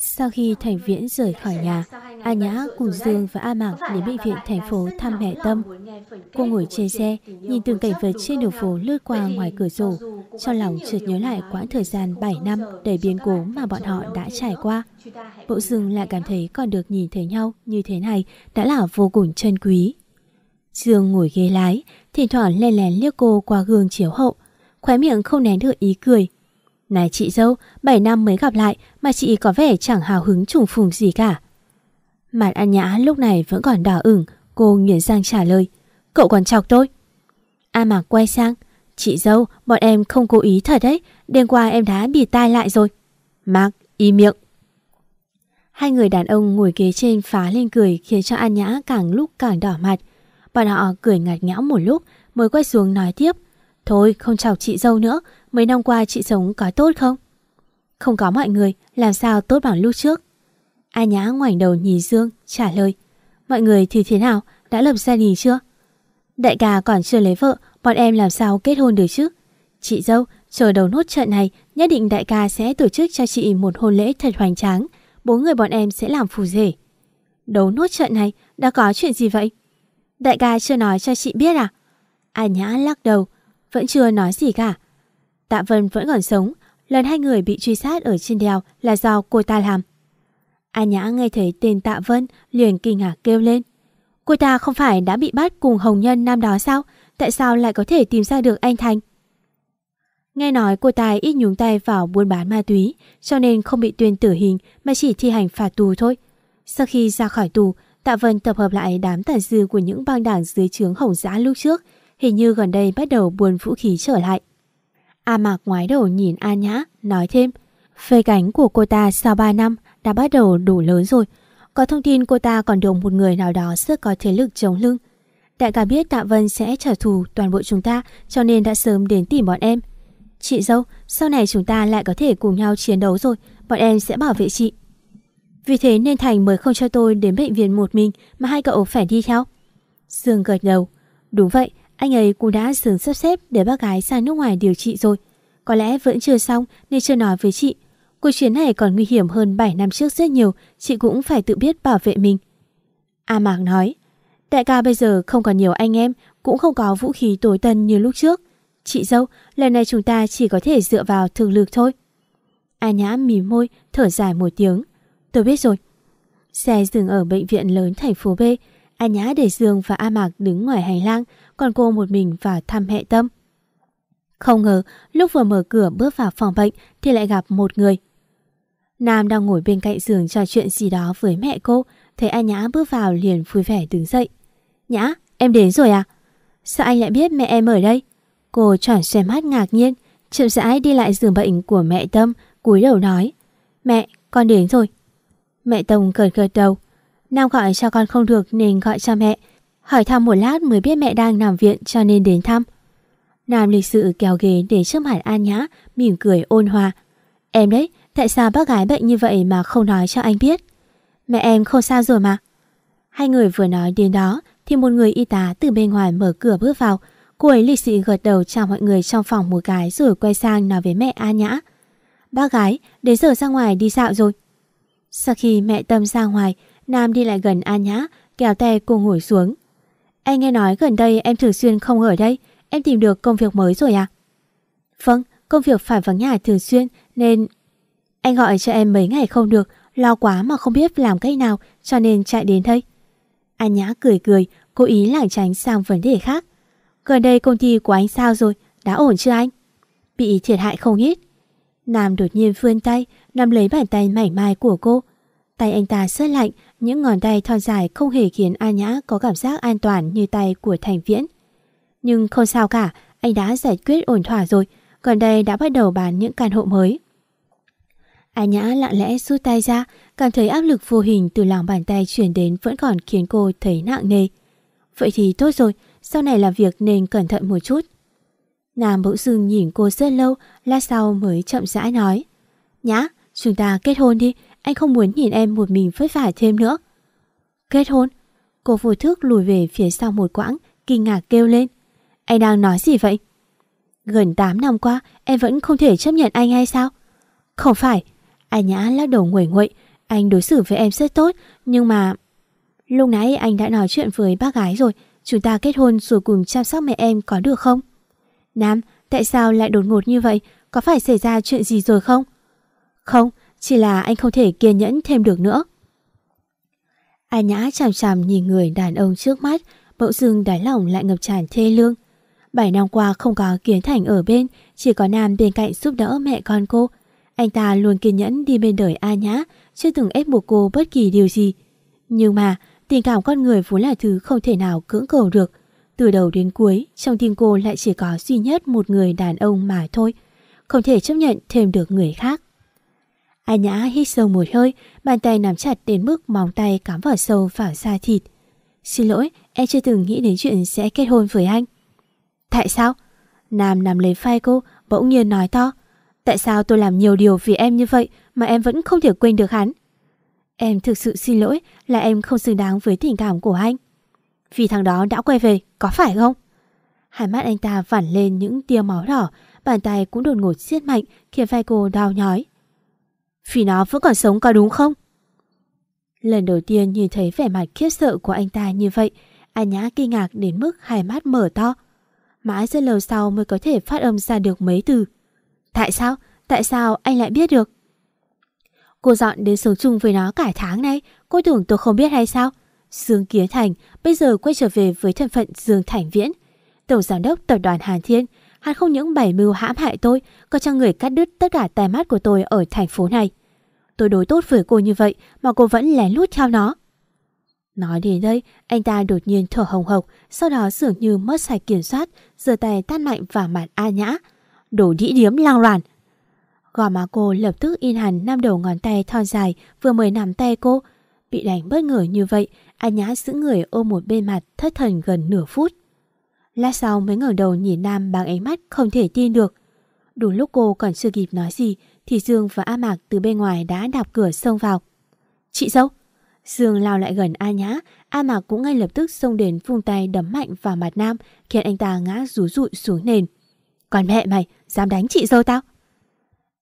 Sau khi Thành Viễn rời khỏi nhà, A Nhã cùng Dương và A Mạc đến bệnh viện thành phố thăm mẹ Tâm. Cô ngồi trên xe, nhìn từng cảnh vật trên đường phố lướt qua ngoài cửa sổ, trong lòng chợt nhớ lại quãng thời gian 7 năm đầy biến cố mà bọn họ đã trải qua. Bộ Dương lại cảm thấy còn được nhìn thấy nhau như thế này đã là vô cùng trân quý. Dương ngồi ghế lái, thỉnh thoảng lén lén liếc cô qua gương chiếu hậu, khóe miệng không nén được ý cười. Này chị dâu, 7 năm mới gặp lại mà chị có vẻ chẳng hào hứng trùng phùng gì cả. Mặt An Nhã lúc này vẫn còn đỏ ửng, cô nghiến răng trả lời. Cậu còn chọc tôi. A Mạc quay sang. Chị dâu, bọn em không cố ý thật đấy. Đêm qua em đã bị tai lại rồi. Mạc, im miệng. Hai người đàn ông ngồi ghế trên phá lên cười khiến cho An Nhã càng lúc càng đỏ mặt. Bọn họ cười ngặt nhẽo một lúc mới quay xuống nói tiếp. Thôi không chọc chị dâu nữa, mấy năm qua chị sống có tốt không? Không có mọi người, làm sao tốt bằng lúc trước? A Nhã ngoảnh đầu nhìn Dương, trả lời. Mọi người thì thế nào, đã lập gia đình chưa? Đại ca còn chưa lấy vợ, bọn em làm sao kết hôn được chứ? Chị dâu, chờ đầu nốt trận này, nhất định đại ca sẽ tổ chức cho chị một hôn lễ thật hoành tráng. Bốn người bọn em sẽ làm phù rể. Đấu nốt trận này, đã có chuyện gì vậy? Đại ca chưa nói cho chị biết à? A Nhã lắc đầu, vẫn chưa nói gì cả. Tạ Vân vẫn còn sống, lần hai người bị truy sát ở trên đèo là do cô ta làm. A Nhã nghe thấy tên Tạ Vân liền kinh ngạc kêu lên. Cô ta không phải đã bị bắt cùng Hồng Nhân năm đó sao? Tại sao lại có thể tìm ra được anh Thành? Nghe nói cô ta ít nhúng tay vào buôn bán ma túy, cho nên không bị tuyên tử hình mà chỉ thi hành phạt tù thôi. Sau khi ra khỏi tù, Tạ Vân tập hợp lại đám tàn dư của những băng đảng dưới trướng Hồng Giã lúc trước, hình như gần đây bắt đầu buôn vũ khí trở lại. A Mạc ngoái đầu nhìn A Nhã, nói thêm, phê cánh của cô ta sau 3 năm đã bắt đầu đủ lớn rồi. Có thông tin cô ta còn được một người nào đó rất có thế lực chống lưng. Đại ca biết Tạ Vân sẽ trả thù toàn bộ chúng ta cho nên đã sớm đến tìm bọn em. Chị dâu, sau này chúng ta lại có thể cùng nhau chiến đấu rồi, bọn em sẽ bảo vệ chị. Vì thế nên Thành mới không cho tôi đến bệnh viện một mình mà hai cậu phải đi theo. Dương gật đầu. Đúng vậy, anh ấy cũng đã sớm sắp xếp để bác gái sang nước ngoài điều trị rồi. Có lẽ vẫn chưa xong nên chưa nói với chị. Cuộc chuyến này còn nguy hiểm hơn 7 năm trước rất nhiều, chị cũng phải tự biết bảo vệ mình. A Mạc nói, đại ca bây giờ không còn nhiều anh em, cũng không có vũ khí tối tân như lúc trước. Chị dâu, lần này chúng ta chỉ có thể dựa vào thường lực thôi. A Nhã mỉm môi, thở dài một tiếng. Tôi biết rồi. Xe dừng ở bệnh viện lớn thành phố B. A Nhã để Dương và A Mạc đứng ngoài hành lang, còn cô một mình vào thăm mẹ Tâm. Không ngờ, lúc vừa mở cửa bước vào phòng bệnh thì lại gặp một người. Nam đang ngồi bên cạnh giường trò chuyện gì đó với mẹ cô, thấy anh Nhã bước vào liền vui vẻ đứng dậy. Nhã, em đến rồi à? Sao anh lại biết mẹ em ở đây? Cô tròn xem mắt ngạc nhiên, chậm rãi đi lại giường bệnh của mẹ Tâm, cúi đầu nói. Mẹ, con đến rồi. Mẹ tông gật gật đầu. Nam gọi cho con không được nên gọi cho mẹ. Hỏi thăm một lát mới biết mẹ đang nằm viện cho nên đến thăm. Nam lịch sự kéo ghế để trước mặt An Nhã, mỉm cười ôn hòa. Em đấy, tại sao bác gái bệnh như vậy mà không nói cho anh biết? Mẹ em không sao rồi mà. Hai người vừa nói đến đó thì một người y tá từ bên ngoài mở cửa bước vào. Cô ấy lịch sự gật đầu chào mọi người trong phòng một cái rồi quay sang nói với mẹ An Nhã. Bác gái, đến giờ ra ngoài đi dạo rồi. Sau khi mẹ Tâm ra ngoài, Nam đi lại gần An Nhã, kéo tay cô ngồi xuống. Anh nghe nói gần đây em thường xuyên không ở đây, em tìm được công việc mới rồi à? Vâng, công việc phải vắng nhà thường xuyên nên... Anh gọi cho em mấy ngày không được, lo quá mà không biết làm cách nào cho nên chạy đến đây. An Nhã cười cười, cố ý lảng tránh sang vấn đề khác. Gần đây công ty của anh sao rồi, đã ổn chưa anh? Bị thiệt hại không ít. Nam đột nhiên vươn tay, nắm lấy bàn tay mảnh mai của cô. Tay anh ta rất lạnh, những ngón tay thon dài không hề khiến A Nhã có cảm giác an toàn như tay của Thành Viễn. Nhưng không sao cả, anh đã giải quyết ổn thỏa rồi, gần đây đã bắt đầu bán những căn hộ mới. A Nhã lặng lẽ rút tay ra, cảm thấy áp lực vô hình từ lòng bàn tay chuyển đến vẫn còn khiến cô thấy nặng nề. Vậy thì tốt rồi, sau này làm việc nên cẩn thận một chút. Nam bỗng dưng nhìn cô rất lâu, lát sau mới chậm rãi nói. Nhã, chúng ta kết hôn đi, anh không muốn nhìn em một mình vất vả thêm nữa. Kết hôn? Cô vô thức lùi về phía sau một quãng, kinh ngạc kêu lên. Anh đang nói gì vậy? Gần 8 năm qua, em vẫn không thể chấp nhận anh hay sao? Không phải. Anh Nhã lắc đầu nguội nguội. Anh đối xử với em rất tốt, nhưng mà... Lúc nãy anh đã nói chuyện với bác gái rồi, chúng ta kết hôn rồi cùng chăm sóc mẹ em có được không? Nam, tại sao lại đột ngột như vậy? Có phải xảy ra chuyện gì rồi không? Không, chỉ là anh không thể kiên nhẫn thêm được nữa. Ai nhã chằm chằm nhìn người đàn ông trước mắt, bỗng dưng đáy lòng lại ngập tràn thê lương. Bảy năm qua không có Kiến Thành ở bên, chỉ có Nam bên cạnh giúp đỡ mẹ con cô. Anh ta luôn kiên nhẫn đi bên đời A Nhã, chưa từng ép buộc cô bất kỳ điều gì. Nhưng mà, tình cảm con người vốn là thứ không thể nào cưỡng cầu được. Từ đầu đến cuối, trong tim cô lại chỉ có duy nhất một người đàn ông mà thôi. Không thể chấp nhận thêm được người khác. A Nhã hít sâu một hơi, bàn tay nắm chặt đến mức móng tay cắm vào sâu vào da thịt. Xin lỗi, em chưa từng nghĩ đến chuyện sẽ kết hôn với anh. Tại sao? Nam nằm lấy vai cô, bỗng nhiên nói to. Tại sao tôi làm nhiều điều vì em như vậy mà em vẫn không thể quên được hắn? Em thực sự xin lỗi là em không xứng đáng với tình cảm của anh. Vì thằng đó đã quay về, có phải không? Hai mắt anh ta vẳn lên những tia máu đỏ, bàn tay cũng đột ngột siết mạnh khiến vai cô đau nhói. Vì nó vẫn còn sống có đúng không? Lần đầu tiên nhìn thấy vẻ mặt khiếp sợ của anh ta như vậy, anh Nhã kinh ngạc đến mức hai mắt mở to. Mãi rất lâu sau mới có thể phát âm ra được mấy từ. Tại sao? Tại sao anh lại biết được? Cô dọn đến sống chung với nó cả tháng nay, cô tưởng tôi không biết hay sao? Dương Kiến Thành bây giờ quay trở về với thân phận Dương Thành Viễn. Tổng giám đốc tập đoàn Hàn Thiên, hắn không những bày mưu hãm hại tôi, còn cho người cắt đứt tất cả tai mắt của tôi ở thành phố này. Tôi đối tốt với cô như vậy mà cô vẫn lén lút theo nó. Nói đến đây, anh ta đột nhiên thở hồng hộc, sau đó dường như mất sạch kiểm soát, giơ tay tát mạnh vào mặt A Nhã. Đồ đĩ điếm lang loạn. Gò má cô lập tức in hẳn năm đầu ngón tay thon dài vừa mới nằm tay cô. Bị đánh bất ngờ như vậy, A Nhã giữ người ôm một bên mặt thất thần gần nửa phút. Lát sau mới ngẩng đầu nhìn Nam bằng ánh mắt không thể tin được. Đúng lúc cô còn chưa kịp nói gì thì Dương và A Mạc từ bên ngoài đã đạp cửa xông vào. Chị dâu! Dương lao lại gần A Nhã, A Mạc cũng ngay lập tức xông đến vung tay đấm mạnh vào mặt Nam khiến anh ta ngã rú rụi xuống nền. Còn mẹ mày, dám đánh chị dâu tao?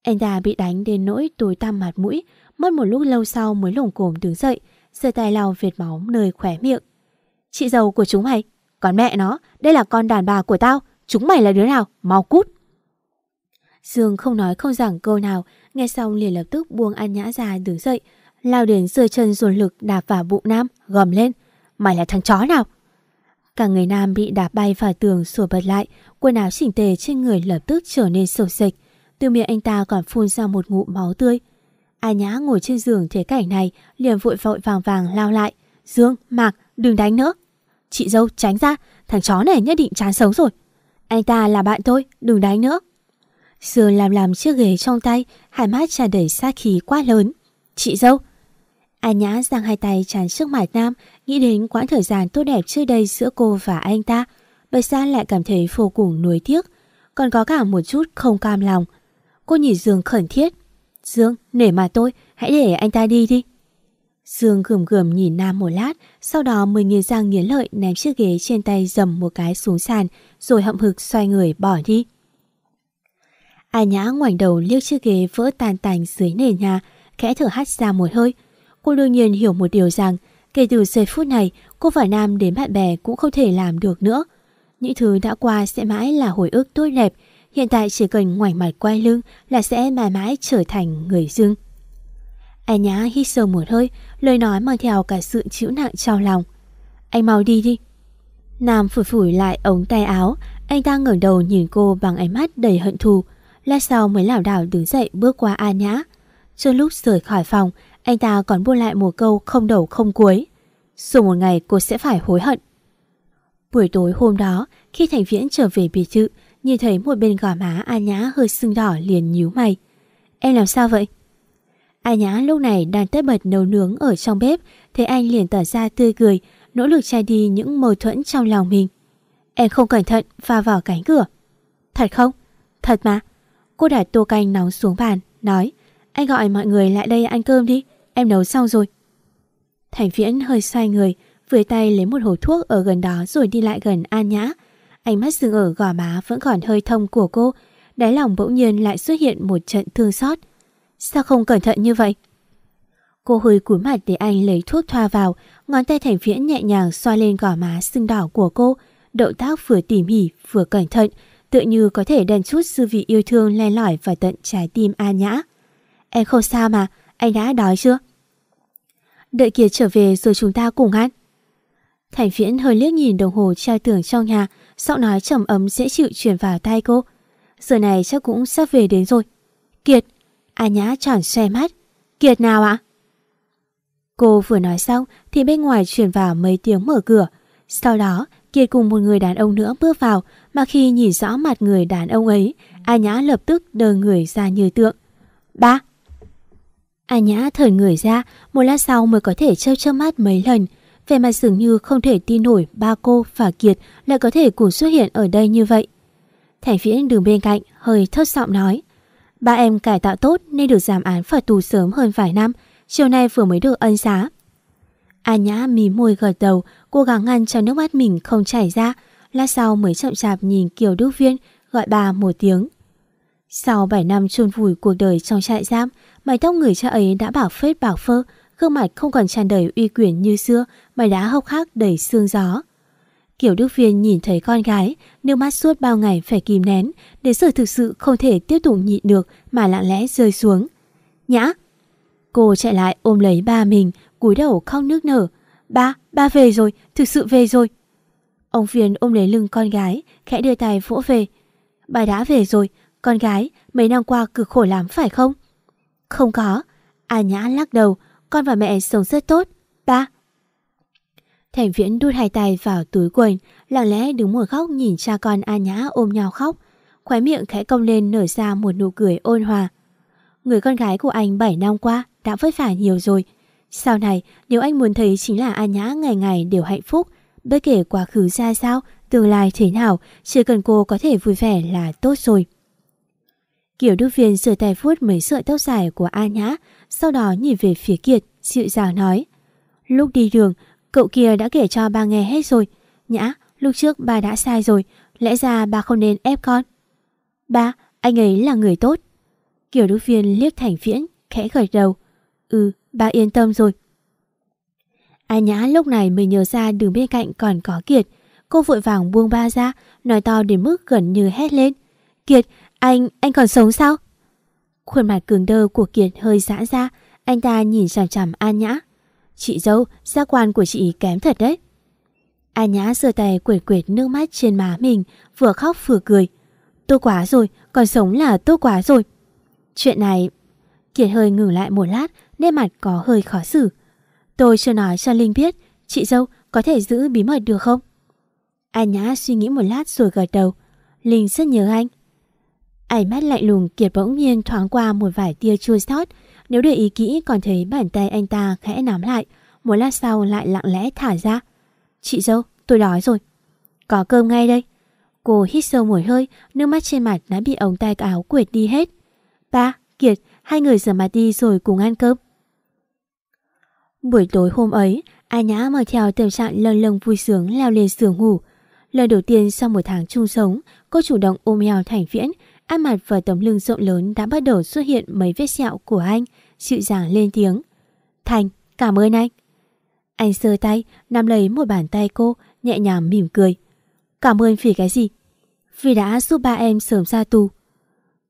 Anh ta bị đánh đến nỗi tối tăm mặt mũi, mất một lúc lâu sau mới lủng cồm đứng dậy, giơ tay lau vệt máu nơi khóe miệng. Chị dâu của chúng mày, còn mẹ nó, đây là con đàn bà của tao, chúng mày là đứa nào, mau cút. Dương không nói không rằng câu nào, nghe xong liền lập tức buông An Nhã ra đứng dậy, lao đến rơi chân dồn lực đạp vào bụng Nam, gầm lên. Mày là thằng chó nào? Cả người Nam bị đạp bay vào tường sủa bật lại, quần áo chỉnh tề trên người lập tức trở nên sầu sịch. Từ miệng anh ta còn phun ra một ngụm máu tươi. An Nhã ngồi trên giường thấy cảnh này, liền vội vội vàng vàng lao lại. Dương, Mạc, đừng đánh nữa. Chị dâu tránh ra, thằng chó này nhất định chán sống rồi. Anh ta là bạn tôi, đừng đánh nữa. Dương làm làm chiếc ghế trong tay, hai mắt tràn đầy sát khí quá lớn. Chị dâu. A Nhã giang hai tay tràn trước mặt Nam, nghĩ đến quãng thời gian tốt đẹp trước đây giữa cô và anh ta. Bạch sa lại cảm thấy vô cùng nuối tiếc, còn có cả một chút không cam lòng. Cô nhìn Dương khẩn thiết. Dương, nể mà tôi, hãy để anh ta đi đi. Dương gườm gườm nhìn Nam một lát, sau đó mới nghiến răng nghiến lợi ném chiếc ghế trên tay dầm một cái xuống sàn, rồi hậm hực xoay người bỏ đi. A Nhã ngoảnh đầu liếc chiếc ghế vỡ tan tành dưới nền nhà, khẽ thở hắt ra một hơi. Cô đương nhiên hiểu một điều rằng, kể từ giây phút này, cô và Nam đến bạn bè cũng không thể làm được nữa. Những thứ đã qua sẽ mãi là hồi ức tốt đẹp, hiện tại chỉ cần ngoảnh mặt quay lưng là sẽ mãi mãi trở thành người dưng. A Nhã hít sâu một hơi, lời nói mang theo cả sự chịu nặng trong lòng. Anh mau đi đi. Nam phủi phủi lại ống tay áo, anh ta ngẩng đầu nhìn cô bằng ánh mắt đầy hận thù. Lát sau mới lảo đảo đứng dậy bước qua A Nhã. Trước lúc rời khỏi phòng, anh ta còn buông lại một câu không đầu không cuối. Dù một ngày cô sẽ phải hối hận. Buổi tối hôm đó, khi Thành Viễn trở về biệt thự, nhìn thấy một bên gò má A Nhã hơi sưng đỏ liền nhíu mày. Em làm sao vậy? A Nhã lúc này đang tất bật nấu nướng ở trong bếp, thấy anh liền tỏ ra tươi cười, nỗ lực che đi những mâu thuẫn trong lòng mình. Em không cẩn thận va vào cánh cửa. Thật không? Thật mà. Cô đặt tô canh nóng xuống bàn, nói Anh gọi mọi người lại đây ăn cơm đi, em nấu xong rồi. Thành Viễn hơi xoay người, vừa tay lấy một hộp thuốc ở gần đó rồi đi lại gần An Nhã. Ánh mắt dừng ở gò má vẫn còn hơi thông của cô, đáy lòng bỗng nhiên lại xuất hiện một trận thương xót. Sao không cẩn thận như vậy? Cô hơi cúi mặt để anh lấy thuốc thoa vào, ngón tay thành viễn nhẹ nhàng xoa lên gò má sưng đỏ của cô. Động tác vừa tỉ mỉ, vừa cẩn thận, tựa như có thể đần chút dư vị yêu thương len lỏi vào tận trái tim An Nhã. Em không sao mà, anh đã đói chưa? Đợi Kiệt trở về rồi chúng ta cùng ăn. Thành Viễn hơi liếc nhìn đồng hồ treo tường trong nhà, giọng nói trầm ấm dễ chịu truyền vào tai cô. Giờ này chắc cũng sắp về đến rồi. Kiệt, A Nhã tròn xoe mắt. Kiệt nào ạ? Cô vừa nói xong thì bên ngoài truyền vào mấy tiếng mở cửa. Sau đó, Kiệt cùng một người đàn ông nữa bước vào mà khi nhìn rõ mặt người đàn ông ấy, A Nhã lập tức đờ người ra như tượng. Ba! A Nhã thở người ra, một lát sau mới có thể trêu trơ mắt mấy lần. Về mặt dường như không thể tin nổi ba cô và Kiệt lại có thể cùng xuất hiện ở đây như vậy. Thành viễn đứng bên cạnh, hơi thất giọng nói. Ba em cải tạo tốt nên được giảm án phạt tù sớm hơn vài năm, chiều nay vừa mới được ân xá. A Nhã mí môi gật đầu, cố gắng ngăn cho nước mắt mình không chảy ra, lát sau mới chậm chạp nhìn Kiều Đức Viên, gọi bà một tiếng. Sau 7 năm chôn vùi cuộc đời trong trại giam, mái tóc người cha ấy đã bảo phết bảo phơ, gương mặt không còn tràn đầy uy quyền như xưa mà đã hốc hác đầy sương gió. Kiều Đức Viên nhìn thấy con gái, nước mắt suốt bao ngày phải kìm nén, để giờ thực sự không thể tiếp tục nhịn được mà lặng lẽ rơi xuống. Nhã! Cô chạy lại ôm lấy ba mình, cúi đầu khóc nước nở. Ba, ba về rồi, thực sự về rồi. Ông Viên ôm lấy lưng con gái, khẽ đưa tay vỗ về. Bà đã về rồi, con gái, mấy năm qua cực khổ lắm phải không? Không có. A Nhã lắc đầu, con và mẹ sống rất tốt. Ba. Thành Viễn đút hai tay vào túi quần, lặng lẽ đứng một góc nhìn cha con A Nhã ôm nhau khóc. Khóe miệng khẽ cong lên nở ra một nụ cười ôn hòa. Người con gái của anh 7 năm qua đã vất vả nhiều rồi. Sau này, nếu anh muốn thấy chính là A Nhã ngày ngày đều hạnh phúc, bất kể quá khứ ra sao, tương lai thế nào, chỉ cần cô có thể vui vẻ là tốt rồi. Kiều Đức Viên rửa tay vuốt mấy sợi tóc dài của A Nhã, sau đó nhìn về phía Kiệt, dịu dàng nói. Lúc đi đường, cậu kia đã kể cho ba nghe hết rồi. Nhã, lúc trước ba đã sai rồi, lẽ ra ba không nên ép con. Ba, anh ấy là người tốt. Kiều Đức Viên liếc Thành Viễn, khẽ gật đầu. Ừ, ba yên tâm rồi. A Nhã lúc này mới nhớ ra đường bên cạnh còn có Kiệt. Cô vội vàng buông ba ra, nói to đến mức gần như hét lên. Kiệt, anh, anh còn sống sao? Khuôn mặt cứng đơ của Kiệt hơi giãn ra, anh ta nhìn chằm chằm An Nhã. Chị dâu, giác quan của chị kém thật đấy. An Nhã giơ tay quệt quệt nước mắt trên má mình, vừa khóc vừa cười. Tốt quá rồi, còn sống là tốt quá rồi. Chuyện này... Kiệt hơi ngừng lại một lát, nét mặt có hơi khó xử. Tôi chưa nói cho Linh biết, chị dâu có thể giữ bí mật được không? An Nhã suy nghĩ một lát rồi gật đầu. Linh rất nhớ anh. Ánh mắt lạnh lùng Kiệt bỗng nhiên thoáng qua một vài tia chua xót. Nếu để ý kỹ còn thấy bàn tay anh ta khẽ nắm lại, một lát sau lại lặng lẽ thả ra. Chị dâu, tôi đói rồi. Có cơm ngay đây. Cô hít sâu một hơi, nước mắt trên mặt đã bị ống tay áo quệt đi hết. Ba, Kiệt, hai người rửa mặt đi rồi cùng ăn cơm. Buổi tối hôm ấy, A Nhã mang theo tâm trạng lâng lâng vui sướng leo lên giường ngủ. Lần đầu tiên sau một tháng chung sống, cô chủ động ôm eo Thành Viễn, Ăn mặt và tấm lưng rộng lớn đã bắt đầu xuất hiện mấy vết sẹo của anh, dịu dàng lên tiếng. Thành, cảm ơn anh. Anh sơ tay, nắm lấy một bàn tay cô, nhẹ nhàng mỉm cười. Cảm ơn vì cái gì? Vì đã giúp ba em sớm ra tù.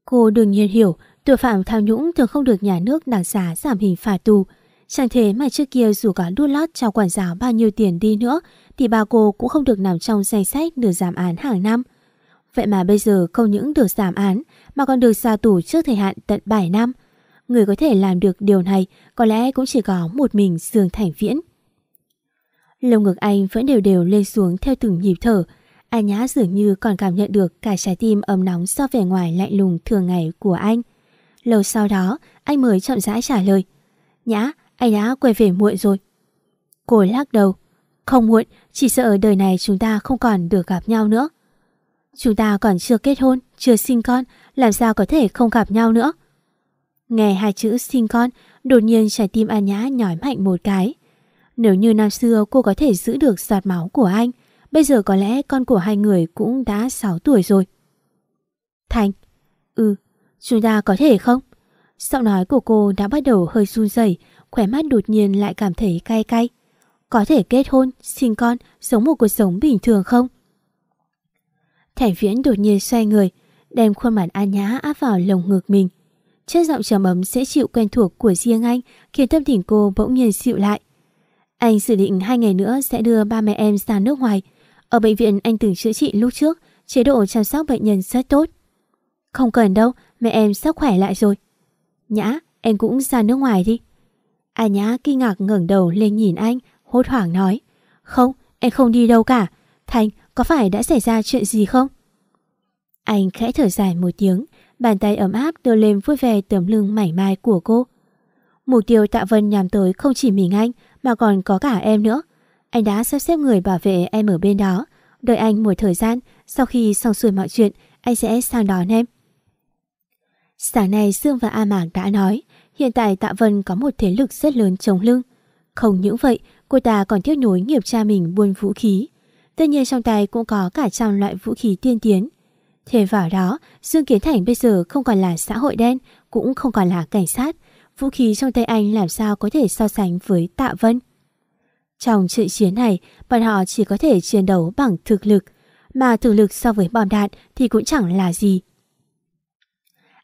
Cô đương nhiên hiểu, tội phạm tham nhũng thường không được nhà nước đặc giá giảm hình phạt tù. Chẳng thế mà trước kia dù có đua lót cho quản giáo bao nhiêu tiền đi nữa, thì bà cô cũng không được nằm trong danh sách được giảm án hàng năm. Vậy mà bây giờ không những được giảm án mà còn được ra tù trước thời hạn tận 7 năm. Người có thể làm được điều này có lẽ cũng chỉ có một mình Dương Thành Viễn. Lồng ngực anh vẫn đều đều lên xuống theo từng nhịp thở. Anh Nhã dường như còn cảm nhận được cả trái tim ấm nóng do vẻ ngoài lạnh lùng thường ngày của anh. Lâu sau đó, anh mới chậm rãi trả lời. Nhã, anh đã quay về muộn rồi. Cô lắc đầu. Không muộn, chỉ sợ đời này chúng ta không còn được gặp nhau nữa. Chúng ta còn chưa kết hôn, chưa sinh con, làm sao có thể không gặp nhau nữa? Nghe hai chữ sinh con, đột nhiên trái tim An Nhã nhói mạnh một cái. Nếu như năm xưa cô có thể giữ được giọt máu của anh, bây giờ có lẽ con của hai người cũng đã 6 tuổi rồi. Thành, ừ, chúng ta có thể không? Giọng nói của cô đã bắt đầu hơi run rẩy, khỏe mắt đột nhiên lại cảm thấy cay cay. Có thể kết hôn, sinh con, sống một cuộc sống bình thường không? Thành viễn đột nhiên xoay người, đem khuôn mặt an nhã áp vào lồng ngực mình. Chất giọng trầm ấm dễ chịu quen thuộc của riêng anh khiến tâm tình cô bỗng nhiên dịu lại. Anh dự định hai ngày nữa sẽ đưa ba mẹ em ra nước ngoài. Ở bệnh viện anh từng chữa trị lúc trước, chế độ chăm sóc bệnh nhân rất tốt. Không cần đâu, mẹ em sắp khỏe lại rồi. Nhã, em cũng ra nước ngoài đi. A Nhã kinh ngạc ngẩng đầu lên nhìn anh, hốt hoảng nói. Không, em không đi đâu cả. Thành, có phải đã xảy ra chuyện gì không? Anh khẽ thở dài một tiếng, bàn tay ấm áp đưa lên vui vẻ tấm lưng mảnh mai của cô. Mục tiêu Tạ Vân nhằm tới không chỉ mình anh mà còn có cả em nữa. Anh đã sắp xếp người bảo vệ em ở bên đó. Đợi anh một thời gian, sau khi xong xuôi mọi chuyện, anh sẽ sang đón em. Sáng nay Dương và A Mạc đã nói, hiện tại Tạ Vân có một thế lực rất lớn chống lưng. Không những vậy, cô ta còn tiếp nối nghiệp cha mình buôn vũ khí. Tất nhiên trong tay cũng có cả trăm loại vũ khí tiên tiến. Thêm vào đó, Dương Kiến Thành bây giờ không còn là xã hội đen, cũng không còn là cảnh sát. Vũ khí trong tay anh làm sao có thể so sánh với Tạ Vân. Trong trận chiến này, bọn họ chỉ có thể chiến đấu bằng thực lực, mà thực lực so với bom đạn thì cũng chẳng là gì.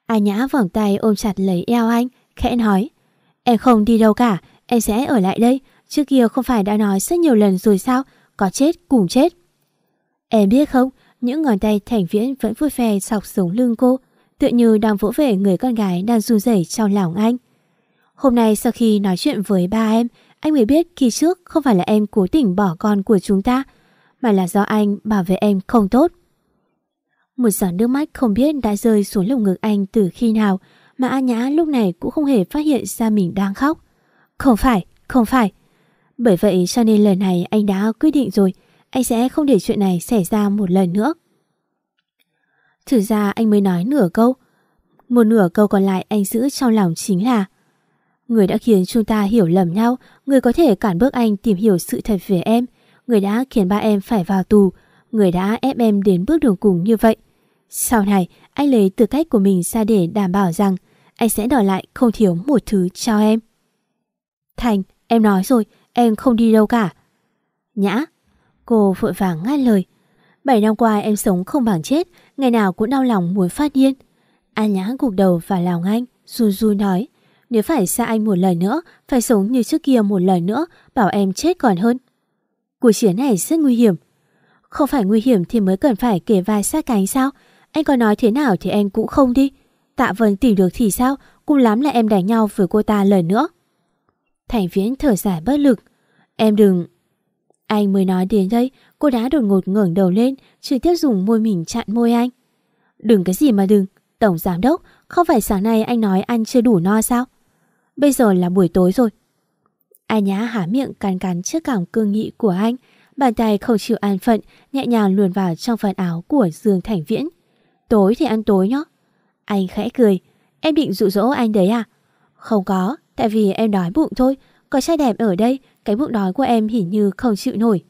A Nhã vòng tay ôm chặt lấy eo anh, khẽ nói Em không đi đâu cả, em sẽ ở lại đây. Trước kia không phải đã nói rất nhiều lần rồi sao, có chết cùng chết. Em biết không, những ngón tay thành viễn vẫn vui vẻ sọc sống lưng cô, tựa như đang vỗ về người con gái đang run rẩy trong lòng anh. Hôm nay sau khi nói chuyện với ba em, anh mới biết khi trước không phải là em cố tình bỏ con của chúng ta, mà là do anh bảo vệ em không tốt. Một giọt nước mắt không biết đã rơi xuống lồng ngực anh từ khi nào mà A Nhã lúc này cũng không hề phát hiện ra mình đang khóc. Không phải, không phải. Bởi vậy cho nên lần này anh đã quyết định rồi, anh sẽ không để chuyện này xảy ra một lần nữa. Thử ra anh mới nói nửa câu. Một nửa câu còn lại anh giữ trong lòng chính là Người đã khiến chúng ta hiểu lầm nhau, người có thể cản bước anh tìm hiểu sự thật về em, người đã khiến ba em phải vào tù, người đã ép em đến bước đường cùng như vậy. Sau này, anh lấy tư cách của mình ra để đảm bảo rằng anh sẽ đòi lại không thiếu một thứ cho em. Thành, em nói rồi, em không đi đâu cả. Nhã, cô vội vàng ngắt lời. Bảy năm qua em sống không bằng chết, ngày nào cũng đau lòng muốn phát điên. An Nhã gục đầu vào lòng anh, ru ru nói. Nếu phải xa anh một lời nữa, phải sống như trước kia một lời nữa, bảo em chết còn hơn. Cuộc chiến này rất nguy hiểm. Không phải nguy hiểm thì mới cần phải kể vai sát cánh sao? Anh có nói thế nào thì em cũng không đi. Tạ Vân tìm được thì sao, cùng lắm là em đánh nhau với cô ta lần nữa. Thành viễn thở dài bất lực. Em đừng... Anh mới nói đến đây, cô đã đột ngột ngẩng đầu lên, trực tiếp dùng môi mình chặn môi anh. Đừng cái gì mà đừng, Tổng Giám Đốc, không phải sáng nay anh nói ăn chưa đủ no sao? Bây giờ là buổi tối rồi. Ai nhá há miệng cắn cắn trước cảm cương nghị của anh, bàn tay không chịu an phận, nhẹ nhàng luồn vào trong phần áo của Dương Thành Viễn. Tối thì ăn tối nhá. Anh khẽ cười, em định dụ dỗ anh đấy à? Không có, tại vì em đói bụng thôi, có trai đẹp ở đây, cái bụng đói của em hình như không chịu nổi.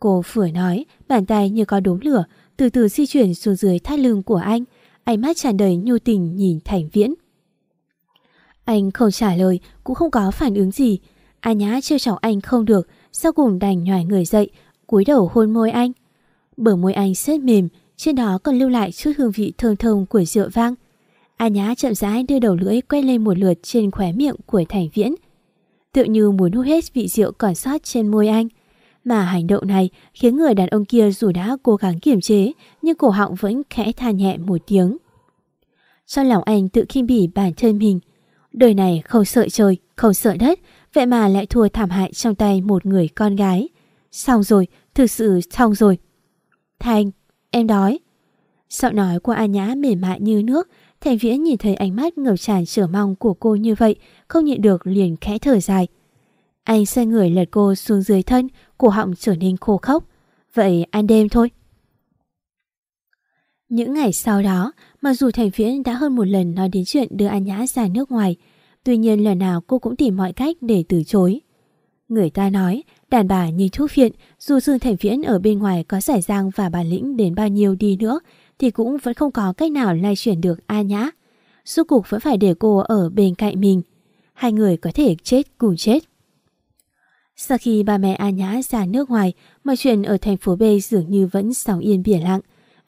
Cô vừa nói, bàn tay như có đốm lửa, từ từ di chuyển xuống dưới thắt lưng của anh, ánh mắt tràn đầy nhu tình nhìn Thành Viễn. Anh không trả lời, cũng không có phản ứng gì. A Nhã trêu chọc anh không được, sau cùng đành nhòi người dậy, cúi đầu hôn môi anh. Bờ môi anh rất mềm, trên đó còn lưu lại chút hương vị thơm thơm của rượu vang. A Nhã chậm rãi đưa đầu lưỡi quay lên một lượt trên khóe miệng của Thành Viễn. tựa như muốn hút hết vị rượu còn sót trên môi anh. Mà hành động này khiến người đàn ông kia dù đã cố gắng kiềm chế, nhưng cổ họng vẫn khẽ than nhẹ một tiếng. Trong lòng anh tự khinh bỉ bản thân mình. Đời này không sợ trời, không sợ đất, vậy mà lại thua thảm hại trong tay một người con gái. Xong rồi, thực sự xong rồi. Thành, em đói. Giọng nói của A Nhã mềm mại như nước, Thành Viễn nhìn thấy ánh mắt ngập tràn trở mong của cô như vậy, không nhịn được liền khẽ thở dài. Anh xoay người lật cô xuống dưới thân, cổ họng trở nên khô khốc. Vậy ăn đêm thôi. Những ngày sau đó, mặc dù Thành Viễn đã hơn một lần nói đến chuyện đưa An Nhã ra nước ngoài, tuy nhiên lần nào cô cũng tìm mọi cách để từ chối. Người ta nói, đàn bà như thuốc phiện, dù Dương Thành Viễn ở bên ngoài có giải giang và bản lĩnh đến bao nhiêu đi nữa, thì cũng vẫn không có cách nào lay chuyển được A Nhã. Suốt cuộc vẫn phải để cô ở bên cạnh mình. hai người có thể chết cùng chết. Sau khi ba mẹ A Nhã ra nước ngoài, mọi chuyện ở thành phố B dường như vẫn sóng yên biển lặng.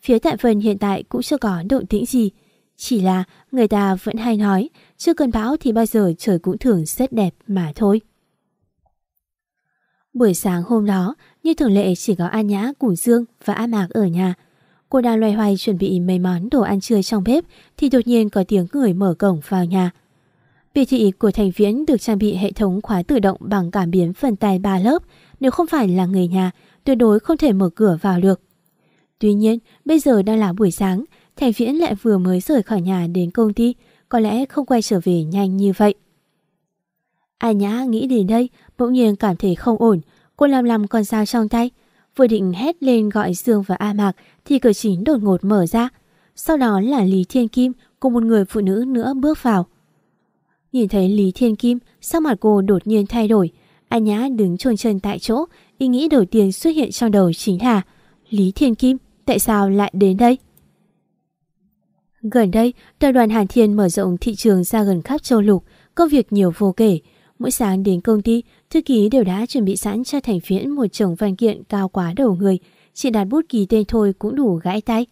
Phía tại Vân hiện tại cũng chưa có động tĩnh gì. Chỉ là người ta vẫn hay nói, chưa cơn bão thì bao giờ trời cũng thường rất đẹp mà thôi. Buổi sáng hôm đó, như thường lệ chỉ có An Nhã, Củ Dương và A Mạc ở nhà. Cô đang loay hoay chuẩn bị mấy món đồ ăn trưa trong bếp thì đột nhiên có tiếng người mở cổng vào nhà. Biệt thị của Thành Viễn được trang bị hệ thống khóa tự động bằng cảm biến phần tay ba lớp. Nếu không phải là người nhà, tuyệt đối không thể mở cửa vào được. Tuy nhiên, bây giờ đang là buổi sáng, Thành Viễn lại vừa mới rời khỏi nhà đến công ty, có lẽ không quay trở về nhanh như vậy. Ai nhã nghĩ đến đây, bỗng nhiên cảm thấy không ổn, cô làm làm con dao trong tay. Vừa định hét lên gọi Dương và A Mạc thì cửa chính đột ngột mở ra. Sau đó là Lý Thiên Kim cùng một người phụ nữ nữa bước vào. Nhìn thấy Lý Thiên Kim, sắc mặt cô đột nhiên thay đổi. Anh Nhã đứng trôn chân tại chỗ, ý nghĩ đầu tiên xuất hiện trong đầu chính là Lý Thiên Kim, tại sao lại đến đây? Gần đây, tập đoàn Hàn Thiên mở rộng thị trường ra gần khắp châu lục, công việc nhiều vô kể. Mỗi sáng đến công ty, thư ký đều đã chuẩn bị sẵn cho thành phiến một chồng văn kiện cao quá đầu người, chỉ đặt bút ký tên thôi cũng đủ gãi tay.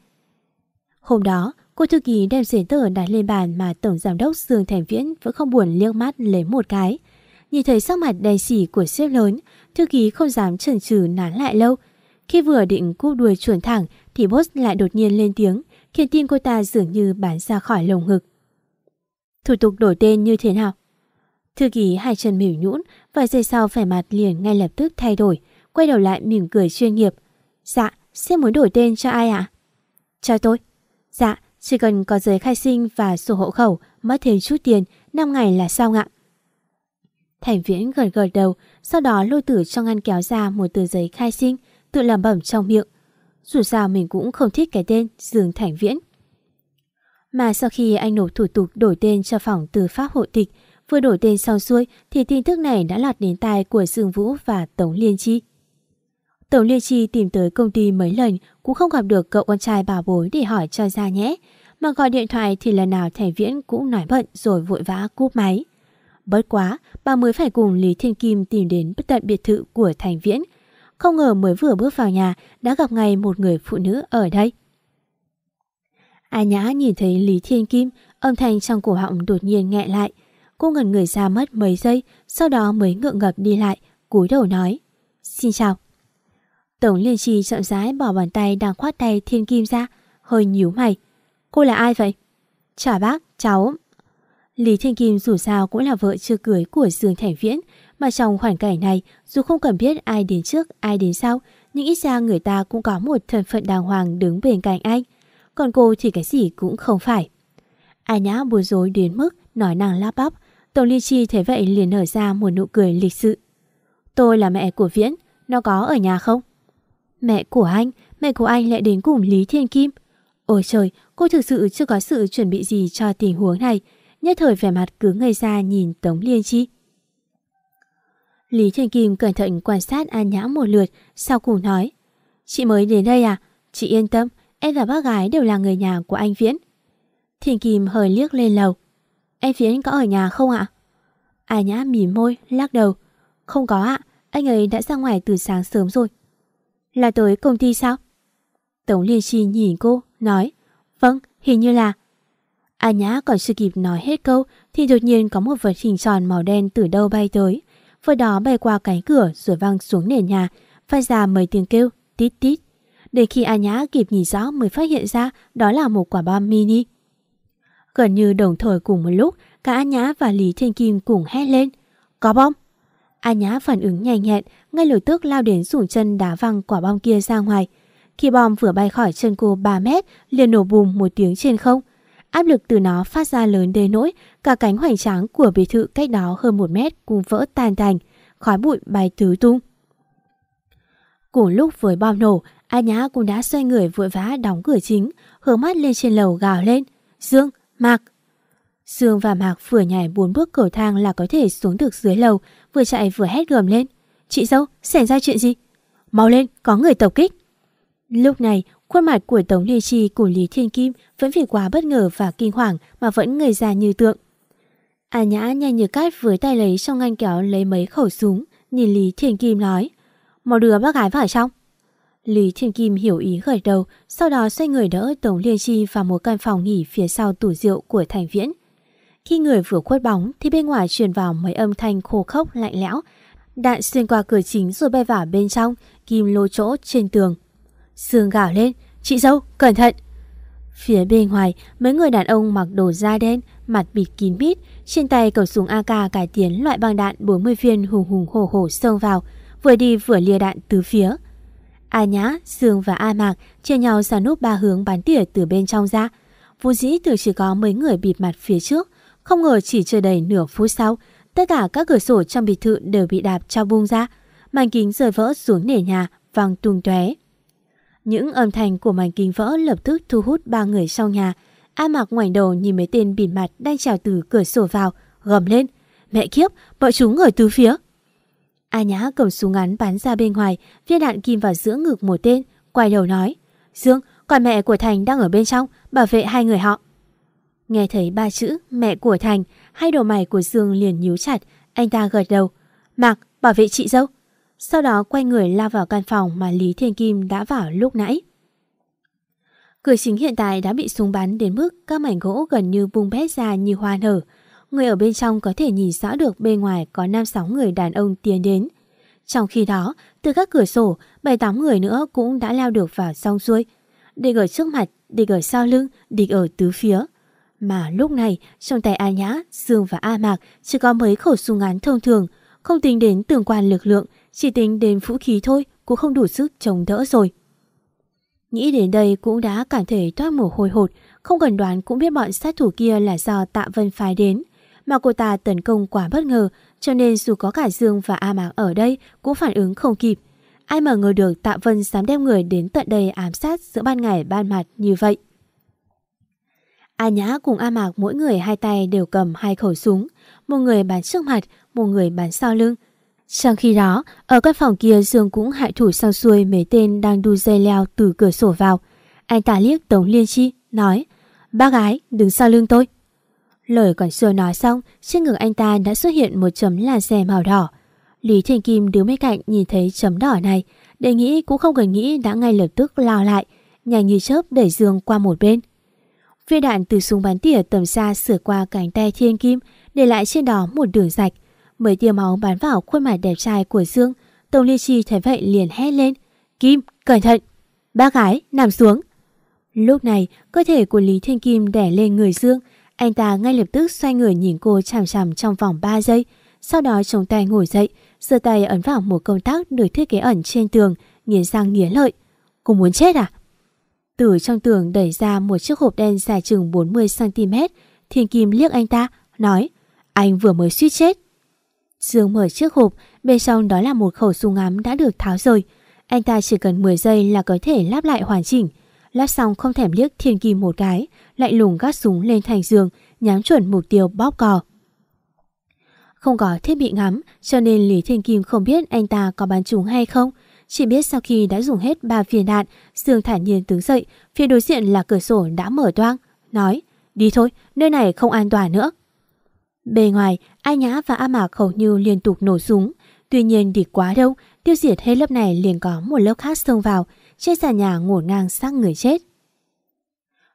Hôm đó, cô thư ký đem giấy tờ đặt lên bàn mà tổng giám đốc Dương Thành Viễn vẫn không buồn liếc mắt lấy một cái. Nhìn thấy sắc mặt đầy sỉ của sếp lớn, thư ký không dám chần chừ nán lại lâu. Khi vừa định cúp đuôi chuẩn thẳng thì boss lại đột nhiên lên tiếng, khiến tim cô ta dường như bán ra khỏi lồng ngực. Thủ tục đổi tên như thế nào? Thư ký hai chân mỉu nhũn, vài giây sau vẻ mặt liền ngay lập tức thay đổi, quay đầu lại mỉm cười chuyên nghiệp. Dạ, sếp muốn đổi tên cho ai ạ? Cho tôi. Dạ, chỉ cần có giấy khai sinh và sổ hộ khẩu, mất thêm chút tiền, 5 ngày là xong ạ. Thành viễn gật gật đầu, sau đó lôi tử trong ngăn kéo ra một tờ giấy khai sinh, tự làm bẩm trong miệng. Dù sao mình cũng không thích cái tên Dương Thành Viễn. Mà sau khi anh nộp thủ tục đổi tên cho phòng tư pháp hộ tịch, vừa đổi tên xong xuôi thì tin tức này đã lọt đến tai của Dương Vũ và Tống Liên Chi. Tống Liên Chi tìm tới công ty mấy lần cũng không gặp được cậu con trai bà bối để hỏi cho ra nhé. Mà gọi điện thoại thì lần nào Thành Viễn cũng nói bận rồi vội vã cúp máy. Bất quá, bà mới phải cùng Lý Thiên Kim tìm đến bất tận biệt thự của Thành Viễn. Không ngờ mới vừa bước vào nhà đã gặp ngay một người phụ nữ ở đây. A Nhã nhìn thấy Lý Thiên Kim, âm thanh trong cổ họng đột nhiên nghẹ lại. Cô ngẩn người ra mất mấy giây, sau đó mới ngượng ngập đi lại, cúi đầu nói. Xin chào. Tổng liên trì chậm rãi bỏ bàn tay đang khoát tay Thiên Kim ra, hơi nhíu mày. Cô là ai vậy? chả bác, cháu. Lý Thiên Kim dù sao cũng là vợ chưa cưới của Dương Thành Viễn, mà trong khoảnh cảnh này, dù không cần biết ai đến trước, ai đến sau, nhưng ít ra người ta cũng có một thân phận đàng hoàng đứng bên cạnh anh. Còn cô thì cái gì cũng không phải. Ai nhã buồn rối đến mức nói nàng lắp bắp, Tổng Ly Chi thấy vậy liền nở ra một nụ cười lịch sự. Tôi là mẹ của Viễn, nó có ở nhà không? Mẹ của anh, mẹ của anh lại đến cùng Lý Thiên Kim. Ôi trời, cô thực sự chưa có sự chuẩn bị gì cho tình huống này. Nhất thời vẻ mặt cứ ngây ra nhìn Tống Liên Chi. Lý Thiên Kim cẩn thận quan sát An Nhã một lượt, sau cùng nói. Chị mới đến đây à? Chị yên tâm, em và bác gái đều là người nhà của anh Viễn. Thiên Kim hơi liếc lên lầu. Em phiến có ở nhà không ạ? À Ai Nhã mỉm môi, lắc đầu. Không có ạ, anh ấy đã ra ngoài từ sáng sớm rồi. Là tới công ty sao? Tống Liên Chi nhìn cô, nói Vâng, hình như là à A Nhã còn chưa kịp nói hết câu thì đột nhiên có một vật hình tròn màu đen từ đâu bay tới. Vật đó bay qua cánh cửa rồi văng xuống nền nhà, phát ra mấy tiếng kêu tít tít. Để khi A Nhã kịp nhìn rõ mới phát hiện ra đó là một quả bom mini. Gần như đồng thời cùng một lúc, cả A Nhã và Lý Thiên Kim cùng hét lên. Có bom! A Nhã phản ứng nhanh nhẹn, ngay lập tức lao đến dùng chân đá văng quả bom kia ra ngoài. Khi bom vừa bay khỏi chân cô 3 mét, liền nổ bùm một tiếng trên không. Áp lực từ nó phát ra lớn đến nỗi cả cánh hoành tráng của biệt thự cách đó hơn một mét cũng vỡ tan tành, khói bụi bay tứ tung. Cùng lúc với bom nổ, A Nhã cũng đã xoay người vội vã đóng cửa chính, hướng mắt lên trên lầu gào lên. Dương, Mạc! Dương và Mạc vừa nhảy bốn bước cầu thang là có thể xuống được dưới lầu, vừa chạy vừa hét gầm lên. Chị dâu, xảy ra chuyện gì? Mau lên, có người tập kích. Lúc này, khuôn mặt của Tống Lê Chi cùng Lý Thiên Kim vẫn vì quá bất ngờ và kinh hoàng mà vẫn ngây ra như tượng. A Nhã nhanh như cát với tay lấy trong ngăn kéo lấy mấy khẩu súng, nhìn Lý thiên Kim nói. Mau đứa bác gái vào trong Lý Thiên Kim hiểu ý gật đầu, sau đó xoay người đỡ Tống Liên Chi vào một căn phòng nghỉ phía sau tủ rượu của Thành Viễn. Khi người vừa khuất bóng thì bên ngoài truyền vào mấy âm thanh khô khốc lạnh lẽo. Đạn xuyên qua cửa chính rồi bay vào bên trong, kim lô chỗ trên tường. Sương gào lên, chị dâu, cẩn thận! Phía bên ngoài, mấy người đàn ông mặc đồ da đen, mặt bịt kín mít, trên tay cầu súng AK cải tiến loại băng đạn 40 viên hùng hùng hổ hổ xông vào, vừa đi vừa lia đạn từ phía. A Nhã, Dương và A Mạc chia nhau ra núp ba hướng bắn tỉa từ bên trong ra. Vốn dĩ tưởng chỉ có mấy người bịt mặt phía trước, không ngờ chỉ chưa đầy nửa phút sau, tất cả các cửa sổ trong biệt thự đều bị đạp cho bung ra, màn kính rơi vỡ xuống nền nhà, vang tung tóe. Những âm thanh của màn kính vỡ lập tức thu hút ba người sau nhà. A Mạc ngoảnh đầu nhìn mấy tên bịt mặt đang trèo từ cửa sổ vào, gầm lên: "Mẹ kiếp, bọn chúng ở tứ phía!" A Nhã cầm súng ngắn bắn ra bên ngoài, viên đạn kim vào giữa ngực một tên, quay đầu nói. Dương, còn mẹ của Thành đang ở bên trong, bảo vệ hai người họ. Nghe thấy ba chữ mẹ của Thành, hai đầu mày của Dương liền nhíu chặt, anh ta gật đầu. Mạc, bảo vệ chị dâu. Sau đó quay người lao vào căn phòng mà Lý Thiên Kim đã vào lúc nãy. Cửa chính hiện tại đã bị súng bắn đến mức các mảnh gỗ gần như bung bét ra như hoa nở. Người ở bên trong có thể nhìn rõ được bên ngoài có 5-6 người đàn ông tiến đến. Trong khi đó, từ các cửa sổ, 7-8 người nữa cũng đã leo được vào song xuôi. Địch ở trước mặt, địch ở sau lưng, địch ở tứ phía. Mà lúc này, trong tay A Nhã, Dương và A Mạc chỉ có mấy khẩu súng ngắn thông thường, không tính đến tương quan lực lượng, chỉ tính đến vũ khí thôi cũng không đủ sức chống đỡ rồi. Nghĩ đến đây cũng đã cảm thấy toát mồ hôi hột, không cần đoán cũng biết bọn sát thủ kia là do Tạ Vân phái đến mà cô ta tấn công quá bất ngờ, cho nên dù có cả Dương và A Mạc ở đây cũng phản ứng không kịp. Ai mà ngờ được Tạ Vân dám đem người đến tận đây ám sát giữa ban ngày ban mặt như vậy. A Nhã cùng A Mạc mỗi người hai tay đều cầm hai khẩu súng, một người bắn trước mặt, một người bắn sau lưng. Trong khi đó, ở căn phòng kia Dương cũng hại thủ sau xuôi mấy tên đang đu dây leo từ cửa sổ vào. Anh ta liếc Tống Liên Chi, nói Bác gái, đứng sau lưng tôi. Lời còn chưa nói xong, trên ngực anh ta đã xuất hiện một chấm là xe màu đỏ. Lý Thiên Kim đứng bên cạnh nhìn thấy chấm đỏ này, đề nghĩ cũng không cần nghĩ đã ngay lập tức lao lại, nhanh như chớp đẩy Dương qua một bên. Viên đạn từ súng bắn tỉa tầm xa sửa qua cánh tay Thiên Kim, để lại trên đó một đường rạch. Mấy tia máu bắn vào khuôn mặt đẹp trai của Dương, Tông Liên Chi thấy vậy liền hét lên. Kim, cẩn thận! Ba gái, nằm xuống! Lúc này, cơ thể của Lý Thiên Kim đẻ lên người Dương, anh ta ngay lập tức xoay người nhìn cô chằm chằm trong vòng 3 giây, sau đó chống tay ngồi dậy, giơ tay ấn vào một công tác được thiết kế ẩn trên tường, nghiến răng nghiến lợi. Cô muốn chết à? Từ trong tường đẩy ra một chiếc hộp đen dài chừng 40cm, Thiên Kim liếc anh ta, nói, anh vừa mới suýt chết. Dương mở chiếc hộp, bên trong đó là một khẩu súng ngắm đã được tháo rời. Anh ta chỉ cần 10 giây là có thể lắp lại hoàn chỉnh lát xong không thèm liếc Thiên Kim một cái, lại lùng gác súng lên thành giường, nhắm chuẩn mục tiêu bóp cò. Không có thiết bị ngắm, cho nên Lý Thiên Kim không biết anh ta có bắn trúng hay không. Chỉ biết sau khi đã dùng hết ba viên đạn, Dương thản nhiên đứng dậy, phía đối diện là cửa sổ đã mở toang, nói, đi thôi, nơi này không an toàn nữa. Bề ngoài, Ai Nhã và A Mạc hầu như liên tục nổ súng, tuy nhiên địch quá đâu, tiêu diệt hết lớp này liền có một lớp khác xông vào, trên sàn nhà ngổn ngang xác người chết.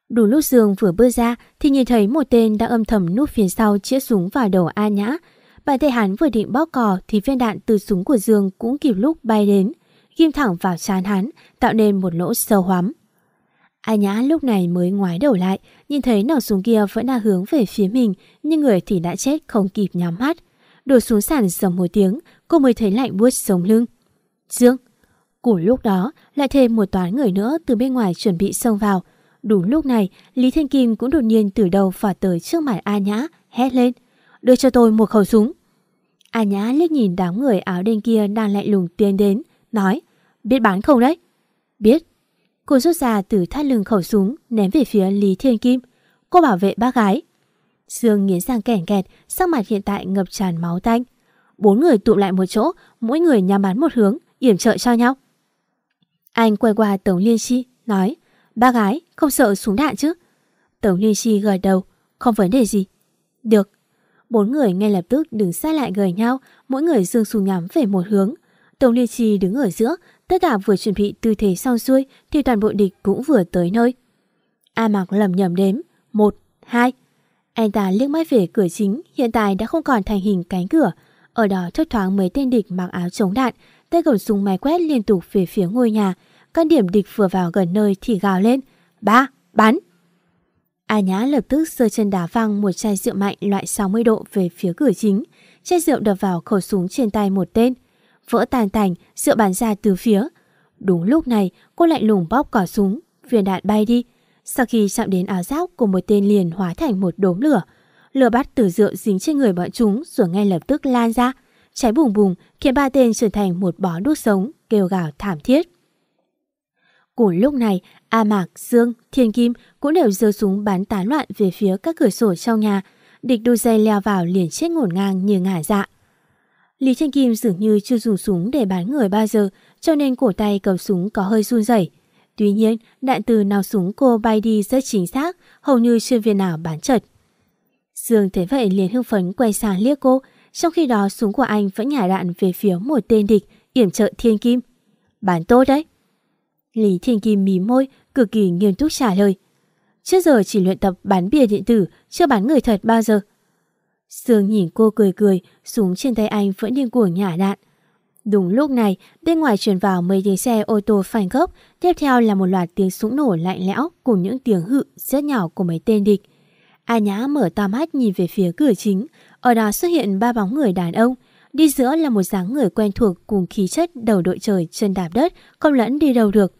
Đủ lúc Dương vừa bước ra thì nhìn thấy một tên đã âm thầm núp phía sau chĩa súng vào đầu A Nhã. Bàn tay hắn vừa định bóp cò thì viên đạn từ súng của Dương cũng kịp lúc bay đến, ghim thẳng vào trán hắn, tạo nên một lỗ sâu hoắm. A Nhã lúc này mới ngoái đầu lại, nhìn thấy nòng súng kia vẫn đang hướng về phía mình, nhưng người thì đã chết không kịp nhắm mắt. Đổ xuống sàn dầm một tiếng, cô mới thấy lạnh buốt sống lưng. Dương! Cùng lúc đó, lại thêm một toán người nữa từ bên ngoài chuẩn bị xông vào, Đúng lúc này, Lý Thiên Kim cũng đột nhiên từ đầu phả tới trước mặt A Nhã, hét lên. Đưa cho tôi một khẩu súng. A Nhã liếc nhìn đám người áo đen kia đang lạnh lùng tiến đến, nói. Biết bán không đấy? Biết. Cô rút ra từ thắt lưng khẩu súng, ném về phía Lý Thiên Kim. Cô bảo vệ bác gái. Dương nghiến răng kẻn kẹt, sắc mặt hiện tại ngập tràn máu tanh. Bốn người tụ lại một chỗ, mỗi người nhắm bắn một hướng, yểm trợ cho nhau. Anh quay qua Tống Liên Chi, nói. Ba gái, không sợ súng đạn chứ? Tống Liên Chi gật đầu, không vấn đề gì. Được. Bốn người ngay lập tức đứng sát lại gần nhau, mỗi người dương súng nhắm về một hướng. Tống Liên Chi đứng ở giữa, tất cả vừa chuẩn bị tư thế xong xuôi thì toàn bộ địch cũng vừa tới nơi. A Mạc lầm nhầm đếm, một, hai. Anh ta liếc mắt về cửa chính, hiện tại đã không còn thành hình cánh cửa. Ở đó thất thoáng mấy tên địch mặc áo chống đạn, tay cầm súng máy quét liên tục về phía ngôi nhà. Các điểm địch vừa vào gần nơi thì gào lên. Ba, bắn! A Nhã lập tức sơ chân đá văng một chai rượu mạnh loại 60 độ về phía cửa chính. Chai rượu đập vào khẩu súng trên tay một tên. Vỡ tàn tành, rượu bắn ra từ phía. Đúng lúc này, cô lạnh lùng bóp cỏ súng, viên đạn bay đi. Sau khi chạm đến áo giáp của một tên liền hóa thành một đốm lửa. Lửa bắt từ rượu dính trên người bọn chúng rồi ngay lập tức lan ra. Cháy bùng bùng khiến ba tên trở thành một bó đốt sống, kêu gào thảm thiết. Cùng lúc này, A Mạc, Dương, Thiên Kim cũng đều giơ súng bắn tán loạn về phía các cửa sổ trong nhà. Địch đu dây leo vào liền chết ngổn ngang như ngả dạ. Lý Thiên Kim dường như chưa dùng súng để bắn người bao giờ, cho nên cổ tay cầm súng có hơi run rẩy. Tuy nhiên, đạn từ nào súng cô bay đi rất chính xác, hầu như chưa viên nào bắn chật. Dương thấy vậy liền hưng phấn quay sang liếc cô, trong khi đó súng của anh vẫn nhả đạn về phía một tên địch, yểm trợ Thiên Kim. Bắn tốt đấy. Lý Thiên Kim mí môi, cực kỳ nghiêm túc trả lời. Trước giờ chỉ luyện tập bán bìa điện tử, chưa bán người thật bao giờ. Sương nhìn cô cười cười, súng trên tay anh vẫn điên cuồng nhả đạn. Đúng lúc này, bên ngoài truyền vào mấy tiếng xe ô tô phanh gấp, tiếp theo là một loạt tiếng súng nổ lạnh lẽo cùng những tiếng hự rất nhỏ của mấy tên địch. A Nhã mở to mắt nhìn về phía cửa chính, ở đó xuất hiện ba bóng người đàn ông. Đi giữa là một dáng người quen thuộc cùng khí chất đầu đội trời chân đạp đất, không lẫn đi đâu được.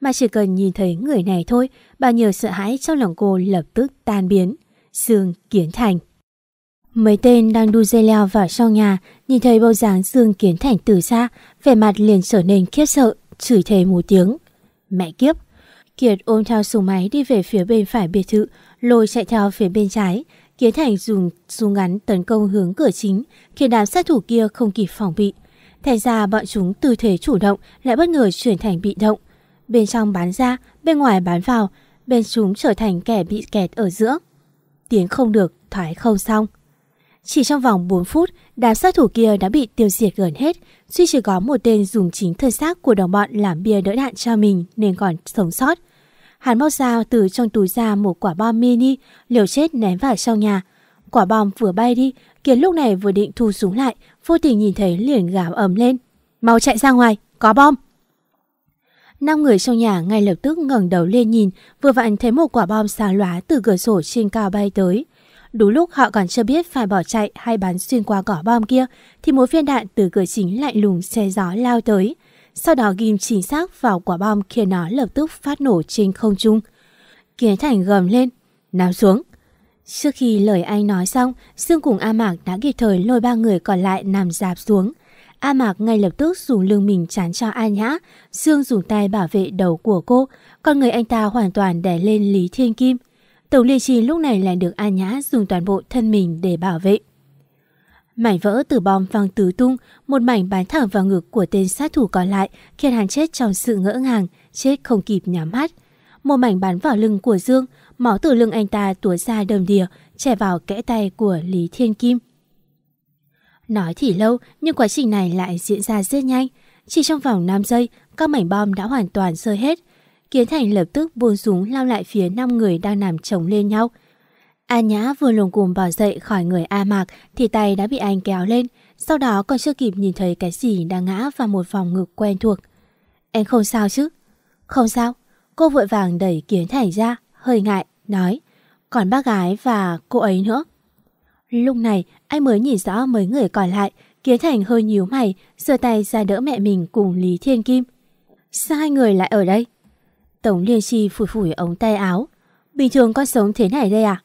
Mà chỉ cần nhìn thấy người này thôi, bao nhiêu sợ hãi trong lòng cô lập tức tan biến. Dương Kiến Thành Mấy tên đang đu dây leo vào trong nhà, nhìn thấy bầu dáng Dương Kiến Thành từ xa, vẻ mặt liền trở nên khiếp sợ, chửi thề một tiếng. Mẹ kiếp! Kiệt ôm theo súng máy đi về phía bên phải biệt thự, lôi chạy theo phía bên trái. Kiến Thành dùng súng ngắn tấn công hướng cửa chính, khiến đám sát thủ kia không kịp phòng bị. Thành ra bọn chúng tư thế chủ động lại bất ngờ chuyển thành bị động. Bên trong bán ra, bên ngoài bán vào, bên chúng trở thành kẻ bị kẹt ở giữa. tiến không được, thoái không xong. Chỉ trong vòng 4 phút, đám sát thủ kia đã bị tiêu diệt gần hết, duy chỉ có một tên dùng chính thân xác của đồng bọn làm bia đỡ đạn cho mình nên còn sống sót. Hắn móc ra từ trong túi ra một quả bom mini, liều chết ném vào trong nhà. Quả bom vừa bay đi, Kiệt lúc này vừa định thu súng lại, vô tình nhìn thấy liền gào ầm lên. Mau chạy ra ngoài, có bom! Năm người trong nhà ngay lập tức ngẩng đầu lên nhìn, vừa vặn thấy một quả bom sáng lóa từ cửa sổ trên cao bay tới. Đúng lúc họ còn chưa biết phải bỏ chạy hay bắn xuyên qua cỏ bom kia, thì một viên đạn từ cửa chính lạnh lùng xe gió lao tới. Sau đó ghim chính xác vào quả bom khiến nó lập tức phát nổ trên không trung. Kiến Thành gầm lên, nằm xuống. Trước khi lời anh nói xong, Dương cùng A Mạc đã kịp thời lôi ba người còn lại nằm dạp xuống. A Mạc ngay lập tức dùng lưng mình chán cho A Nhã, Dương dùng tay bảo vệ đầu của cô, con người anh ta hoàn toàn đè lên Lý Thiên Kim. Tổng Liên Chi lúc này lại được A Nhã dùng toàn bộ thân mình để bảo vệ. Mảnh vỡ từ bom văng tứ tung, một mảnh bắn thẳng vào ngực của tên sát thủ còn lại khiến hắn chết trong sự ngỡ ngàng, chết không kịp nhắm mắt. Một mảnh bắn vào lưng của Dương, máu từ lưng anh ta túa ra đầm đìa, chảy vào kẽ tay của Lý Thiên Kim. Nói thì lâu, nhưng quá trình này lại diễn ra rất nhanh. Chỉ trong vòng 5 giây, các mảnh bom đã hoàn toàn rơi hết. Kiến Thành lập tức buông súng lao lại phía 5 người đang nằm chồng lên nhau. A Nhã vừa lùng cùng bỏ dậy khỏi người A Mạc thì tay đã bị anh kéo lên, sau đó còn chưa kịp nhìn thấy cái gì đang ngã vào một vòng ngực quen thuộc. Em không sao chứ? Không sao. Cô vội vàng đẩy Kiến Thành ra, hơi ngại, nói. Còn bác gái và cô ấy nữa. Lúc này, anh mới nhìn rõ mấy người còn lại, Kiến Thành hơi nhíu mày, giơ tay ra đỡ mẹ mình cùng Lý Thiên Kim. Sao hai người lại ở đây? Tổng Liên Chi phủi phủi ống tay áo. Bình thường con sống thế này đây à?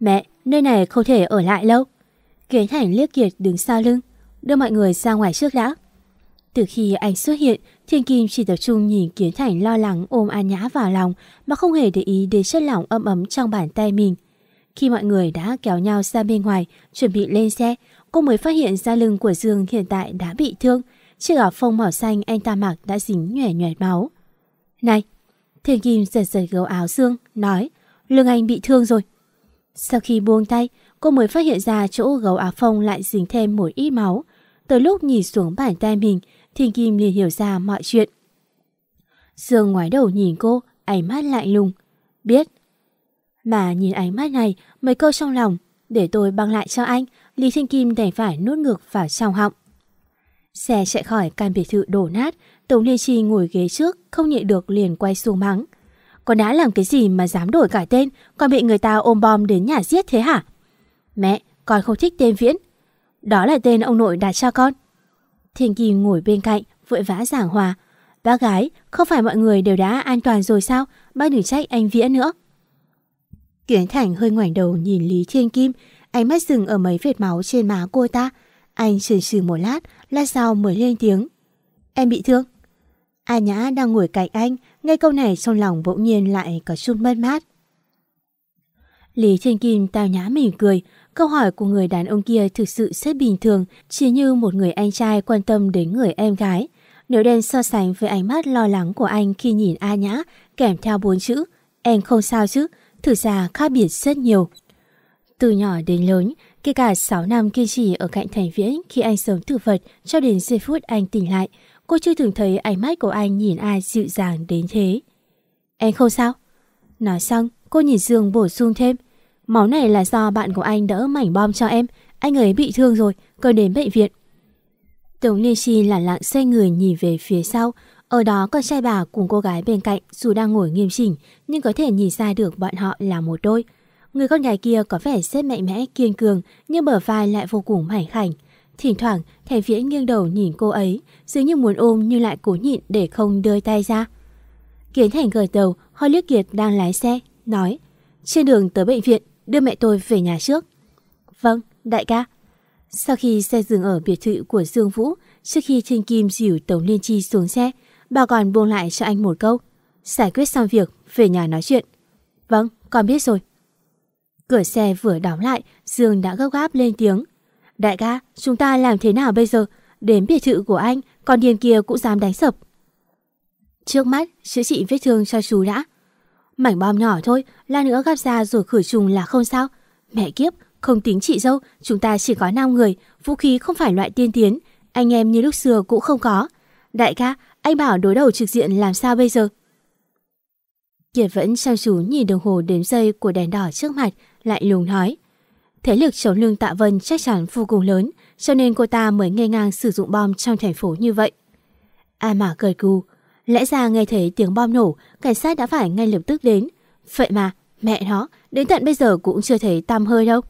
Mẹ, nơi này không thể ở lại lâu. Kiến Thành liếc kiệt đứng sau lưng, đưa mọi người ra ngoài trước đã. Từ khi anh xuất hiện, Thiên Kim chỉ tập trung nhìn Kiến Thành lo lắng ôm An Nhã vào lòng mà không hề để ý đến chất lỏng ấm ấm trong bàn tay mình. Khi mọi người đã kéo nhau ra bên ngoài, chuẩn bị lên xe, cô mới phát hiện ra lưng của Dương hiện tại đã bị thương. Chiếc áo phông màu xanh anh ta mặc đã dính nhòe nhòe máu. Này! Thiên Kim giật giật gấu áo Dương, nói lưng anh bị thương rồi. Sau khi buông tay, cô mới phát hiện ra chỗ gấu áo phông lại dính thêm một ít máu. Tới lúc nhìn xuống bàn tay mình, Thiên Kim liền hiểu ra mọi chuyện. Dương ngoái đầu nhìn cô, ánh mắt lạnh lùng. Biết. Mà nhìn ánh mắt này, mấy câu trong lòng, để tôi băng lại cho anh, Lý Thiên Kim đành phải nuốt ngược vào trong họng. Xe chạy khỏi căn biệt thự đổ nát, Tống Liên Chi ngồi ghế trước, không nhịn được liền quay xuống mắng. Con đã làm cái gì mà dám đổi cả tên, còn bị người ta ôm bom đến nhà giết thế hả? Mẹ, con không thích tên Viễn. Đó là tên ông nội đặt cho con. Thiên Kim ngồi bên cạnh, vội vã giảng hòa. Bác gái, không phải mọi người đều đã an toàn rồi sao? Bác đừng trách anh Viễn nữa. Kiến Thành hơi ngoảnh đầu nhìn Lý Thiên Kim, ánh mắt dừng ở mấy vệt máu trên má cô ta. Anh chần chừ một lát, lát sau mới lên tiếng. Em bị thương. A Nhã đang ngồi cạnh anh, nghe câu này trong lòng bỗng nhiên lại có chút mất mát. Lý Thiên Kim tao nhã mỉm cười, câu hỏi của người đàn ông kia thực sự rất bình thường, chỉ như một người anh trai quan tâm đến người em gái. Nếu đen so sánh với ánh mắt lo lắng của anh khi nhìn A Nhã, kèm theo bốn chữ, em không sao chứ, thực ra khác biệt rất nhiều. Từ nhỏ đến lớn, kể cả 6 năm kiên trì ở cạnh Thành Viễn khi anh sống thử vật cho đến giây phút anh tỉnh lại, cô chưa từng thấy ánh mắt của anh nhìn ai dịu dàng đến thế. Em không sao? Nói xong, cô nhìn Dương bổ sung thêm. Máu này là do bạn của anh đỡ mảnh bom cho em, anh ấy bị thương rồi, cần đến bệnh viện. Tống Liên Chi là lặng xoay người nhìn về phía sau, ở đó con trai bà cùng cô gái bên cạnh dù đang ngồi nghiêm chỉnh nhưng có thể nhìn ra được bọn họ là một đôi. Người con gái kia có vẻ rất mạnh mẽ, kiên cường nhưng bờ vai lại vô cùng mảnh khảnh. Thỉnh thoảng, thầy Viễn nghiêng đầu nhìn cô ấy, dường như muốn ôm nhưng lại cố nhịn để không đưa tay ra. Kiến Thành gật đầu, Hoa Liếc Kiệt đang lái xe, nói Trên đường tới bệnh viện, đưa mẹ tôi về nhà trước. Vâng, đại ca. Sau khi xe dừng ở biệt thự của Dương Vũ, trước khi Trinh Kim dìu Tống Liên Chi xuống xe, bà còn buông lại cho anh một câu. Giải quyết xong việc, về nhà nói chuyện. Vâng, con biết rồi. Cửa xe vừa đóng lại, Dương đã gấp gáp lên tiếng. Đại ca, chúng ta làm thế nào bây giờ? Đến biệt thự của anh, con điên kia cũng dám đánh sập. Trước mắt, chữa trị vết thương cho chú đã. Mảnh bom nhỏ thôi, la nữa gặp ra rồi khử trùng là không sao. Mẹ kiếp, không tính chị dâu, chúng ta chỉ có 5 người, vũ khí không phải loại tiên tiến, anh em như lúc xưa cũng không có. Đại ca, anh bảo đối đầu trực diện làm sao bây giờ? Kiệt vẫn chăm chú nhìn đồng hồ đếm giây của đèn đỏ trước mặt, lại lùng nói. Thế lực chống lưng Tạ Vân chắc chắn vô cùng lớn, cho nên cô ta mới ngây ngang sử dụng bom trong thành phố như vậy. A Mã cười cù, lẽ ra nghe thấy tiếng bom nổ, cảnh sát đã phải ngay lập tức đến. Vậy mà, mẹ nó, đến tận bây giờ cũng chưa thấy tăm hơi đâu.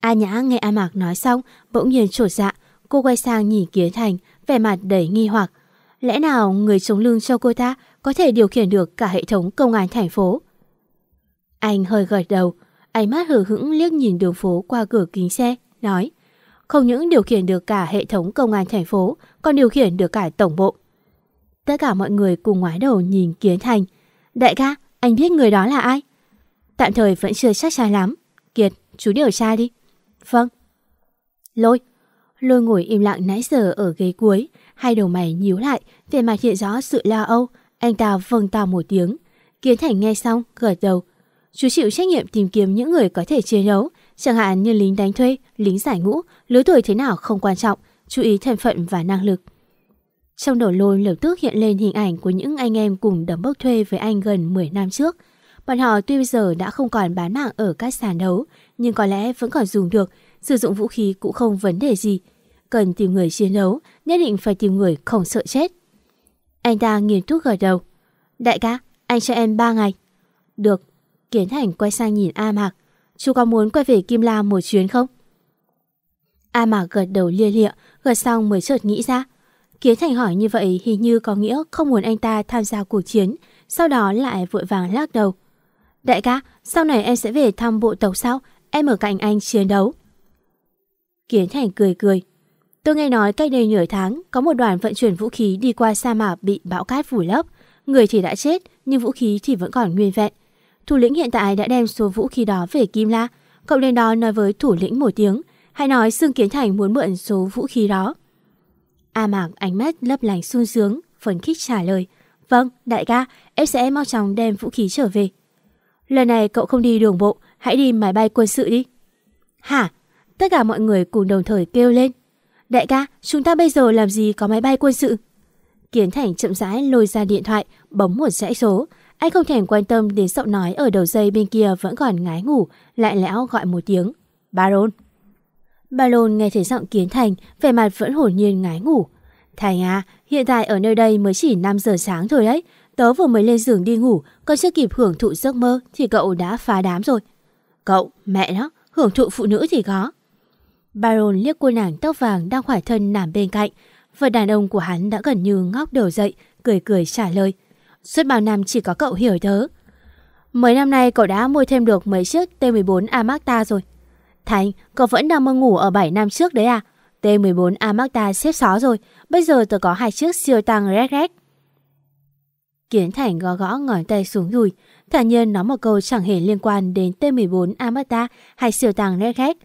A Nhã nghe A Mạc nói xong, bỗng nhiên trột dạ, cô quay sang nhìn Kiến Thành, vẻ mặt đầy nghi hoặc. Lẽ nào người chống lưng cho cô ta có thể điều khiển được cả hệ thống công an thành phố? Anh hơi gật đầu, ánh mắt hờ hững liếc nhìn đường phố qua cửa kính xe, nói Không những điều khiển được cả hệ thống công an thành phố, còn điều khiển được cả tổng bộ. Tất cả mọi người cùng ngoái đầu nhìn Kiến Thành. Đại ca, anh biết người đó là ai? Tạm thời vẫn chưa chắc chắn lắm. Kiệt, chú điều tra đi. Vâng. Lôi. Lôi ngồi im lặng nãy giờ ở ghế cuối, hai đầu mày nhíu lại, vẻ mặt hiện rõ sự lo âu. Anh ta vâng tao một tiếng. Kiến Thành nghe xong, gật đầu. Chú chịu trách nhiệm tìm kiếm những người có thể chiến đấu, chẳng hạn như lính đánh thuê, lính giải ngũ, lứa tuổi thế nào không quan trọng, chú ý thân phận và năng lực. Trong đầu lôi lập tức hiện lên hình ảnh của những anh em cùng đấm bốc thuê với anh gần 10 năm trước. Bọn họ tuy bây giờ đã không còn bán mạng ở các sàn đấu, nhưng có lẽ vẫn còn dùng được, sử dụng vũ khí cũng không vấn đề gì. Cần tìm người chiến đấu, nhất định phải tìm người không sợ chết. Anh ta nghiêm túc gật đầu. Đại ca, anh cho em 3 ngày. Được. Kiến Thành quay sang nhìn A Mạc. Chú có muốn quay về Kim La một chuyến không? A Mạc gật đầu lia lịa, gật xong mới chợt nghĩ ra. Kiến Thành hỏi như vậy hình như có nghĩa không muốn anh ta tham gia cuộc chiến, sau đó lại vội vàng lắc đầu. Đại ca, sau này em sẽ về thăm bộ tộc sao? Em ở cạnh anh chiến đấu. Kiến Thành cười cười. Tôi nghe nói cách đây nửa tháng có một đoàn vận chuyển vũ khí đi qua sa mạc bị bão cát vùi lấp. Người thì đã chết nhưng vũ khí thì vẫn còn nguyên vẹn. Thủ lĩnh hiện tại đã đem số vũ khí đó về Kim La. Cậu lên đó nói với thủ lĩnh một tiếng. Hãy nói Sương Kiến Thành muốn mượn số vũ khí đó. A Mạc ánh mắt lấp lánh sung sướng, phấn khích trả lời. Vâng, đại ca, em sẽ mau chóng đem vũ khí trở về. Lần này cậu không đi đường bộ, hãy đi máy bay quân sự đi. Hả? Tất cả mọi người cùng đồng thời kêu lên. Đại ca, chúng ta bây giờ làm gì có máy bay quân sự? Kiến Thành chậm rãi lôi ra điện thoại, bấm một dãy số. Anh không thèm quan tâm đến giọng nói ở đầu dây bên kia vẫn còn ngái ngủ, lại lẽo gọi một tiếng. Baron. Baron nghe thấy giọng Kiến Thành, vẻ mặt vẫn hồn nhiên ngái ngủ. Thành à, hiện tại ở nơi đây mới chỉ 5 giờ sáng thôi đấy. Tớ vừa mới lên giường đi ngủ, còn chưa kịp hưởng thụ giấc mơ thì cậu đã phá đám rồi. Cậu, mẹ nó, hưởng thụ phụ nữ thì có. Baron liếc cô nàng tóc vàng đang khỏa thân nằm bên cạnh. Và đàn ông của hắn đã gần như ngóc đầu dậy, cười cười trả lời. Suốt bao năm chỉ có cậu hiểu tớ. Mấy năm nay cậu đã mua thêm được mấy chiếc T14 Amacta rồi. Thành, cậu vẫn đang mơ ngủ ở 7 năm trước đấy à? T14 Amacta xếp xó rồi, bây giờ tớ có hai chiếc siêu tăng Red Red. Kiến Thành gõ gõ ngón tay xuống đùi, thản nhiên nói một câu chẳng hề liên quan đến T14 Amata hay siêu tăng Red Red.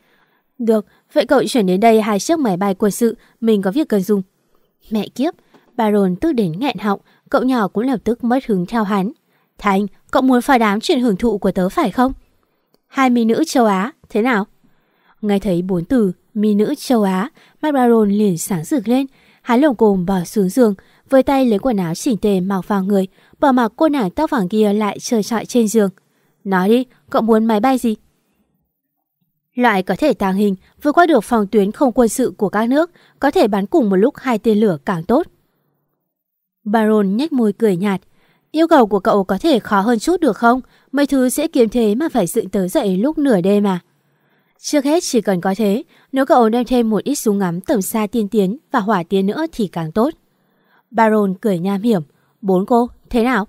Được, vậy cậu chuyển đến đây hai chiếc máy bay quân sự, mình có việc cần dùng. Mẹ kiếp, Baron tức đến nghẹn họng, cậu nhỏ cũng lập tức mất hứng theo hắn. Thành, cậu muốn phá đám chuyện hưởng thụ của tớ phải không? Hai mỹ nữ châu Á, thế nào? Nghe thấy bốn từ mỹ nữ châu Á, mắt Baron liền sáng rực lên. Hắn lồng cồm bỏ xuống giường, với tay lấy quần áo chỉnh tề mặc vào người, bỏ mặc cô nàng tóc vàng kia lại chơi trọi trên giường. Nói đi, cậu muốn máy bay gì? Loại có thể tàng hình, vượt qua được phòng tuyến không quân sự của các nước, có thể bắn cùng một lúc hai tên lửa càng tốt. Baron nhếch môi cười nhạt. Yêu cầu của cậu có thể khó hơn chút được không? Mấy thứ sẽ kiếm thế mà phải dựng tới dậy lúc nửa đêm mà. Trước hết chỉ cần có thế, nếu cậu đem thêm một ít súng ngắm tầm xa tiên tiến và hỏa tiến nữa thì càng tốt. Baron cười nham hiểm. Bốn cô, thế nào?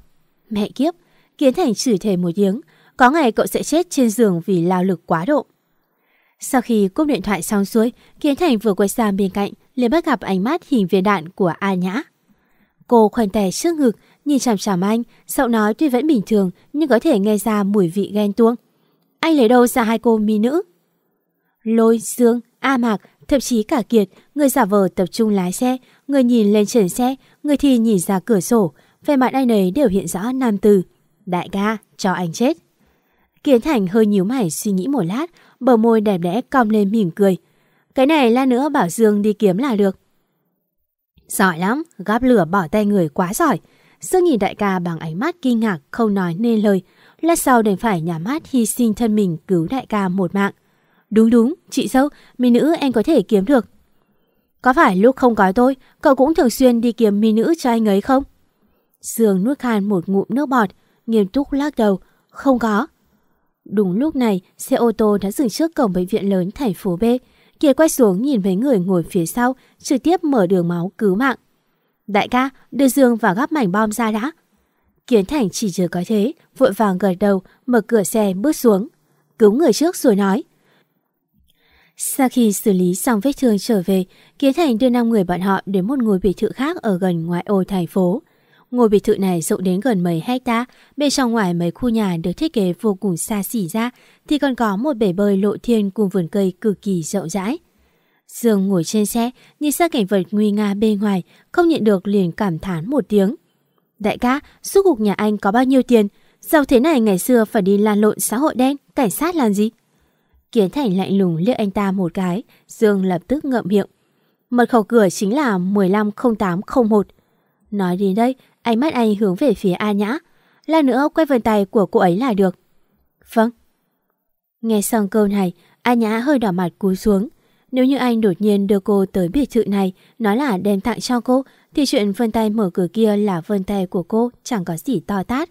Mẹ kiếp, Kiến Thành chửi thề một tiếng. Có ngày cậu sẽ chết trên giường vì lao lực quá độ. Sau khi cúp điện thoại xong xuôi, Kiến Thành vừa quay sang bên cạnh, liền bắt gặp ánh mắt hình viên đạn của A Nhã. Cô khoanh tay trước ngực, nhìn chằm chằm anh, giọng nói tuy vẫn bình thường nhưng có thể nghe ra mùi vị ghen tuông. Anh lấy đâu ra hai cô mi nữ? Lôi, Dương, A Mạc, thậm chí cả Kiệt, người giả vờ tập trung lái xe, người nhìn lên trần xe, người thì nhìn ra cửa sổ, về mặt anh ấy đều hiện rõ nam từ. Đại ca, cho anh chết. Kiến Thành hơi nhíu mày suy nghĩ một lát, bờ môi đẹp đẽ cong lên mỉm cười. Cái này la nữa bảo Dương đi kiếm là được. Giỏi lắm, gắp lửa bỏ tay người quá giỏi. Dương nhìn đại ca bằng ánh mắt kinh ngạc không nói nên lời. Lát sau đành phải nhắm mắt hy sinh thân mình cứu đại ca một mạng. Đúng đúng, chị dâu, mỹ nữ em có thể kiếm được. Có phải lúc không có tôi, cậu cũng thường xuyên đi kiếm mỹ nữ cho anh ấy không? Dương nuốt khan một ngụm nước bọt, nghiêm túc lắc đầu. Không có. Đúng lúc này, xe ô tô đã dừng trước cổng bệnh viện lớn thành phố B. Kiệt quay xuống nhìn mấy người ngồi phía sau, trực tiếp mở đường máu cứu mạng. Đại ca, đưa Dương và gắp mảnh bom ra đã. Kiến Thành chỉ chờ có thế, vội vàng gật đầu, mở cửa xe bước xuống. Cứu người trước rồi nói. Sau khi xử lý xong vết thương trở về, Kiến Thành đưa năm người bọn họ đến một ngôi biệt thự khác ở gần ngoại ô thành phố. Ngôi biệt thự này rộng đến gần mấy hecta, bên trong ngoài mấy khu nhà được thiết kế vô cùng xa xỉ ra, thì còn có một bể bơi lộ thiên cùng vườn cây cực kỳ rộng rãi. Dương ngồi trên xe, nhìn xa cảnh vật nguy nga bên ngoài, không nhận được liền cảm thán một tiếng. Đại ca, suốt cục nhà anh có bao nhiêu tiền? Giàu thế này ngày xưa phải đi lan lộn xã hội đen, cảnh sát làm gì? Kiến Thành lạnh lùng liếc anh ta một cái, Dương lập tức ngậm miệng. Mật khẩu cửa chính là 150801. Nói đến đây, ánh mắt anh hướng về phía A Nhã. Là nữa quay vần tay của cô ấy là được. Vâng. Nghe xong câu này, A Nhã hơi đỏ mặt cúi xuống. Nếu như anh đột nhiên đưa cô tới biệt thự này, nói là đem tặng cho cô, thì chuyện vân tay mở cửa kia là vân tay của cô chẳng có gì to tát.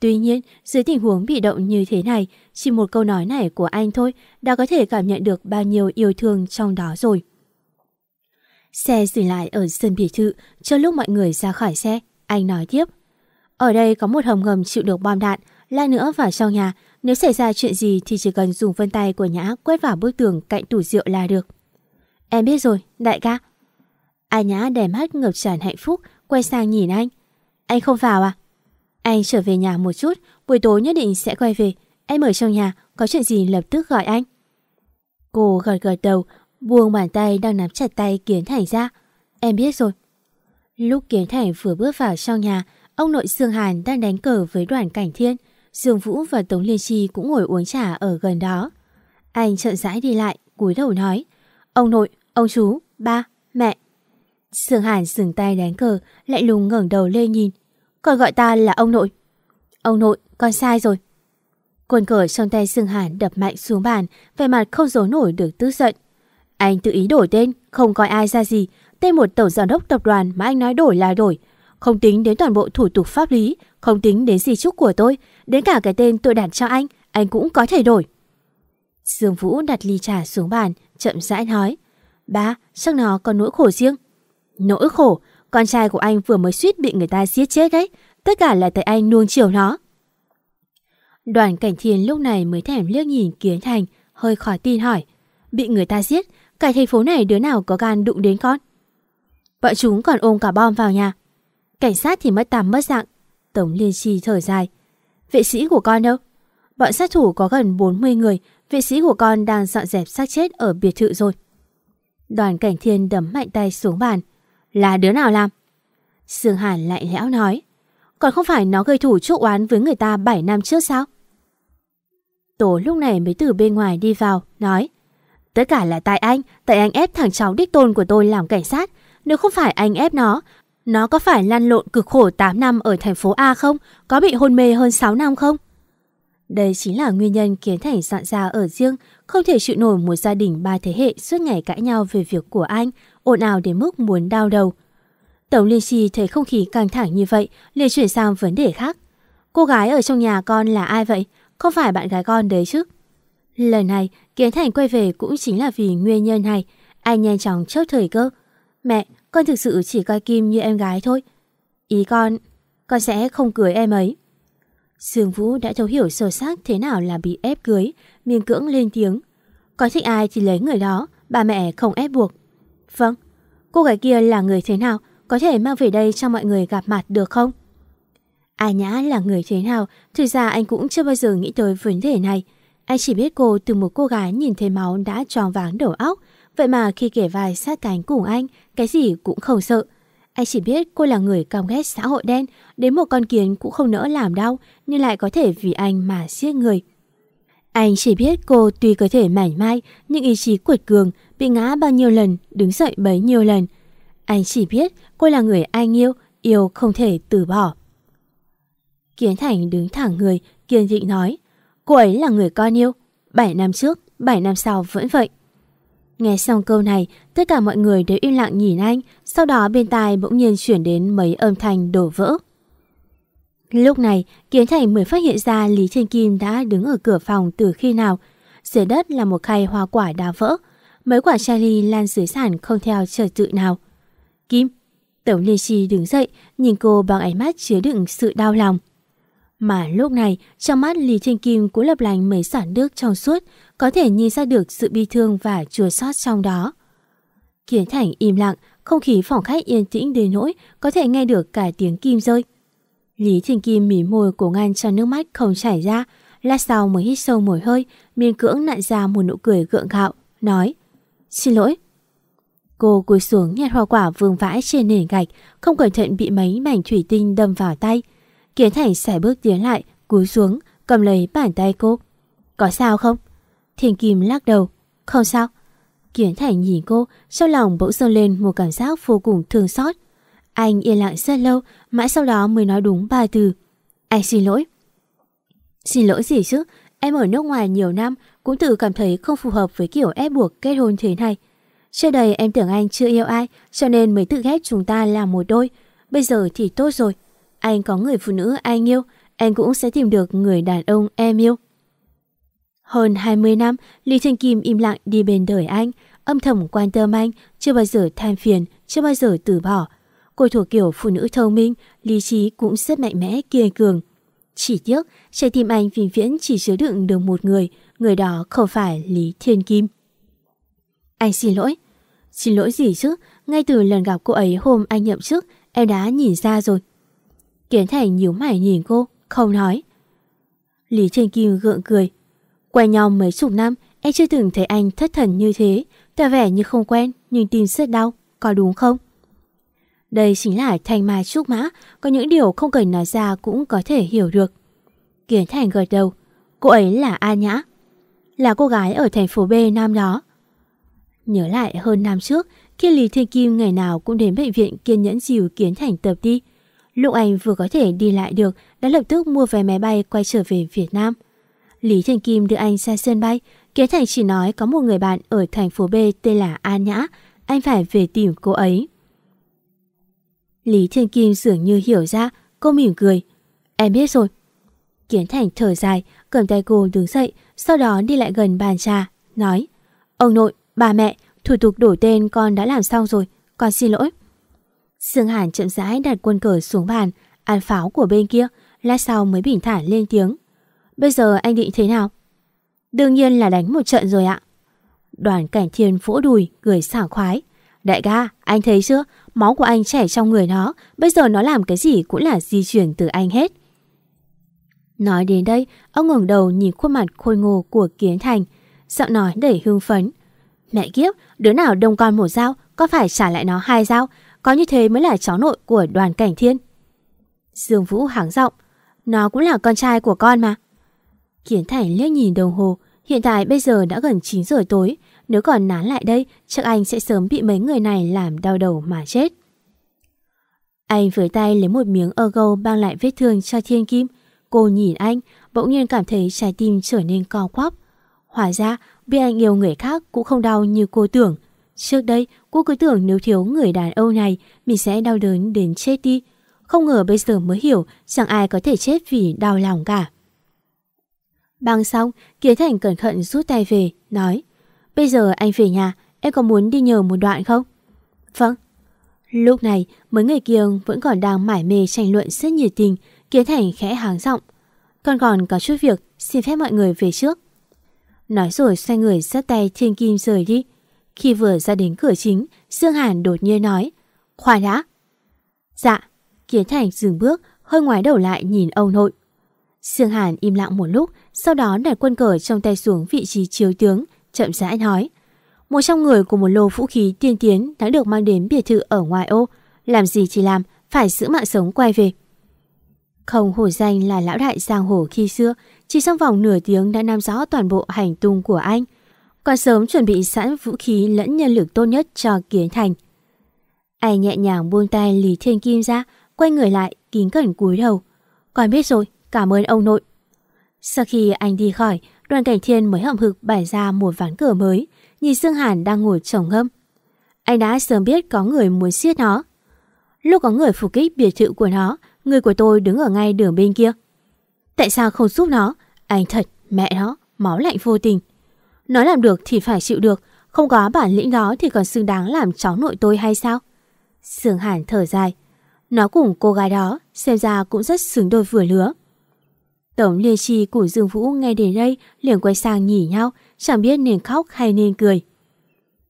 Tuy nhiên, dưới tình huống bị động như thế này, chỉ một câu nói này của anh thôi đã có thể cảm nhận được bao nhiêu yêu thương trong đó rồi. Xe dừng lại ở sân biệt thự, cho lúc mọi người ra khỏi xe, anh nói tiếp. Ở đây có một hầm ngầm chịu được bom đạn, la nữa vào trong nhà, nếu xảy ra chuyện gì thì chỉ cần dùng vân tay của Nhã quét vào bức tường cạnh tủ rượu là được. Em biết rồi, đại ca. Ai Nhã đè mắt ngập tràn hạnh phúc, quay sang nhìn anh. Anh không vào à? Anh trở về nhà một chút, buổi tối nhất định sẽ quay về. Em ở trong nhà, có chuyện gì lập tức gọi anh. Cô gật gật đầu, buông bàn tay đang nắm chặt tay Kiến Thành ra. Em biết rồi. Lúc Kiến Thành vừa bước vào trong nhà, ông nội Sương Hàn đang đánh cờ với đoàn cảnh thiên. Dương Vũ và Tống Liên Chi cũng ngồi uống trà ở gần đó. Anh chậm rãi đi lại, cúi đầu nói. Ông nội, ông chú, ba, mẹ. Sương Hàn dừng tay đánh cờ, lại lùng ngẩng đầu lên nhìn. Còn gọi ta là ông nội. Ông nội, con sai rồi. Quân cờ trong tay Sương Hàn đập mạnh xuống bàn, vẻ mặt không giấu nổi được tức giận. Anh tự ý đổi tên, không coi ai ra gì. Tên một tổng giám đốc tập đoàn mà anh nói đổi là đổi. Không tính đến toàn bộ thủ tục pháp lý, không tính đến di chúc của tôi, đến cả cái tên tôi đặt cho anh, anh cũng có thể đổi. Dương Vũ đặt ly trà xuống bàn, chậm rãi nói. Ba, chắc nó có nỗi khổ riêng. Nỗi khổ, con trai của anh vừa mới suýt bị người ta giết chết đấy. Tất cả là tại anh nuông chiều nó. Đoàn cảnh thiên lúc này mới thèm liếc nhìn Kiến Thành, hơi khỏi tin hỏi. Bị người ta giết, cả thành phố này đứa nào có gan đụng đến con? Bọn chúng còn ôm cả bom vào nhà. Cảnh sát thì mất tàm mất dạng. Tống Liên Chi thở dài. Vệ sĩ của con đâu? Bọn sát thủ có gần 40 người, vệ sĩ của con đang dọn dẹp xác chết ở biệt thự rồi. Đoàn cảnh thiên đấm mạnh tay xuống bàn. Là đứa nào làm? Sương Hàn lại lẽo nói. Còn không phải nó gây thủ chuốc oán với người ta 7 năm trước sao? Tố lúc này mới từ bên ngoài đi vào, nói. Tất cả là tại anh, tại anh ép thằng cháu đích tôn của tôi làm cảnh sát. Nếu không phải anh ép nó, nó có phải lăn lộn cực khổ 8 năm ở thành phố A không? Có bị hôn mê hơn 6 năm không? Đây chính là nguyên nhân khiến Thành dọn ra ở riêng, không thể chịu nổi một gia đình ba thế hệ suốt ngày cãi nhau về việc của anh, ồn ào đến mức muốn đau đầu. Tổng Liên Chi thấy không khí căng thẳng như vậy, liền chuyển sang vấn đề khác. Cô gái ở trong nhà con là ai vậy? Không phải bạn gái con đấy chứ? Lần này, Kiến Thành quay về cũng chính là vì nguyên nhân này. Anh nhanh chóng chớp thời cơ. Mẹ, con thực sự chỉ coi Kim như em gái thôi. Ý con, con sẽ không cưới em ấy. Sương Vũ đã thấu hiểu sâu sắc thế nào là bị ép cưới, miên cưỡng lên tiếng. Có thích ai thì lấy người đó, bà mẹ không ép buộc. Vâng, cô gái kia là người thế nào, có thể mang về đây cho mọi người gặp mặt được không? Ai Nhã là người thế nào, thực ra anh cũng chưa bao giờ nghĩ tới vấn đề này. Anh chỉ biết cô từ một cô gái nhìn thấy máu đã tròn váng đầu óc, vậy mà khi kể vai sát cánh cùng anh, cái gì cũng không sợ. Anh chỉ biết cô là người căm ghét xã hội đen, đến một con kiến cũng không nỡ làm đau, nhưng lại có thể vì anh mà giết người. Anh chỉ biết cô tuy có thể mảnh mai, nhưng ý chí quật cường, bị ngã bao nhiêu lần, đứng dậy bấy nhiêu lần. Anh chỉ biết cô là người anh yêu, yêu không thể từ bỏ. Kiến Thành đứng thẳng người, kiên định nói, cô ấy là người con yêu, 7 năm trước, 7 năm sau vẫn vậy. Nghe xong câu này, tất cả mọi người đều im lặng nhìn anh, sau đó bên tai bỗng nhiên chuyển đến mấy âm thanh đổ vỡ. Lúc này, Kiến Thành mới phát hiện ra Lý Thiên Kim đã đứng ở cửa phòng từ khi nào. Dưới đất là một khay hoa quả đã vỡ, mấy quả cherry lan dưới sàn không theo trật tự nào. Kim, Tổng Liên Chi đứng dậy, nhìn cô bằng ánh mắt chứa đựng sự đau lòng. Mà lúc này, trong mắt Lý Thiên Kim cũng lập lành mấy giọt nước trong suốt, có thể nhìn ra được sự bi thương và chua xót trong đó. Kiến Thành im lặng, không khí phòng khách yên tĩnh đến nỗi có thể nghe được cả tiếng kim rơi. Lý Thiên Kim mỉ môi cố ngăn cho nước mắt không chảy ra, lát sau mới hít sâu một hơi, miên cưỡng nặn ra một nụ cười gượng gạo, nói Xin lỗi. Cô cúi xuống nhặt hoa quả vương vãi trên nền gạch, không cẩn thận bị mấy mảnh thủy tinh đâm vào tay. Kiến Thành xài bước tiến lại, cúi xuống, cầm lấy bàn tay cô. Có sao không? Thiên Kim lắc đầu. Không sao. Kiến Thành nhìn cô, trong lòng bỗng dâng lên một cảm giác vô cùng thương xót. Anh yên lặng rất lâu, mãi sau đó mới nói đúng ba từ. Anh xin lỗi. Xin lỗi gì chứ? Em ở nước ngoài nhiều năm, cũng tự cảm thấy không phù hợp với kiểu ép buộc kết hôn thế này. Trước đây em tưởng anh chưa yêu ai, cho nên mới tự ghét chúng ta làm một đôi. Bây giờ thì tốt rồi. Anh có người phụ nữ anh yêu, anh cũng sẽ tìm được người đàn ông em yêu. Hơn 20 năm, Lý Thanh Kim im lặng đi bên đời anh, âm thầm quan tâm anh, chưa bao giờ than phiền, chưa bao giờ từ bỏ. Cô thuộc kiểu phụ nữ thông minh, lý trí cũng rất mạnh mẽ, kiên cường. Chỉ tiếc, trái tim anh vĩnh viễn chỉ chứa đựng được một người, người đó không phải Lý Thiên Kim. Anh xin lỗi. Xin lỗi gì chứ? Ngay từ lần gặp cô ấy hôm anh nhậm chức, em đã nhìn ra rồi. Kiến Thành nhíu mày nhìn cô, không nói. Lý Thiên Kim gượng cười. Quen nhau mấy chục năm, em chưa từng thấy anh thất thần như thế, tỏ vẻ như không quen nhưng tim rất đau, có đúng không? Đây chính là thanh mai trúc mã, có những điều không cần nói ra cũng có thể hiểu được. Kiến Thành gật đầu. Cô ấy là A Nhã. Là cô gái ở thành phố B năm đó. Nhớ lại hơn năm trước, khi Lý Thiên Kim ngày nào cũng đến bệnh viện kiên nhẫn dìu Kiến Thành tập đi. Lúc anh vừa có thể đi lại được, đã lập tức mua vé máy bay quay trở về Việt Nam. Lý Thiên Kim đưa anh ra sân bay, Kiến Thành chỉ nói có một người bạn ở thành phố B tên là An Nhã, anh phải về tìm cô ấy. Lý Thiên Kim dường như hiểu ra, cô mỉm cười. Em biết rồi. Kiến Thành thở dài, cầm tay cô đứng dậy, sau đó đi lại gần bàn trà, nói Ông nội, bà mẹ, thủ tục đổi tên con đã làm xong rồi, con xin lỗi. Sương Hàn chậm rãi đặt quân cờ xuống bàn, ăn pháo của bên kia, lát sau mới bình thản lên tiếng. Bây giờ anh định thế nào? Đương nhiên là đánh một trận rồi ạ. Đoàn cảnh thiên vỗ đùi, cười sảng khoái. Đại ca, anh thấy chưa? Máu của anh chảy trong người nó, bây giờ nó làm cái gì cũng là di chuyển từ anh hết. Nói đến đây, ông ngẩng đầu nhìn khuôn mặt khôi ngô của Kiến Thành, giọng nói đầy hưng phấn. Mẹ kiếp, đứa nào đông con một dao, có phải trả lại nó hai dao, có như thế mới là cháu nội của đoàn cảnh thiên. Dương Vũ hắng giọng, nó cũng là con trai của con mà. Kiến Thành liếc nhìn đồng hồ, hiện tại bây giờ đã gần 9 giờ tối, nếu còn nán lại đây, chắc anh sẽ sớm bị mấy người này làm đau đầu mà chết. Anh với tay lấy một miếng ergo băng lại vết thương cho Thiên Kim. Cô nhìn anh, bỗng nhiên cảm thấy trái tim trở nên co quắp. Hóa ra, biết anh yêu người khác cũng không đau như cô tưởng. Trước đây, cô cứ tưởng nếu thiếu người đàn ông này, mình sẽ đau đớn đến chết đi. Không ngờ bây giờ mới hiểu chẳng ai có thể chết vì đau lòng cả. Băng xong, Kiến Thành cẩn thận rút tay về, nói Bây giờ anh về nhà, em có muốn đi nhờ một đoạn không? Vâng. Lúc này, mấy người kia vẫn còn đang mải mê tranh luận rất nhiệt tình, Kiến Thành khẽ háng giọng. còn còn có chút việc, xin phép mọi người về trước. Nói rồi xoay người sát tay Thiên Kim rời đi. Khi vừa ra đến cửa chính, Dương Hàn đột nhiên nói, khoan đã. Dạ, Kiến Thành dừng bước, hơi ngoái đầu lại nhìn ông nội. Dương Hàn im lặng một lúc, sau đó đặt quân cờ trong tay xuống vị trí chiếu tướng, chậm rãi nói. Một trong người của một lô vũ khí tiên tiến đã được mang đến biệt thự ở ngoài ô. Làm gì thì làm, phải giữ mạng sống quay về. Không hổ danh là lão đại giang hồ khi xưa, chỉ trong vòng nửa tiếng đã nắm rõ toàn bộ hành tung của anh. Còn sớm chuẩn bị sẵn vũ khí lẫn nhân lực tốt nhất cho kiến thành. Anh nhẹ nhàng buông tay Lý Thiên Kim ra, quay người lại, kính cẩn cúi đầu. còn biết rồi, cảm ơn ông nội. Sau khi anh đi khỏi, đoàn cảnh thiên mới hậm hực bày ra một ván cửa mới, nhìn Dương Hàn đang ngồi trồng ngâm. Anh đã sớm biết có người muốn giết nó. Lúc có người phục kích biệt thự của nó, người của tôi đứng ở ngay đường bên kia. Tại sao không giúp nó? Anh thật, mẹ nó, máu lạnh vô tình. Nó làm được thì phải chịu được, không có bản lĩnh đó thì còn xứng đáng làm cháu nội tôi hay sao? Sương Hàn thở dài. Nó cùng cô gái đó xem ra cũng rất xứng đôi vừa lứa. Tổng liên chi của Dương Vũ nghe đến đây liền quay sang nhỉ nhau, chẳng biết nên khóc hay nên cười.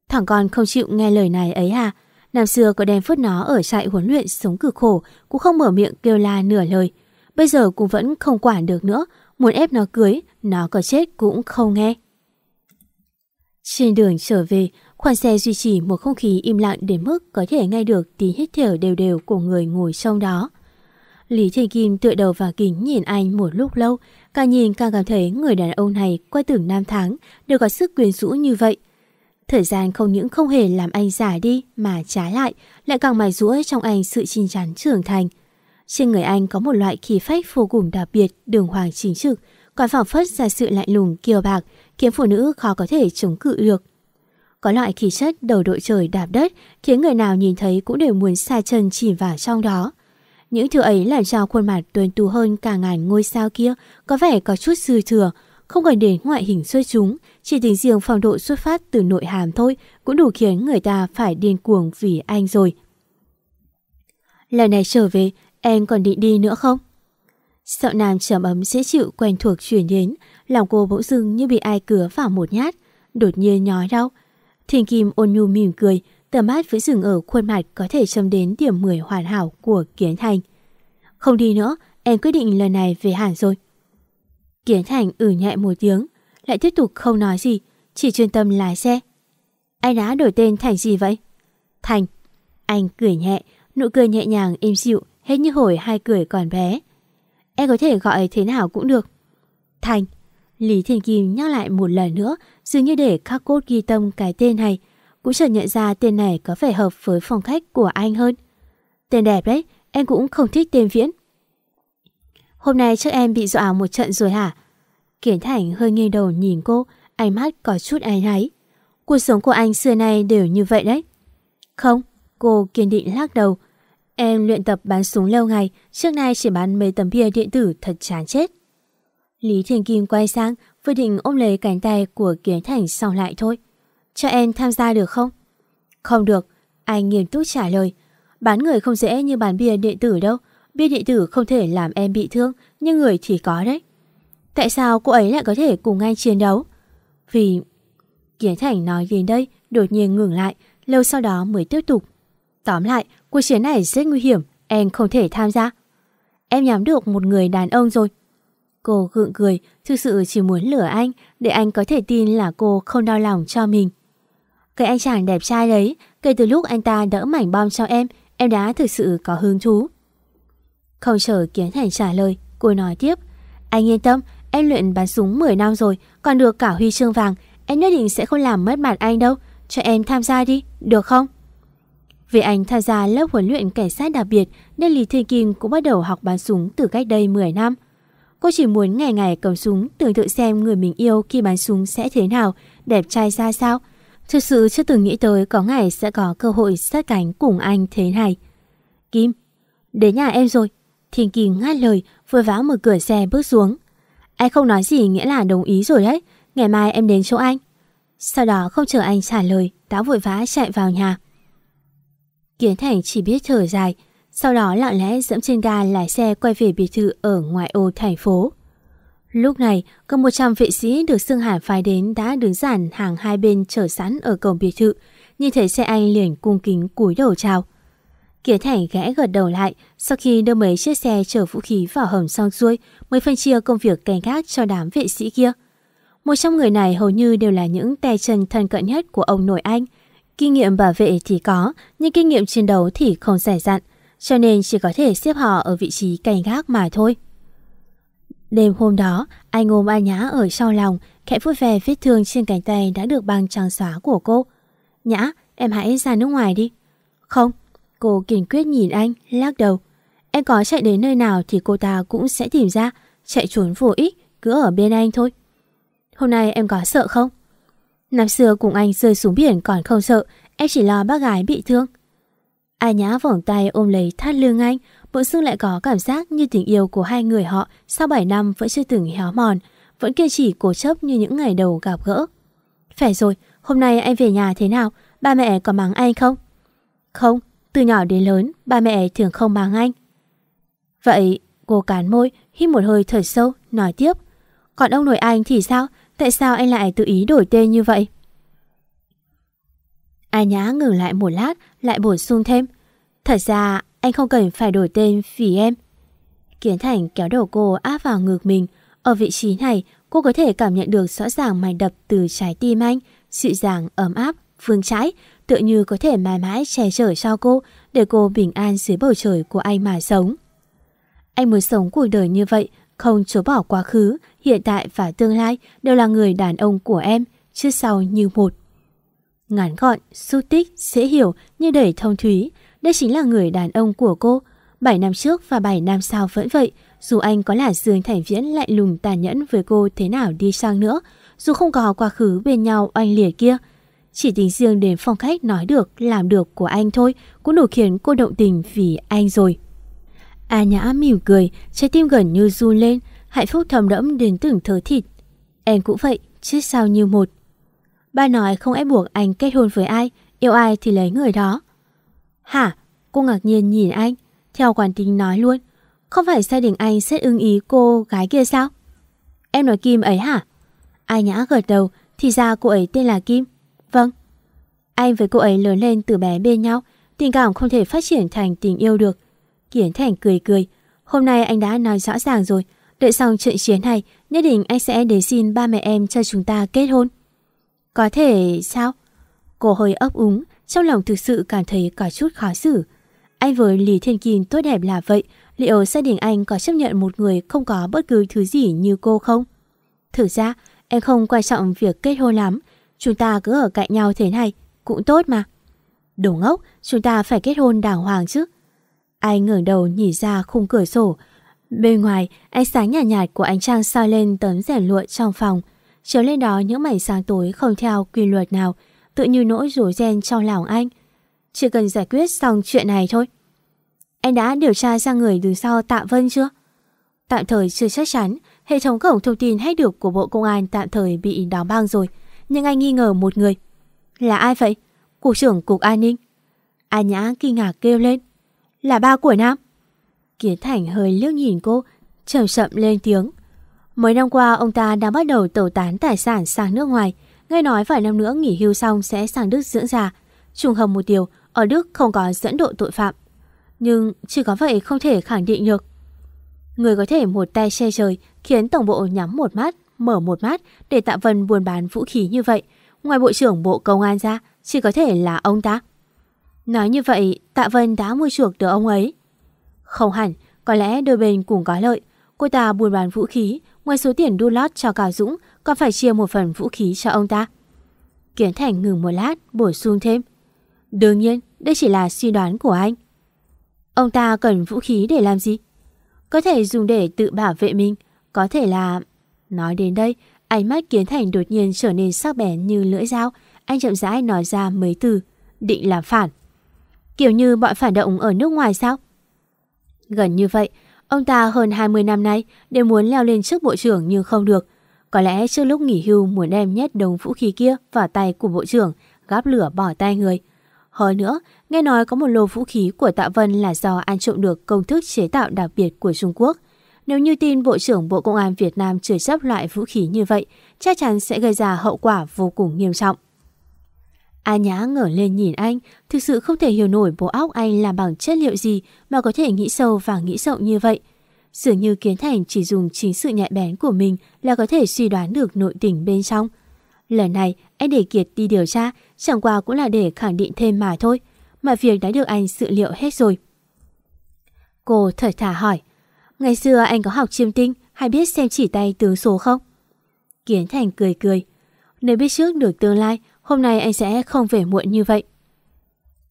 Thằng con không chịu nghe lời này ấy à? Năm xưa có đem phút nó ở trại huấn luyện sống cực khổ, cũng không mở miệng kêu la nửa lời. Bây giờ cũng vẫn không quản được nữa, muốn ép nó cưới, nó có chết cũng không nghe. Trên đường trở về, khoang xe duy trì một không khí im lặng đến mức có thể nghe được tiếng hít thở đều đều của người ngồi trong đó. Lý Thiên Kim tựa đầu vào kính nhìn anh một lúc lâu, càng nhìn càng cảm thấy người đàn ông này qua từng năm tháng đều có sức quyền rũ như vậy. Thời gian không những không hề làm anh già đi mà trái lại, lại càng mài rũa trong anh sự chín chắn trưởng thành. Trên người anh có một loại khí phách vô cùng đặc biệt, đường hoàng chính trực, còn phảng phất ra sự lạnh lùng kiêu bạc, khiến phụ nữ khó có thể chống cự được. Có loại khí chất đầu đội trời đạp đất khiến người nào nhìn thấy cũng đều muốn xa chân chỉ vào trong đó. Những thứ ấy làm cho khuôn mặt tuần tú hơn cả ngàn ngôi sao kia có vẻ có chút dư thừa, không cần đến ngoại hình xuất chúng, chỉ tính riêng phong độ xuất phát từ nội hàm thôi cũng đủ khiến người ta phải điên cuồng vì anh rồi. Lần này trở về, em còn định đi nữa không? Sợ nam trầm ấm dễ chịu quen thuộc chuyển đến, lòng cô bỗng dưng như bị ai cứa vào một nhát, đột nhiên nhói đau. Thiên Kim ôn nhu mỉm cười, tầm mắt vẫn dừng ở khuôn mặt có thể châm đến điểm 10 hoàn hảo của Kiến Thành. Không đi nữa, em quyết định lần này về hẳn rồi. Kiến Thành ử nhẹ một tiếng, lại tiếp tục không nói gì, chỉ chuyên tâm lái xe. Anh đã đổi tên Thành gì vậy? Thành. Anh cười nhẹ, nụ cười nhẹ nhàng êm dịu, hết như hồi hai cười còn bé. Em có thể gọi thế nào cũng được. Thành. Lý Thiên Kim nhắc lại một lần nữa, dường như để khắc cốt ghi tâm cái tên này. Cũng chợt nhận ra tên này có vẻ hợp với phong cách của anh hơn. Tên đẹp đấy, em cũng không thích tên Viễn. Hôm nay chắc em bị dọa một trận rồi hả? Kiến Thành hơi nghiêng đầu nhìn cô, ánh mắt có chút áy náy. Cuộc sống của anh xưa nay đều như vậy đấy. Không, cô kiên định lắc đầu. Em luyện tập bắn súng lâu ngày, trước nay chỉ bắn mấy tấm bia điện tử thật chán chết. Lý Thiên Kim quay sang, vừa định ôm lấy cánh tay của Kiến Thành xong lại thôi. Cho em tham gia được không? Không được, anh nghiêm túc trả lời. Bán người không dễ như bán bia điện tử đâu. Bia điện tử không thể làm em bị thương, nhưng người thì có đấy. Tại sao cô ấy lại có thể cùng anh chiến đấu? Vì... Kiến Thành nói đến đây, đột nhiên ngừng lại, lâu sau đó mới tiếp tục. Tóm lại, cuộc chiến này rất nguy hiểm, em không thể tham gia. Em nhắm được một người đàn ông rồi. Cô gượng cười, thực sự chỉ muốn lửa anh, để anh có thể tin là cô không đau lòng cho mình. Cái anh chàng đẹp trai đấy, kể từ lúc anh ta đỡ mảnh bom cho em, em đã thực sự có hứng thú. Không chờ Kiến Thành trả lời, cô nói tiếp. Anh yên tâm, em luyện bắn súng 10 năm rồi, còn được cả huy chương vàng, em nhất định sẽ không làm mất mặt anh đâu. Cho em tham gia đi, được không? Vì anh tham gia lớp huấn luyện cảnh sát đặc biệt nên Lý Thiên Kim cũng bắt đầu học bắn súng từ cách đây 10 năm. Cô chỉ muốn ngày ngày cầm súng tưởng tượng xem người mình yêu khi bắn súng sẽ thế nào, đẹp trai ra sao. Thực sự chưa từng nghĩ tới có ngày sẽ có cơ hội sát cánh cùng anh thế này. Kim, đến nhà em rồi. Thiên Kim ngắt lời, vừa vã mở cửa xe bước xuống. Anh không nói gì nghĩa là đồng ý rồi đấy. Ngày mai em đến chỗ anh. Sau đó không chờ anh trả lời, đã vội vã chạy vào nhà. Kiến Thành chỉ biết thở dài, sau đó lặng lẽ dẫm trên ga lái xe quay về biệt thự ở ngoại ô thành phố. Lúc này, gần 100 vệ sĩ được Sương Hải phái đến đã đứng dàn hàng hai bên chờ sẵn ở cổng biệt thự, nhìn thấy xe anh liền cung kính cúi đầu chào. Kiệt Thành ghẽ gật đầu lại, sau khi đưa mấy chiếc xe chở vũ khí vào hầm xong xuôi, mới phân chia công việc canh gác cho đám vệ sĩ kia. Một trong người này hầu như đều là những tay chân thân cận nhất của ông nội anh. Kinh nghiệm bảo vệ thì có, nhưng kinh nghiệm chiến đấu thì không giải dặn, cho nên chỉ có thể xếp họ ở vị trí cảnh gác mà thôi. Đêm hôm đó, anh ôm A Nhã ở sau lòng, khẽ vui vẻ vết thương trên cánh tay đã được băng trắng xóa của cô. Nhã, em hãy ra nước ngoài đi. Không, cô kiên quyết nhìn anh, lắc đầu. Em có chạy đến nơi nào thì cô ta cũng sẽ tìm ra, chạy trốn vô ích, cứ ở bên anh thôi. Hôm nay em có sợ không? Năm xưa cùng anh rơi xuống biển còn không sợ, em chỉ lo bác gái bị thương. A nhã vòng tay ôm lấy thắt lưng anh, bỗng dưng lại có cảm giác như tình yêu của hai người họ sau 7 năm vẫn chưa từng héo mòn, vẫn kiên trì cố chấp như những ngày đầu gặp gỡ. Phải rồi, hôm nay anh về nhà thế nào? Ba mẹ có mắng anh không? Không, từ nhỏ đến lớn, ba mẹ thường không mắng anh. Vậy, cô cán môi, hít một hơi thở sâu, nói tiếp. Còn ông nội anh thì sao? Tại sao anh lại tự ý đổi tên như vậy? A Nhã ngừng lại một lát, lại bổ sung thêm. Thật ra, anh không cần phải đổi tên vì em. Kiến Thành kéo đầu cô áp vào ngực mình. Ở vị trí này, cô có thể cảm nhận được rõ ràng mạch đập từ trái tim anh, dịu dàng, ấm áp, vương trái, tựa như có thể mãi mãi che chở cho cô để cô bình an dưới bầu trời của anh mà sống. Anh muốn sống cuộc đời như vậy, không chối bỏ quá khứ, hiện tại và tương lai đều là người đàn ông của em, trước sau như một. Ngắn gọn, xúc tích, dễ hiểu như đầy thông thúy, đây chính là người đàn ông của cô. 7 năm trước và 7 năm sau vẫn vậy, dù anh có là Dương Thành Viễn lại lùng tàn nhẫn với cô thế nào đi sang nữa, dù không có quá khứ bên nhau oanh liệt kia. Chỉ tính riêng đến phong cách nói được, làm được của anh thôi cũng đủ khiến cô động tình vì anh rồi. A Nhã mỉm cười, trái tim gần như run lên, hạnh phúc thầm đẫm đến từng thớ thịt. Em cũng vậy, chết sao như một. Ba nói không ép buộc anh kết hôn với ai, yêu ai thì lấy người đó. Hả? Cô ngạc nhiên nhìn anh, theo quản tính nói luôn. Không phải gia đình anh sẽ ưng ý cô gái kia sao? Em nói Kim ấy hả? Ai nhã gật đầu, thì ra cô ấy tên là Kim. Vâng. Anh với cô ấy lớn lên từ bé bên nhau, tình cảm không thể phát triển thành tình yêu được. Kiến Thành cười cười. Hôm nay anh đã nói rõ ràng rồi, đợi xong trận chiến này, nhất định anh sẽ đến xin ba mẹ em cho chúng ta kết hôn. Có thể sao? Cô hơi ấp úng, trong lòng thực sự cảm thấy có chút khó xử. Anh với Lý Thiên Kim tốt đẹp là vậy, liệu gia đình anh có chấp nhận một người không có bất cứ thứ gì như cô không? Thực ra, em không quan trọng việc kết hôn lắm. Chúng ta cứ ở cạnh nhau thế này, cũng tốt mà. Đồ ngốc, chúng ta phải kết hôn đàng hoàng chứ. Anh ngẩng đầu nhìn ra khung cửa sổ. Bên ngoài, ánh sáng nhạt, nhạt của ánh trăng soi lên tấm rèm lụa trong phòng. Chiếu lên đó những mảnh sáng tối không theo quy luật nào, tự như nỗi rủi ren trong lòng anh. Chỉ cần giải quyết xong chuyện này thôi. Anh đã điều tra ra người đứng sau Tạ Vân chưa? Tạm thời chưa chắc chắn, hệ thống cổng thông tin hết được của Bộ Công an tạm thời bị đóng băng rồi. Nhưng anh nghi ngờ một người. Là ai vậy? Cục trưởng Cục An ninh. A Nhã kinh ngạc kêu lên. Là ba của Nam. Kiến Thành hơi liếc nhìn cô, chậm chậm lên tiếng. Mấy năm qua ông ta đã bắt đầu tẩu tán tài sản sang nước ngoài. Nghe nói vài năm nữa nghỉ hưu xong sẽ sang Đức dưỡng già. Trùng hợp một điều, ở Đức không có dẫn độ tội phạm. Nhưng chỉ có vậy không thể khẳng định được. Người có thể một tay che trời khiến tổng bộ nhắm một mắt, mở một mắt để Tạ Vân buôn bán vũ khí như vậy. Ngoài Bộ trưởng Bộ Công an ra, chỉ có thể là ông ta. Nói như vậy, Tạ Vân đã mua chuộc được ông ấy. Không hẳn, có lẽ đôi bên cùng có lợi. Cô ta buôn bán vũ khí, ngoài số tiền đu lót cho Cao Dũng, còn phải chia một phần vũ khí cho ông ta. Kiến Thành ngừng một lát, bổ sung thêm. Đương nhiên, đây chỉ là suy đoán của anh. Ông ta cần vũ khí để làm gì? Có thể dùng để tự bảo vệ mình, có thể là... Nói đến đây, ánh mắt Kiến Thành đột nhiên trở nên sắc bén như lưỡi dao. Anh chậm rãi nói ra mấy từ, định làm phản. Kiểu như bọn phản động ở nước ngoài sao? Gần như vậy, ông ta hơn 20 năm nay đều muốn leo lên chức bộ trưởng nhưng không được. Có lẽ trước lúc nghỉ hưu muốn đem nhét đống vũ khí kia vào tay của bộ trưởng, gắp lửa bỏ tay người. Hơn nữa, nghe nói có một lô vũ khí của Tạ Vân là do ăn trộm được công thức chế tạo đặc biệt của Trung Quốc. Nếu như tin Bộ trưởng Bộ Công an Việt Nam chứa chấp loại vũ khí như vậy, chắc chắn sẽ gây ra hậu quả vô cùng nghiêm trọng. A Nhã ngẩng lên nhìn anh, thực sự không thể hiểu nổi bộ óc anh làm bằng chất liệu gì mà có thể nghĩ sâu và nghĩ rộng như vậy. Dường như Kiến Thành chỉ dùng chính sự nhạy bén của mình là có thể suy đoán được nội tình bên trong. Lần này, anh để Kiệt đi điều tra, chẳng qua cũng là để khẳng định thêm mà thôi. Mà việc đã được anh sự liệu hết rồi. Cô thở thả hỏi, ngày xưa anh có học chiêm tinh hay biết xem chỉ tay tướng số không? Kiến Thành cười cười, nếu biết trước được tương lai, Hôm nay anh sẽ không về muộn như vậy.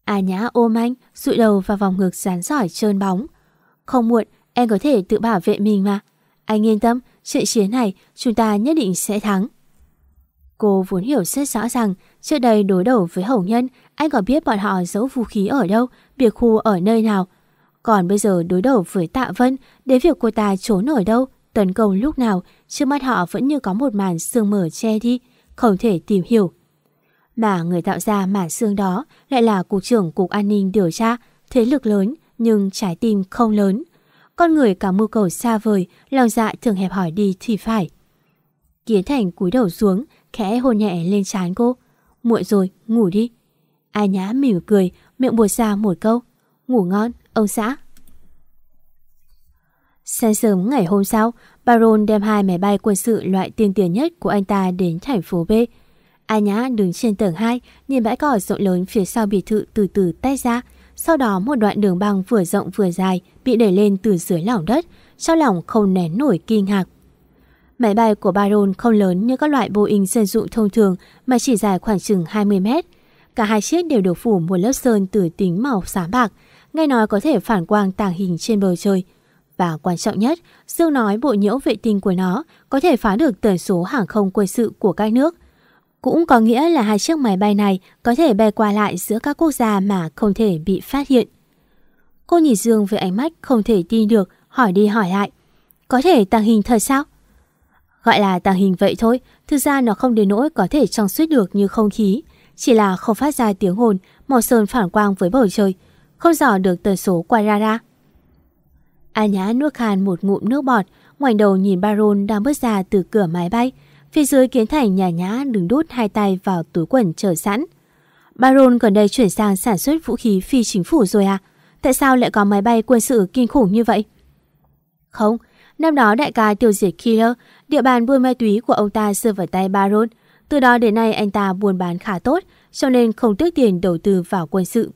A Nhã ôm anh, dụi đầu vào vòng ngực rán giỏi trơn bóng. Không muộn, em có thể tự bảo vệ mình mà. Anh yên tâm, trận chiến này chúng ta nhất định sẽ thắng. Cô vốn hiểu rất rõ rằng trước đây đối đầu với Hồng Nhân, anh có biết bọn họ giấu vũ khí ở đâu, biệt khu ở nơi nào. Còn bây giờ đối đầu với Tạ Vân, đến việc cô ta trốn ở đâu, tấn công lúc nào, trước mắt họ vẫn như có một màn sương mở che đi, không thể tìm hiểu. Mà người tạo ra màn sương đó lại là Cục trưởng Cục An ninh điều tra, thế lực lớn nhưng trái tim không lớn. Con người cả mưu cầu xa vời, lòng dạ thường hẹp hỏi đi thì phải. Kiến Thành cúi đầu xuống, khẽ hôn nhẹ lên trán cô. Muộn rồi, ngủ đi. Ai nhã mỉm cười, miệng buột ra một câu. Ngủ ngon, ông xã. Sáng sớm ngày hôm sau, Baron đem hai máy bay quân sự loại tiên tiền nhất của anh ta đến thành phố B. A Nhã đứng trên tầng 2, nhìn bãi cỏ rộng lớn phía sau biệt thự từ từ tách ra. Sau đó một đoạn đường băng vừa rộng vừa dài bị đẩy lên từ dưới lòng đất, cho lòng không nén nổi kinh ngạc. Máy bay của Baron không lớn như các loại Boeing dân dụng thông thường mà chỉ dài khoảng chừng 20 mét. Cả hai chiếc đều được phủ một lớp sơn từ tính màu xám bạc, nghe nói có thể phản quang tàng hình trên bầu trời. Và quan trọng nhất, Dương nói bộ nhiễu vệ tinh của nó có thể phá được tần số hàng không quân sự của các nước, cũng có nghĩa là hai chiếc máy bay này có thể bay qua lại giữa các quốc gia mà không thể bị phát hiện. Cô nhìn Dương với ánh mắt không thể tin được, hỏi đi hỏi lại. Có thể tàng hình thật sao? Gọi là tàng hình vậy thôi, thực ra nó không đến nỗi có thể trong suốt được như không khí. Chỉ là không phát ra tiếng hồn, màu sơn phản quang với bầu trời, không dò được tần số qua radar. A Nhã nuốt khan một ngụm nước bọt, ngoảnh đầu nhìn Baron đang bước ra từ cửa máy bay, Phía dưới kiến thành nhà nhã đứng đút hai tay vào túi quần chờ sẵn. Baron gần đây chuyển sang sản xuất vũ khí phi chính phủ rồi à? Tại sao lại có máy bay quân sự kinh khủng như vậy? Không, năm đó đại ca tiêu diệt Killer, địa bàn buôn ma túy của ông ta rơi vào tay Baron. Từ đó đến nay anh ta buôn bán khá tốt, cho nên không tiếc tiền đầu tư vào quân sự.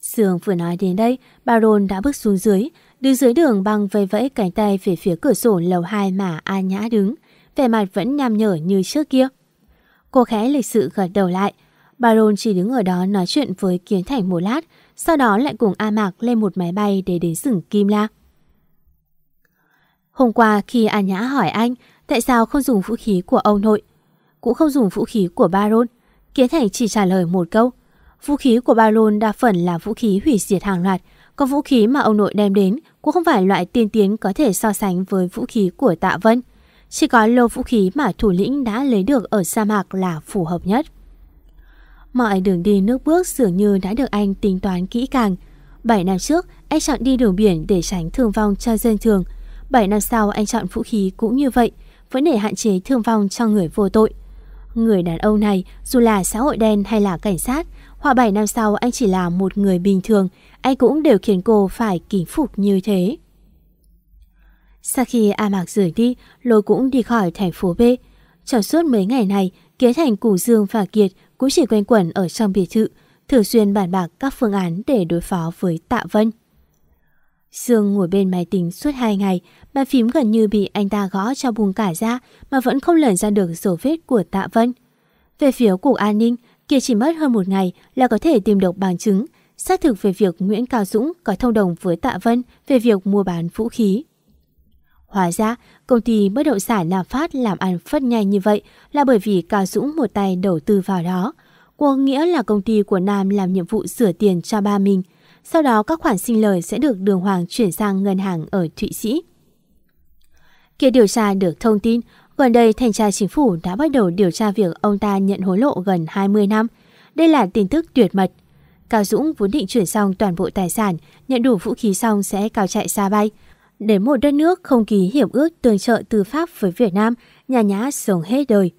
Sương vừa nói đến đây, Baron đã bước xuống dưới, đứng dưới đường băng vây vẫy cánh tay về phía cửa sổ lầu 2 mà A Nhã đứng, vẻ mặt vẫn nham nhở như trước kia. Cô khẽ lịch sự gật đầu lại, Baron chỉ đứng ở đó nói chuyện với Kiến Thành một lát, sau đó lại cùng A Mạc lên một máy bay để đến rừng Kim La. Hôm qua khi A Nhã hỏi anh tại sao không dùng vũ khí của ông nội, cũng không dùng vũ khí của Baron, Kiến Thành chỉ trả lời một câu. Vũ khí của Baron đa phần là vũ khí hủy diệt hàng loạt, còn vũ khí mà ông nội đem đến cũng không phải loại tiên tiến có thể so sánh với vũ khí của Tạ Vân. Chỉ có lô vũ khí mà thủ lĩnh đã lấy được ở sa mạc là phù hợp nhất. Mọi đường đi nước bước dường như đã được anh tính toán kỹ càng. 7 năm trước, anh chọn đi đường biển để tránh thương vong cho dân thường. 7 năm sau, anh chọn vũ khí cũng như vậy, vẫn để hạn chế thương vong cho người vô tội. Người đàn ông này, dù là xã hội đen hay là cảnh sát, hoặc 7 năm sau anh chỉ là một người bình thường, anh cũng đều khiến cô phải kính phục như thế. Sau khi A Mạc rời đi, Lôi cũng đi khỏi thành phố B. Trong suốt mấy ngày này, Kế Thành, Củ Dương và Kiệt cũng chỉ quanh quẩn ở trong biệt thự, thường xuyên bàn bạc các phương án để đối phó với Tạ Vân. Dương ngồi bên máy tính suốt hai ngày, bàn phím gần như bị anh ta gõ cho bùng cả ra mà vẫn không lần ra được dấu vết của Tạ Vân. Về phía cục an ninh, kia chỉ mất hơn một ngày là có thể tìm được bằng chứng, xác thực về việc Nguyễn Cao Dũng có thông đồng với Tạ Vân về việc mua bán vũ khí. Hóa ra, công ty bất động sản Nam Phát làm ăn phất nhanh như vậy là bởi vì Cao Dũng một tay đầu tư vào đó. Có nghĩa là công ty của Nam làm nhiệm vụ sửa tiền cho ba mình. Sau đó các khoản sinh lời sẽ được Đường Hoàng chuyển sang ngân hàng ở Thụy Sĩ. Kia điều tra được thông tin, gần đây thanh tra chính phủ đã bắt đầu điều tra việc ông ta nhận hối lộ gần 20 năm. Đây là tin tức tuyệt mật. Cao Dũng vốn định chuyển xong toàn bộ tài sản, nhận đủ vũ khí xong sẽ cao chạy xa bay để một đất nước không ký hiệp ước tương trợ tư pháp với Việt Nam, nhà nhã sống hết đời.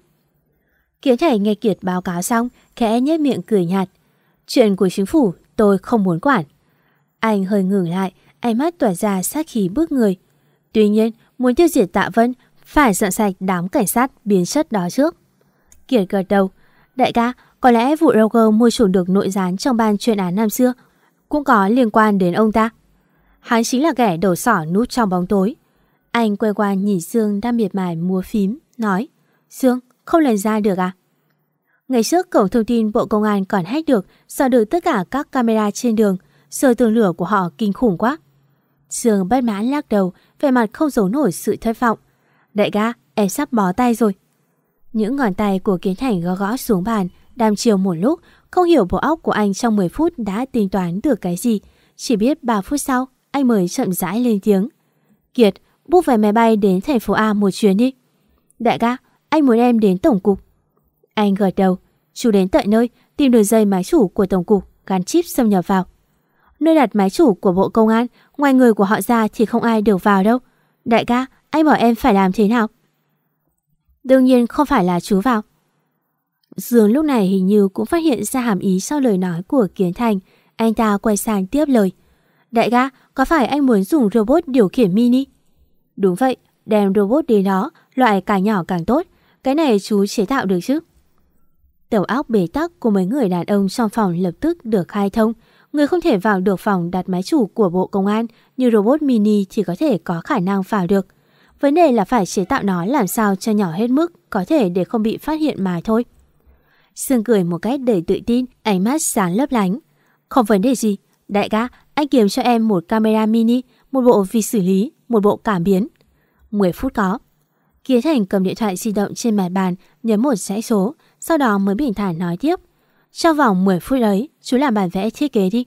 Kiến thầy nghe Kiệt báo cáo xong, khẽ nhếch miệng cười nhạt. Chuyện của chính phủ tôi không muốn quản. Anh hơi ngừng lại, ánh mắt tỏa ra sát khí bước người. Tuy nhiên, muốn tiêu diệt Tạ Vân, phải dọn sạch đám cảnh sát biến chất đó trước. Kiệt gật đầu. Đại ca, có lẽ vụ Roger mua chủ được nội gián trong ban chuyên án năm xưa cũng có liên quan đến ông ta. Hắn chính là kẻ đổ sỏ núp trong bóng tối. Anh quay qua nhìn Dương đang miệt mài mua phím, nói Dương, không lần ra được à? Ngày trước cổng thông tin Bộ Công an còn hack được dò được tất cả các camera trên đường, sờ tường lửa của họ kinh khủng quá. Dương bất mãn lắc đầu, vẻ mặt không giấu nổi sự thất vọng. Đại ca, em sắp bó tay rồi. Những ngón tay của Kiến Thành gõ gõ xuống bàn, đam chiều một lúc, không hiểu bộ óc của anh trong 10 phút đã tính toán được cái gì. Chỉ biết 3 phút sau, anh mới chậm rãi lên tiếng. Kiệt, bút vé máy bay đến thành phố A một chuyến đi. Đại ca, anh muốn em đến tổng cục. Anh gật đầu, chú đến tận nơi, tìm đường dây máy chủ của tổng cục, gắn chip xâm nhập vào. Nơi đặt máy chủ của bộ công an, ngoài người của họ ra thì không ai được vào đâu. Đại ca, anh bảo em phải làm thế nào? Đương nhiên không phải là chú vào. Dương lúc này hình như cũng phát hiện ra hàm ý sau lời nói của Kiến Thành. Anh ta quay sang tiếp lời. Đại ca, có phải anh muốn dùng robot điều khiển mini? Đúng vậy, đem robot đến đó, loại càng nhỏ càng tốt. Cái này chú chế tạo được chứ? Tiểu óc bế tắc của mấy người đàn ông trong phòng lập tức được khai thông. Người không thể vào được phòng đặt máy chủ của Bộ Công an như robot mini thì có thể có khả năng vào được. Vấn đề là phải chế tạo nó làm sao cho nhỏ hết mức, có thể để không bị phát hiện mà thôi. Sương cười một cách đầy tự tin, ánh mắt sáng lấp lánh. Không vấn đề gì, đại ca, anh kiếm cho em một camera mini, một bộ vi xử lý, một bộ cảm biến. 10 phút có. Kiến Thành cầm điện thoại di động trên mặt bàn, nhấn một dãy số, sau đó mới bình thản nói tiếp. Trong vòng 10 phút ấy, chú làm bản vẽ thiết kế đi.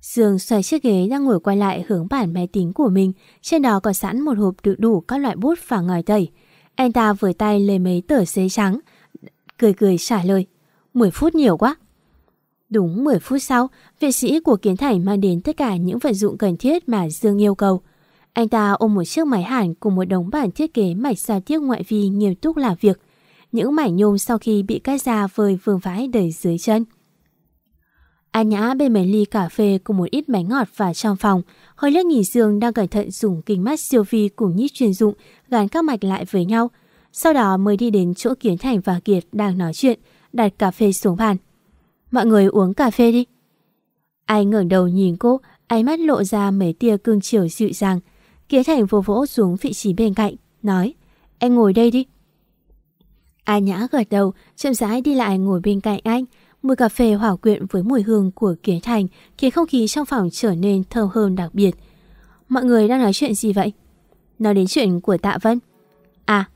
Dương xoay chiếc ghế đang ngồi quay lại hướng bản máy tính của mình, trên đó có sẵn một hộp đựng đủ các loại bút và ngòi tẩy. Anh ta vừa tay lấy mấy tờ giấy trắng, cười cười trả lời. 10 phút nhiều quá. Đúng 10 phút sau, vệ sĩ của Kiến Thành mang đến tất cả những vật dụng cần thiết mà Dương yêu cầu. Anh ta ôm một chiếc máy hàn cùng một đống bản thiết kế mạch xa tiếp ngoại vi nghiêm túc làm việc. Những mảnh nhôm sau khi bị cắt ra vơi vương vãi đầy dưới chân. An Nhã bên mấy ly cà phê cùng một ít bánh ngọt và trong phòng, hơi lướt nhìn Dương đang cẩn thận dùng kính mắt siêu vi cùng nhíp chuyên dụng gắn các mạch lại với nhau. Sau đó mới đi đến chỗ Kiến Thành và Kiệt đang nói chuyện, đặt cà phê xuống bàn. Mọi người uống cà phê đi. Anh ngẩng đầu nhìn cô, ánh mắt lộ ra mấy tia cương chiều dịu dàng. Kiến Thành vô vỗ xuống vị trí bên cạnh, nói, anh ngồi đây đi. A Nhã gật đầu, chậm rãi đi lại ngồi bên cạnh anh. Mùi cà phê hòa quyện với mùi hương của Kiến Thành khiến không khí trong phòng trở nên thơm hơn đặc biệt. Mọi người đang nói chuyện gì vậy? Nói đến chuyện của Tạ Vân. À,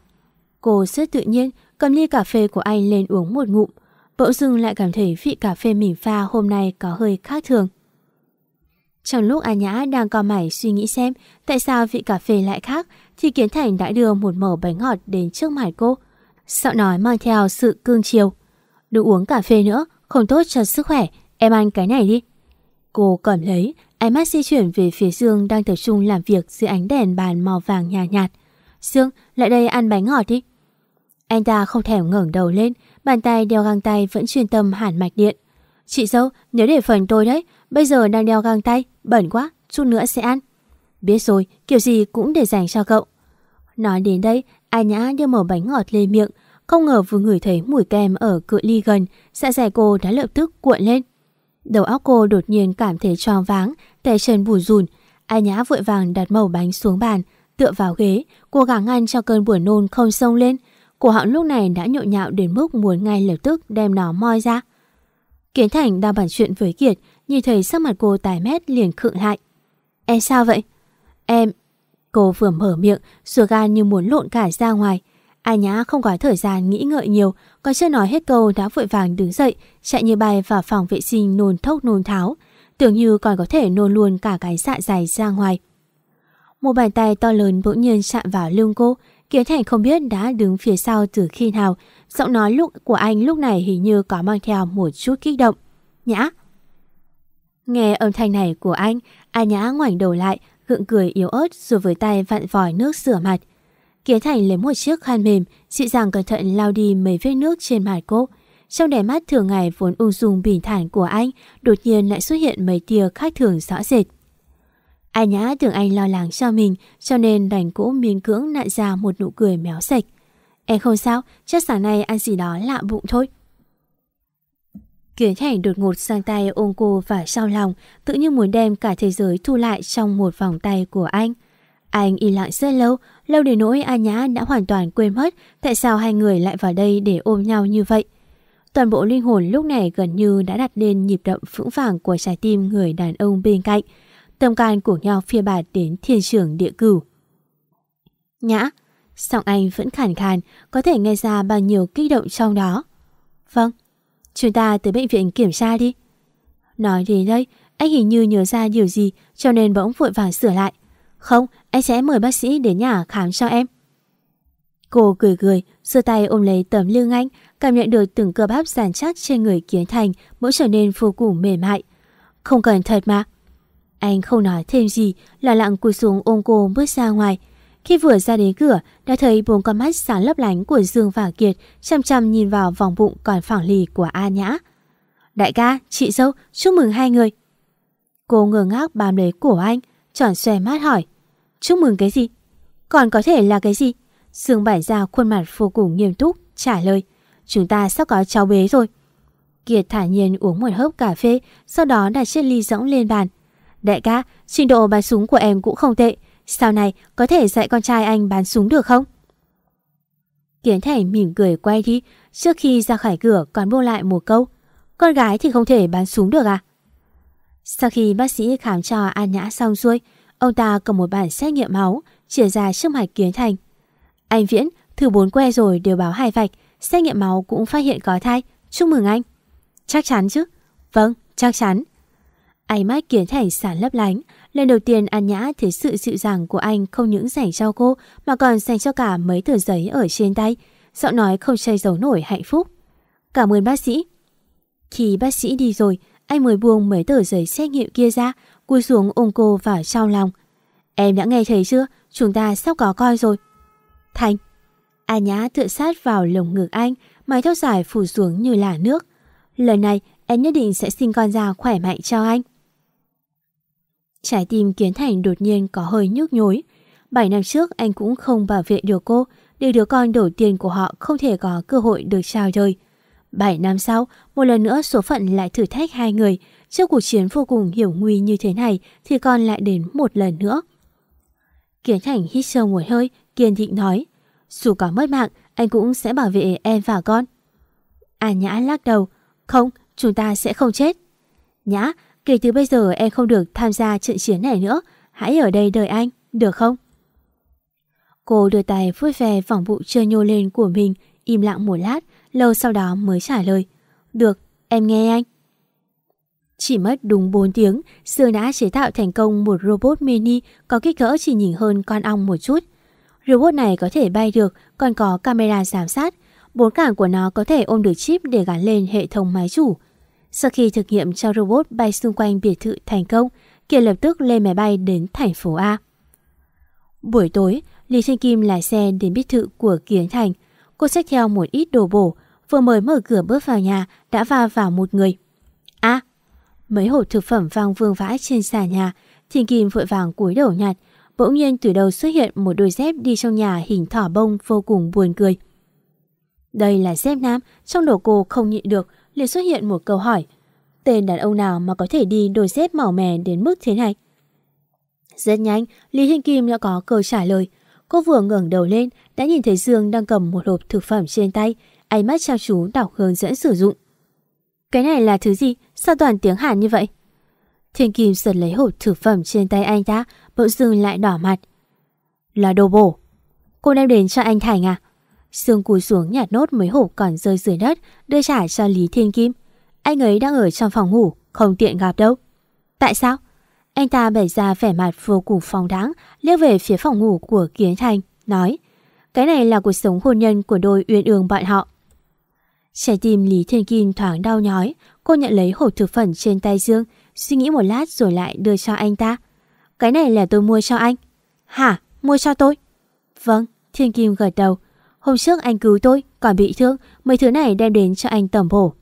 cô rất tự nhiên cầm ly cà phê của anh lên uống một ngụm. Bỗng dưng lại cảm thấy vị cà phê mình pha hôm nay có hơi khác thường. Trong lúc A Nhã đang co mải suy nghĩ xem tại sao vị cà phê lại khác thì Kiến Thành đã đưa một mẩu bánh ngọt đến trước mặt cô. Giọng nói mang theo sự cương chiều. Đừng uống cà phê nữa, không tốt cho sức khỏe, em ăn cái này đi. Cô cầm lấy, ánh mắt di chuyển về phía Dương đang tập trung làm việc dưới ánh đèn bàn màu vàng nhạt nhạt. Dương, lại đây ăn bánh ngọt đi. Anh ta không thèm ngẩng đầu lên, bàn tay đeo găng tay vẫn chuyên tâm hẳn mạch điện. Chị dâu, nhớ để phần tôi đấy, bây giờ đang đeo găng tay, bẩn quá, chút nữa sẽ ăn. Biết rồi, kiểu gì cũng để dành cho cậu. Nói đến đây, ai nhã đưa mở bánh ngọt lên miệng, không ngờ vừa ngửi thấy mùi kem ở cự ly gần, dạ dày cô đã lập tức cuộn lên. Đầu óc cô đột nhiên cảm thấy choáng váng, tay chân bùn rùn. Ai nhã vội vàng đặt mẩu bánh xuống bàn, tựa vào ghế, cố gắng ngăn cho cơn buồn nôn không sông lên. Cổ họng lúc này đã nhộn nhạo đến mức muốn ngay lập tức đem nó moi ra. Kiến Thành đang bàn chuyện với Kiệt, nhìn thấy sắc mặt cô tái mét liền khựng lại. Em sao vậy? Em... Cô vừa mở miệng, sùa gan như muốn lộn cả ra ngoài. Ai nhã không có thời gian nghĩ ngợi nhiều, còn chưa nói hết câu đã vội vàng đứng dậy, chạy như bay vào phòng vệ sinh nôn thốc nôn tháo. Tưởng như còn có thể nôn luôn cả cái dạ dày ra ngoài. Một bàn tay to lớn bỗng nhiên chạm vào lưng cô, Kiến Thành không biết đã đứng phía sau từ khi nào. Giọng nói lúc của anh lúc này hình như có mang theo một chút kích động. Nhã! Nghe âm thanh này của anh, A Nhã ngoảnh đầu lại, gượng cười yếu ớt rồi với tay vặn vòi nước rửa mặt. Kiến Thành lấy một chiếc khăn mềm, dịu dàng cẩn thận lau đi mấy vết nước trên mặt cô. Trong đèn mắt thường ngày vốn ung dung bình thản của anh, đột nhiên lại xuất hiện mấy tia khác thường rõ rệt. Ai nhã tưởng anh lo lắng cho mình, cho nên đành cũ miên cưỡng nặn ra một nụ cười méo sạch. Em không sao, chắc sáng nay ăn gì đó lạ bụng thôi. Kiến Thành đột ngột sang tay ôm cô và sau lòng, tự như muốn đem cả thế giới thu lại trong một vòng tay của anh. Anh im lặng rất lâu, lâu đến nỗi A Nhã đã hoàn toàn quên mất tại sao hai người lại vào đây để ôm nhau như vậy. Toàn bộ linh hồn lúc này gần như đã đặt lên nhịp đậm vững vàng của trái tim người đàn ông bên cạnh. Tâm can của nhau phiêu bạt đến thiên trường địa cửu. Nhã, giọng anh vẫn khàn khàn, có thể nghe ra bao nhiêu kích động trong đó. Vâng, chúng ta tới bệnh viện kiểm tra đi. Nói đến đây, anh hình như nhớ ra điều gì cho nên bỗng vội vàng sửa lại. Không, anh sẽ mời bác sĩ đến nhà khám cho em. Cô cười cười, giơ tay ôm lấy tấm lưng anh, cảm nhận được từng cơ bắp giàn chắc trên người Kiến Thành mỗi trở nên vô cùng mềm mại. Không cần thật mà. Anh không nói thêm gì, là lặng cúi xuống ôm cô bước ra ngoài. Khi vừa ra đến cửa, đã thấy bốn con mắt sáng lấp lánh của Dương và Kiệt chăm chăm nhìn vào vòng bụng còn phẳng lì của A Nhã. Đại ca, chị dâu, chúc mừng hai người. Cô ngơ ngác bám lấy cổ anh, tròn xòe mắt hỏi. Chúc mừng cái gì? Còn có thể là cái gì? Dương bày ra khuôn mặt vô cùng nghiêm túc, trả lời. Chúng ta sắp có cháu bế rồi. Kiệt thả nhiên uống một hớp cà phê, sau đó đặt chiếc ly rỗng lên bàn. Đại ca, trình độ bắn súng của em cũng không tệ. Sau này có thể dạy con trai anh bắn súng được không? Kiến Thành mỉm cười quay đi, trước khi ra khỏi cửa còn buông lại một câu. Con gái thì không thể bắn súng được à? Sau khi bác sĩ khám cho An Nhã xong xuôi, ông ta cầm một bản xét nghiệm máu, chia ra trước mặt Kiến Thành. Anh Viễn, thử bốn que rồi đều báo hai vạch, xét nghiệm máu cũng phát hiện có thai. Chúc mừng anh. Chắc chắn chứ? Vâng, chắc chắn. Ánh mắt Kiến Thành sáng lấp lánh. Lần đầu tiên An Nhã thấy sự dịu dàng của anh không những dành cho cô mà còn dành cho cả mấy tờ giấy ở trên tay. Giọng nói không che giấu nổi hạnh phúc. Cảm ơn bác sĩ. Khi bác sĩ đi rồi, anh mới buông mấy tờ giấy xét nghiệm kia ra, cúi xuống ôm cô vào trong lòng. Em đã nghe thấy chưa? Chúng ta sắp có coi rồi. Thành. An Nhã tựa sát vào lồng ngực anh, mái tóc dài phủ xuống như là nước. Lần này, em nhất định sẽ sinh con ra khỏe mạnh cho anh. Trái tim Kiến Thành đột nhiên có hơi nhức nhối. Bảy năm trước anh cũng không bảo vệ được cô, để đứa con đầu tiên của họ không thể có cơ hội được trao đời. Bảy năm sau, một lần nữa số phận lại thử thách hai người, trước cuộc chiến vô cùng hiểu nguy như thế này thì con lại đến một lần nữa. Kiến Thành hít sâu một hơi, kiên định nói. Dù có mất mạng, anh cũng sẽ bảo vệ em và con. A Nhã lắc đầu. Không, chúng ta sẽ không chết. Nhã, kể từ bây giờ em không được tham gia trận chiến này nữa. Hãy ở đây đợi anh, được không? Cô đưa tay vuốt vẻ vòng bụng chưa nhô lên của mình, im lặng một lát, lâu sau đó mới trả lời. Được, em nghe anh. Chỉ mất đúng 4 tiếng, Sương đã chế tạo thành công một robot mini có kích cỡ chỉ nhỉnh hơn con ong một chút. Robot này có thể bay được, còn có camera giám sát. Bốn cảng của nó có thể ôm được chip để gắn lên hệ thống máy chủ. Sau khi thực nghiệm cho robot bay xung quanh biệt thự thành công, Kiệt lập tức lên máy bay đến thành phố A. Buổi tối, Lý Thanh Kim lái xe đến biệt thự của Kiến Thành. Cô xách theo một ít đồ bổ, vừa mới mở cửa bước vào nhà đã va vào một người. A, mấy hộp thực phẩm vang vương vãi trên sàn nhà, Thiên Kim vội vàng cúi đầu nhặt, bỗng nhiên từ đầu xuất hiện một đôi dép đi trong nhà hình thỏ bông vô cùng buồn cười. Đây là dép nam, trong đầu cô không nhịn được, liền xuất hiện một câu hỏi. Tên đàn ông nào mà có thể đi đôi dép màu mè đến mức thế này? Rất nhanh, Lý Thiên Kim đã có câu trả lời. Cô vừa ngẩng đầu lên, đã nhìn thấy Dương đang cầm một hộp thực phẩm trên tay, ánh mắt trao chú đọc hướng dẫn sử dụng. Cái này là thứ gì? Sao toàn tiếng Hàn như vậy? Thiên Kim giật lấy hộp thực phẩm trên tay anh ta, bỗng dưng lại đỏ mặt. Là đồ bổ. Cô đem đến cho anh Thành à? Sương cúi xuống nhặt nốt mấy hộp còn rơi dưới đất, đưa trả cho Lý Thiên Kim. Anh ấy đang ở trong phòng ngủ, không tiện gặp đâu. Tại sao? Anh ta bày ra vẻ mặt vô cùng phong đáng, liếc về phía phòng ngủ của Kiến Thành, nói Cái này là cuộc sống hôn nhân của đôi uyên ương bọn họ. Trái tim Lý Thiên Kim thoáng đau nhói, cô nhận lấy hộp thực phẩm trên tay Dương, suy nghĩ một lát rồi lại đưa cho anh ta. Cái này là tôi mua cho anh. Hả? Mua cho tôi? Vâng, Thiên Kim gật đầu. Hôm trước anh cứu tôi, còn bị thương, mấy thứ này đem đến cho anh tẩm bổ.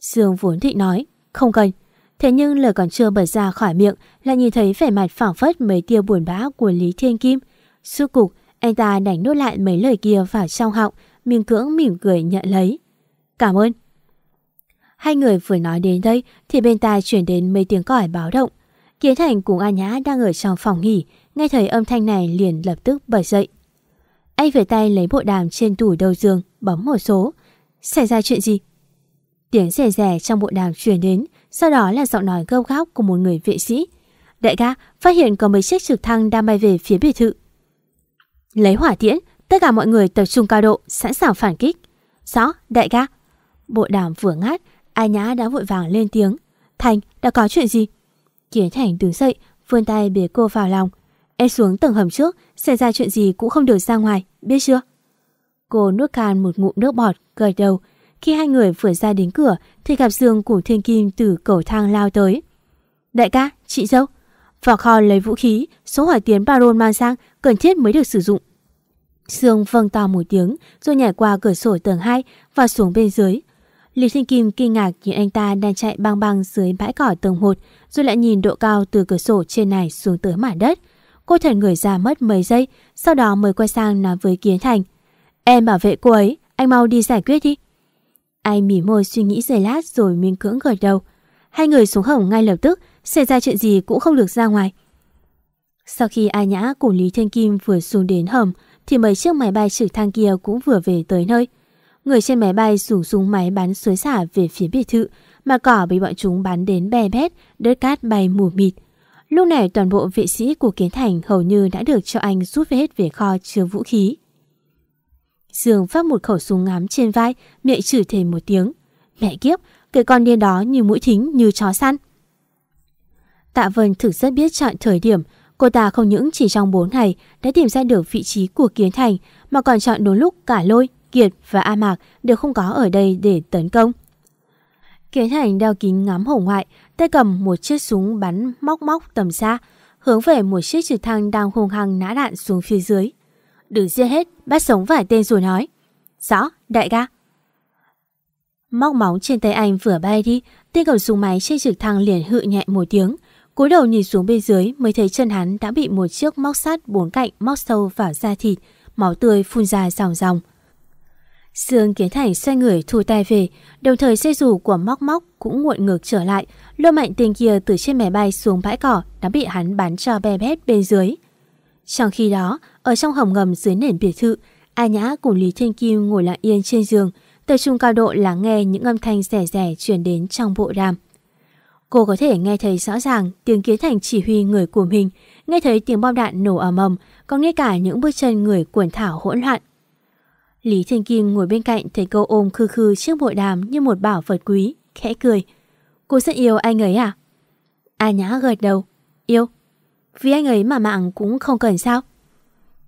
Dương vốn thị nói, không cần. Thế nhưng lời còn chưa bật ra khỏi miệng là nhìn thấy vẻ mặt phảng phất mấy tia buồn bã của Lý Thiên Kim. Suốt cục, anh ta đánh nốt lại mấy lời kia vào trong họng, mỉm cưỡng mỉm cười nhận lấy. Cảm ơn. Hai người vừa nói đến đây thì bên tai chuyển đến mấy tiếng còi báo động. Kiến Thành cùng A Nhã đang ở trong phòng nghỉ, nghe thấy âm thanh này liền lập tức bật dậy. Anh về tay lấy bộ đàm trên tủ đầu giường, bấm một số. Xảy ra chuyện gì? Tiếng rẻ rẻ trong bộ đàm truyền đến, sau đó là giọng nói gâu góc của một người vệ sĩ. Đại ca, phát hiện có mấy chiếc trực thăng đang bay về phía biệt thự. Lấy hỏa tiễn, tất cả mọi người tập trung cao độ, sẵn sàng phản kích. Rõ, đại ca. Bộ đàm vừa ngát, ai nhã đã vội vàng lên tiếng. Thành, đã có chuyện gì? Kiến Thành đứng dậy, vươn tay bế cô vào lòng. E xuống tầng hầm trước, xảy ra chuyện gì cũng không được ra ngoài, biết chưa? Cô nuốt can một ngụm nước bọt, gật đầu. Khi hai người vừa ra đến cửa thì gặp Dương của Thiên Kim từ cầu thang lao tới. Đại ca, chị dâu. Vào kho lấy vũ khí, số hỏa tiến Baron mang sang cần thiết mới được sử dụng. Dương vâng to một tiếng rồi nhảy qua cửa sổ tầng 2 và xuống bên dưới. Lý Thiên Kim kinh ngạc nhìn anh ta đang chạy băng băng dưới bãi cỏ tầng 1 rồi lại nhìn độ cao từ cửa sổ trên này xuống tới mảnh đất. Cô thần người ra mất mấy giây, sau đó mới quay sang nói với Kiến Thành. Em bảo vệ cô ấy, anh mau đi giải quyết đi. Anh mỉ môi suy nghĩ giây lát rồi miên cưỡng gật đầu. Hai người xuống hổng ngay lập tức, xảy ra chuyện gì cũng không được ra ngoài. Sau khi A Nhã cùng Lý Thiên Kim vừa xuống đến hầm, thì mấy chiếc máy bay trực thăng kia cũng vừa về tới nơi. Người trên máy bay dùng súng máy bắn suối xả về phía biệt thự, mà cỏ bị bọn chúng bắn đến bè bét, đất cát bay mù mịt. Lúc này toàn bộ vệ sĩ của Kiến Thành hầu như đã được cho anh rút hết về kho chứa vũ khí. Dương phát một khẩu súng ngắm trên vai, miệng chửi thề một tiếng. Mẹ kiếp, cái con điên đó như mũi thính như chó săn. Tạ Vân thực rất biết chọn thời điểm, cô ta không những chỉ trong 4 ngày đã tìm ra được vị trí của Kiến Thành mà còn chọn đúng lúc cả Lôi, Kiệt và A Mạc đều không có ở đây để tấn công. Kiến Hành đeo kính ngắm hổ ngoại, tay cầm một chiếc súng bắn móc móc tầm xa, hướng về một chiếc trực thăng đang hung hăng nã đạn xuống phía dưới. Đừng giết hết, bắt sống vài tên rồi nói. Rõ, đại ca. Móc móng trên tay anh vừa bay đi, tên cầm súng máy trên trực thăng liền hự nhẹ một tiếng. cúi đầu nhìn xuống bên dưới mới thấy chân hắn đã bị một chiếc móc sắt bốn cạnh móc sâu vào da thịt, máu tươi phun ra ròng ròng. Dương Kiến Thành xoay người thu tay về, đồng thời xe dù của móc móc cũng nguội ngược trở lại, Lô mạnh tên kia từ trên máy bay xuống bãi cỏ đã bị hắn bắn cho be bét bên dưới. Trong khi đó, ở trong hầm ngầm dưới nền biệt thự, A Nhã cùng Lý thiên Kim ngồi lặng yên trên giường, tập trung cao độ lắng nghe những âm thanh rẻ rẻ truyền đến trong bộ đàm. Cô có thể nghe thấy rõ ràng tiếng Kiến Thành chỉ huy người của mình, nghe thấy tiếng bom đạn nổ ầm ầm, còn nghe cả những bước chân người cuộn thảo hỗn loạn. Lý Thiên Kim ngồi bên cạnh thấy cô ôm khư khư chiếc bội đàm như một bảo vật quý, khẽ cười. Cô rất yêu anh ấy à? A Nhã gật đầu. Yêu. Vì anh ấy mà mạng cũng không cần sao?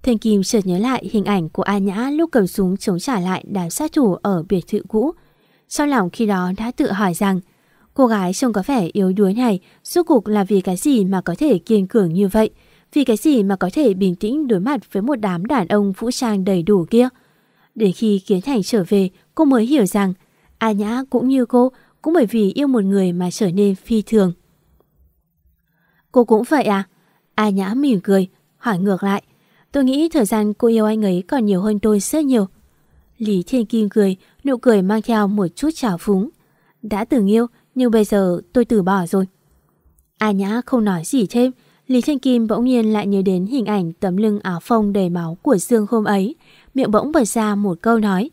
Thiên Kim chợt nhớ lại hình ảnh của A Nhã lúc cầm súng chống trả lại đám sát thủ ở biệt thự cũ. Sau lòng khi đó đã tự hỏi rằng cô gái trông có vẻ yếu đuối này suốt cuộc là vì cái gì mà có thể kiên cường như vậy? Vì cái gì mà có thể bình tĩnh đối mặt với một đám đàn ông vũ trang đầy đủ kia? Đến khi Kiến Thành trở về, cô mới hiểu rằng A Nhã cũng như cô, cũng bởi vì yêu một người mà trở nên phi thường. Cô cũng vậy à? A Nhã mỉm cười, hỏi ngược lại. Tôi nghĩ thời gian cô yêu anh ấy còn nhiều hơn tôi rất nhiều. Lý Thiên Kim cười, nụ cười mang theo một chút trào phúng. Đã từng yêu, nhưng bây giờ tôi từ bỏ rồi. A Nhã không nói gì thêm, Lý Thiên Kim bỗng nhiên lại nhớ đến hình ảnh tấm lưng áo phông đầy máu của Dương hôm ấy, miệng bỗng bật ra một câu nói.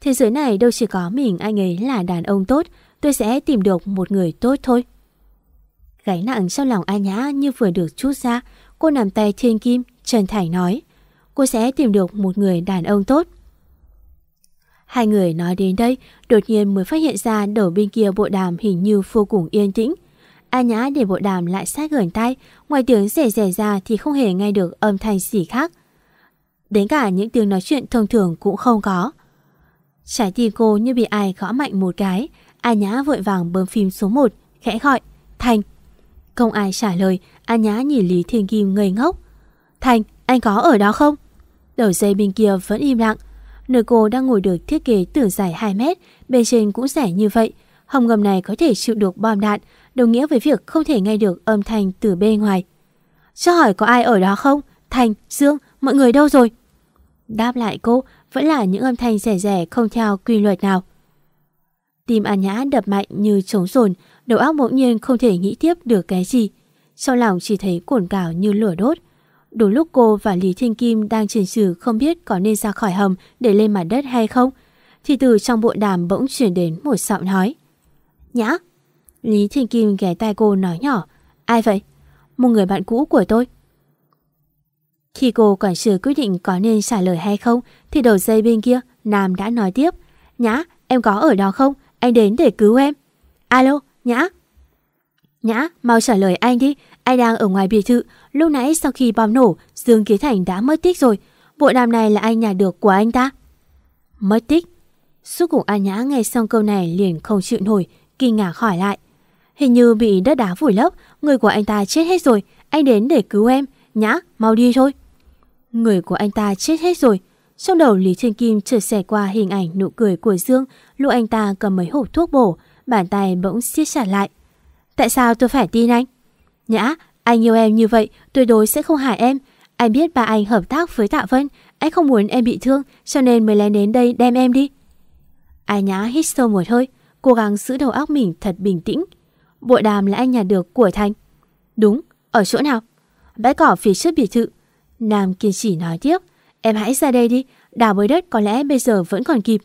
Thế giới này đâu chỉ có mình anh ấy là đàn ông tốt, tôi sẽ tìm được một người tốt thôi. Gánh nặng trong lòng A Nhã như vừa được chút ra, cô nằm tay Thiên Kim, Trần Thành nói. Cô sẽ tìm được một người đàn ông tốt. Hai người nói đến đây, đột nhiên mới phát hiện ra đầu bên kia bộ đàm hình như vô cùng yên tĩnh. A Nhã để bộ đàm lại sát gần tay, ngoài tiếng rẻ rẻ ra thì không hề nghe được âm thanh gì khác. Đến cả những tiếng nói chuyện thông thường cũng không có. Trái tim cô như bị ai gõ mạnh một cái, A Nhã vội vàng bấm phím số 1, khẽ gọi, Thành. Không ai trả lời, A Nhã nhìn Lý Thiên Kim ngây ngốc. Thành, anh có ở đó không? Đầu dây bên kia vẫn im lặng. Nơi cô đang ngồi được thiết kế từ dài 2 mét, bên trên cũng rẻ như vậy. Hầm ngầm này có thể chịu được bom đạn, đồng nghĩa với việc không thể nghe được âm thanh từ bên ngoài. Cho hỏi có ai ở đó không? Thành, Dương, mọi người đâu rồi? Đáp lại cô vẫn là những âm thanh rẻ rẻ không theo quy luật nào. Tim An Nhã đập mạnh như trống rồn, đầu óc bỗng nhiên không thể nghĩ tiếp được cái gì. Sau lòng chỉ thấy cuồn cào như lửa đốt. Đúng lúc cô và Lý Thiên Kim đang chần chừ không biết có nên ra khỏi hầm để lên mặt đất hay không, thì từ trong bộ đàm bỗng chuyển đến một giọng nói. Nhã! Lý Thiên Kim ghé tai cô nói nhỏ. Ai vậy? Một người bạn cũ của tôi. Khi cô còn chưa quyết định có nên trả lời hay không, thì đầu dây bên kia, Nam đã nói tiếp. Nhã, em có ở đó không? Anh đến để cứu em. Alo, Nhã. Nhã, mau trả lời anh đi. Anh đang ở ngoài biệt thự. Lúc nãy sau khi bom nổ, Dương Kế Thành đã mất tích rồi. Bộ đàm này là anh nhà được của anh ta. Mất tích? Suốt cùng An Nhã nghe xong câu này liền không chịu nổi, kinh ngạc hỏi lại. Hình như bị đất đá vùi lấp, người của anh ta chết hết rồi. Anh đến để cứu em. Nhã, mau đi thôi. Người của anh ta chết hết rồi. Trong đầu Lý Thiên Kim chợt xẻ qua hình ảnh nụ cười của Dương lúc anh ta cầm mấy hộp thuốc bổ, bàn tay bỗng siết chặt lại. Tại sao tôi phải tin anh? Nhã, anh yêu em như vậy, tuyệt đối sẽ không hại em. Anh biết ba anh hợp tác với Tạ Vân, anh không muốn em bị thương, cho nên mới lén đến đây đem em đi. Ai Nhã hít sâu một hơi, cố gắng giữ đầu óc mình thật bình tĩnh. Bộ đàm là anh nhà được của Thành. Đúng, ở chỗ nào? Bãi cỏ phía trước biệt thự. Nam kiên trì nói tiếp. Em hãy ra đây đi, đào bới đất có lẽ bây giờ vẫn còn kịp.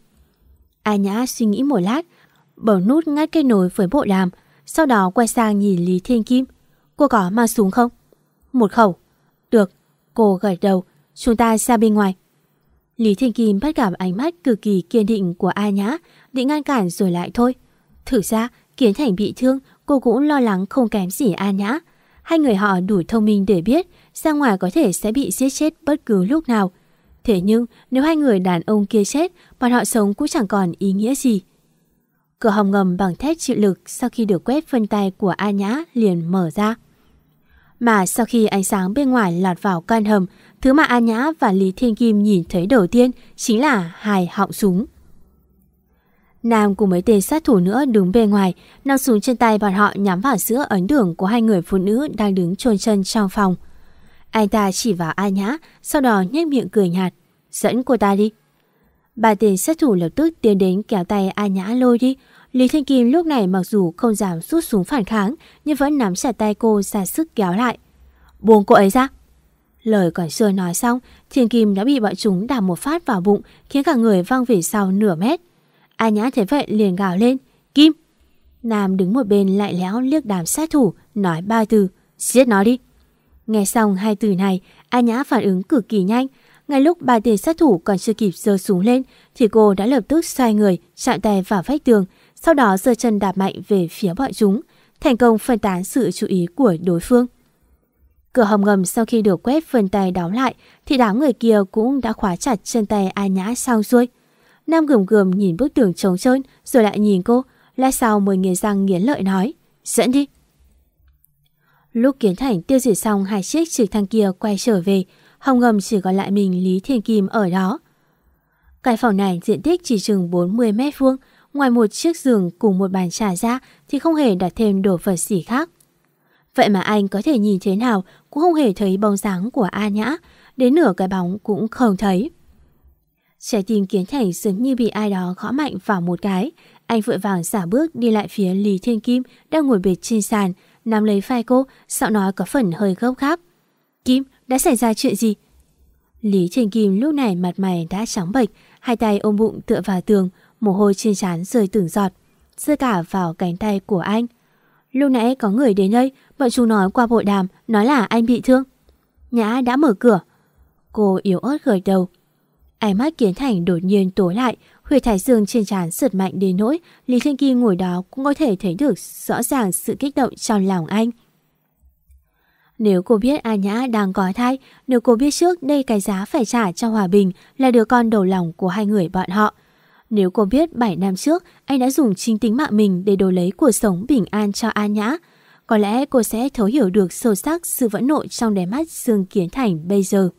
A Nhã suy nghĩ một lát, bấm nút ngắt cây nối với bộ đàm, sau đó quay sang nhìn Lý Thiên Kim. Cô có mang súng không? Một khẩu. Được, cô gật đầu, chúng ta ra bên ngoài. Lý Thiên Kim bắt gặp ánh mắt cực kỳ kiên định của A Nhã, định ngăn cản rồi lại thôi. Thử ra, Kiến Thành bị thương, cô cũng lo lắng không kém gì A Nhã. Hai người họ đủ thông minh để biết ra ngoài có thể sẽ bị giết chết bất cứ lúc nào. Thế nhưng nếu hai người đàn ông kia chết, bọn họ sống cũng chẳng còn ý nghĩa gì. Cửa hồng ngầm bằng thép chịu lực sau khi được quét phân tay của A Nhã liền mở ra. Mà sau khi ánh sáng bên ngoài lọt vào căn hầm, thứ mà A Nhã và Lý Thiên Kim nhìn thấy đầu tiên chính là hai họng súng. Nam cùng mấy tên sát thủ nữa đứng bên ngoài, nòng súng trên tay bọn họ nhắm vào giữa ấn đường của hai người phụ nữ đang đứng chôn chân trong phòng. Anh ta chỉ vào A Nhã, sau đó nhếch miệng cười nhạt, dẫn cô ta đi. Ba tên sát thủ lập tức tiến đến kéo tay A Nhã lôi đi. Lý Thanh Kim lúc này mặc dù không dám rút súng phản kháng, nhưng vẫn nắm chặt tay cô ra sức kéo lại. Buông cô ấy ra. Lời còn chưa nói xong, Thiên Kim đã bị bọn chúng đạp một phát vào bụng, khiến cả người văng về sau nửa mét. À A Nhã thấy vậy liền gào lên, Kim! Nam đứng một bên lại léo liếc đám sát thủ, nói ba từ, giết nó đi. Nghe xong hai từ này, A Nhã phản ứng cực kỳ nhanh. Ngay lúc ba tên sát thủ còn chưa kịp giơ súng lên, thì cô đã lập tức xoay người, chạm tay vào vách tường, sau đó giơ chân đạp mạnh về phía bọn chúng, thành công phân tán sự chú ý của đối phương. Cửa hầm ngầm sau khi được quét phần tay đóng lại thì đám người kia cũng đã khóa chặt chân tay A Nhã xong xuôi. Nam gườm gườm nhìn bức tường trống trơn rồi lại nhìn cô, lại sau mới nghiến răng nghiến lợi nói, dẫn đi. Lúc Kiến Thành tiêu diệt xong hai chiếc trực thăng kia quay trở về, Hồng ngầm chỉ còn lại mình Lý Thiên Kim ở đó. Cái phòng này diện tích chỉ chừng 40 mét vuông, ngoài một chiếc giường cùng một bàn trà ra thì không hề đặt thêm đồ vật gì khác. Vậy mà anh có thể nhìn thế nào cũng không hề thấy bóng dáng của A Nhã, đến nửa cái bóng cũng không thấy. Trái tim Kiến Thành dường như bị ai đó gõ mạnh vào một cái. Anh vội vàng xả bước đi lại phía Lý Thiên Kim đang ngồi bệt trên sàn, nắm lấy vai cô, giọng nói có phần hơi gấp gáp. Kim, đã xảy ra chuyện gì? Lý Thiên Kim lúc này mặt mày đã trắng bệch, hai tay ôm bụng tựa vào tường, mồ hôi trên trán rơi từng giọt, rơi cả vào cánh tay của anh. Lúc nãy có người đến đây, bọn chúng nói qua bộ đàm, nói là anh bị thương. Nhã đã mở cửa. Cô yếu ớt gởi đầu. Ánh mắt Kiến Thành đột nhiên tối lại, huyệt thái dương trên trán sượt mạnh đến nỗi Lý Thiên Kỳ ngồi đó cũng có thể thấy được rõ ràng sự kích động trong lòng anh. Nếu cô biết A Nhã đang có thai, nếu cô biết trước đây cái giá phải trả cho Hòa Bình là đứa con đầu lòng của hai người bọn họ, nếu cô biết 7 năm trước anh đã dùng chính tính mạng mình để đổi lấy cuộc sống bình an cho A Nhã, có lẽ cô sẽ thấu hiểu được sâu sắc sự vẫn nộ trong đáy mắt Dương Kiến Thành bây giờ.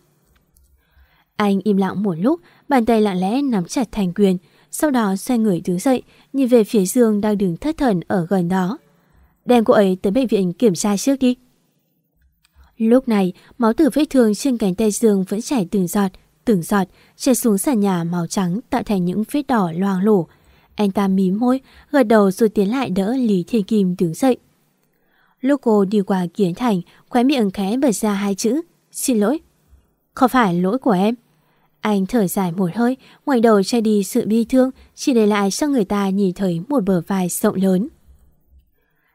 Anh im lặng một lúc, bàn tay lặng lẽ nắm chặt thành quyền, sau đó xoay người đứng dậy, nhìn về phía Dương đang đứng thất thần ở gần đó. Đem cô ấy tới bệnh viện kiểm tra trước đi. Lúc này, máu từ vết thương trên cánh tay Dương vẫn chảy từng giọt, từng giọt, chảy xuống sàn nhà màu trắng tạo thành những vết đỏ loang lổ. Anh ta mím môi, gật đầu rồi tiến lại đỡ Lý Thiên Kim đứng dậy. Lúc cô đi qua Kiến Thành, khóe miệng khẽ bật ra hai chữ, xin lỗi. Không phải lỗi của em. Anh thở dài một hơi, ngoảnh đầu che đi sự bi thương, chỉ để lại cho người ta nhìn thấy một bờ vai rộng lớn.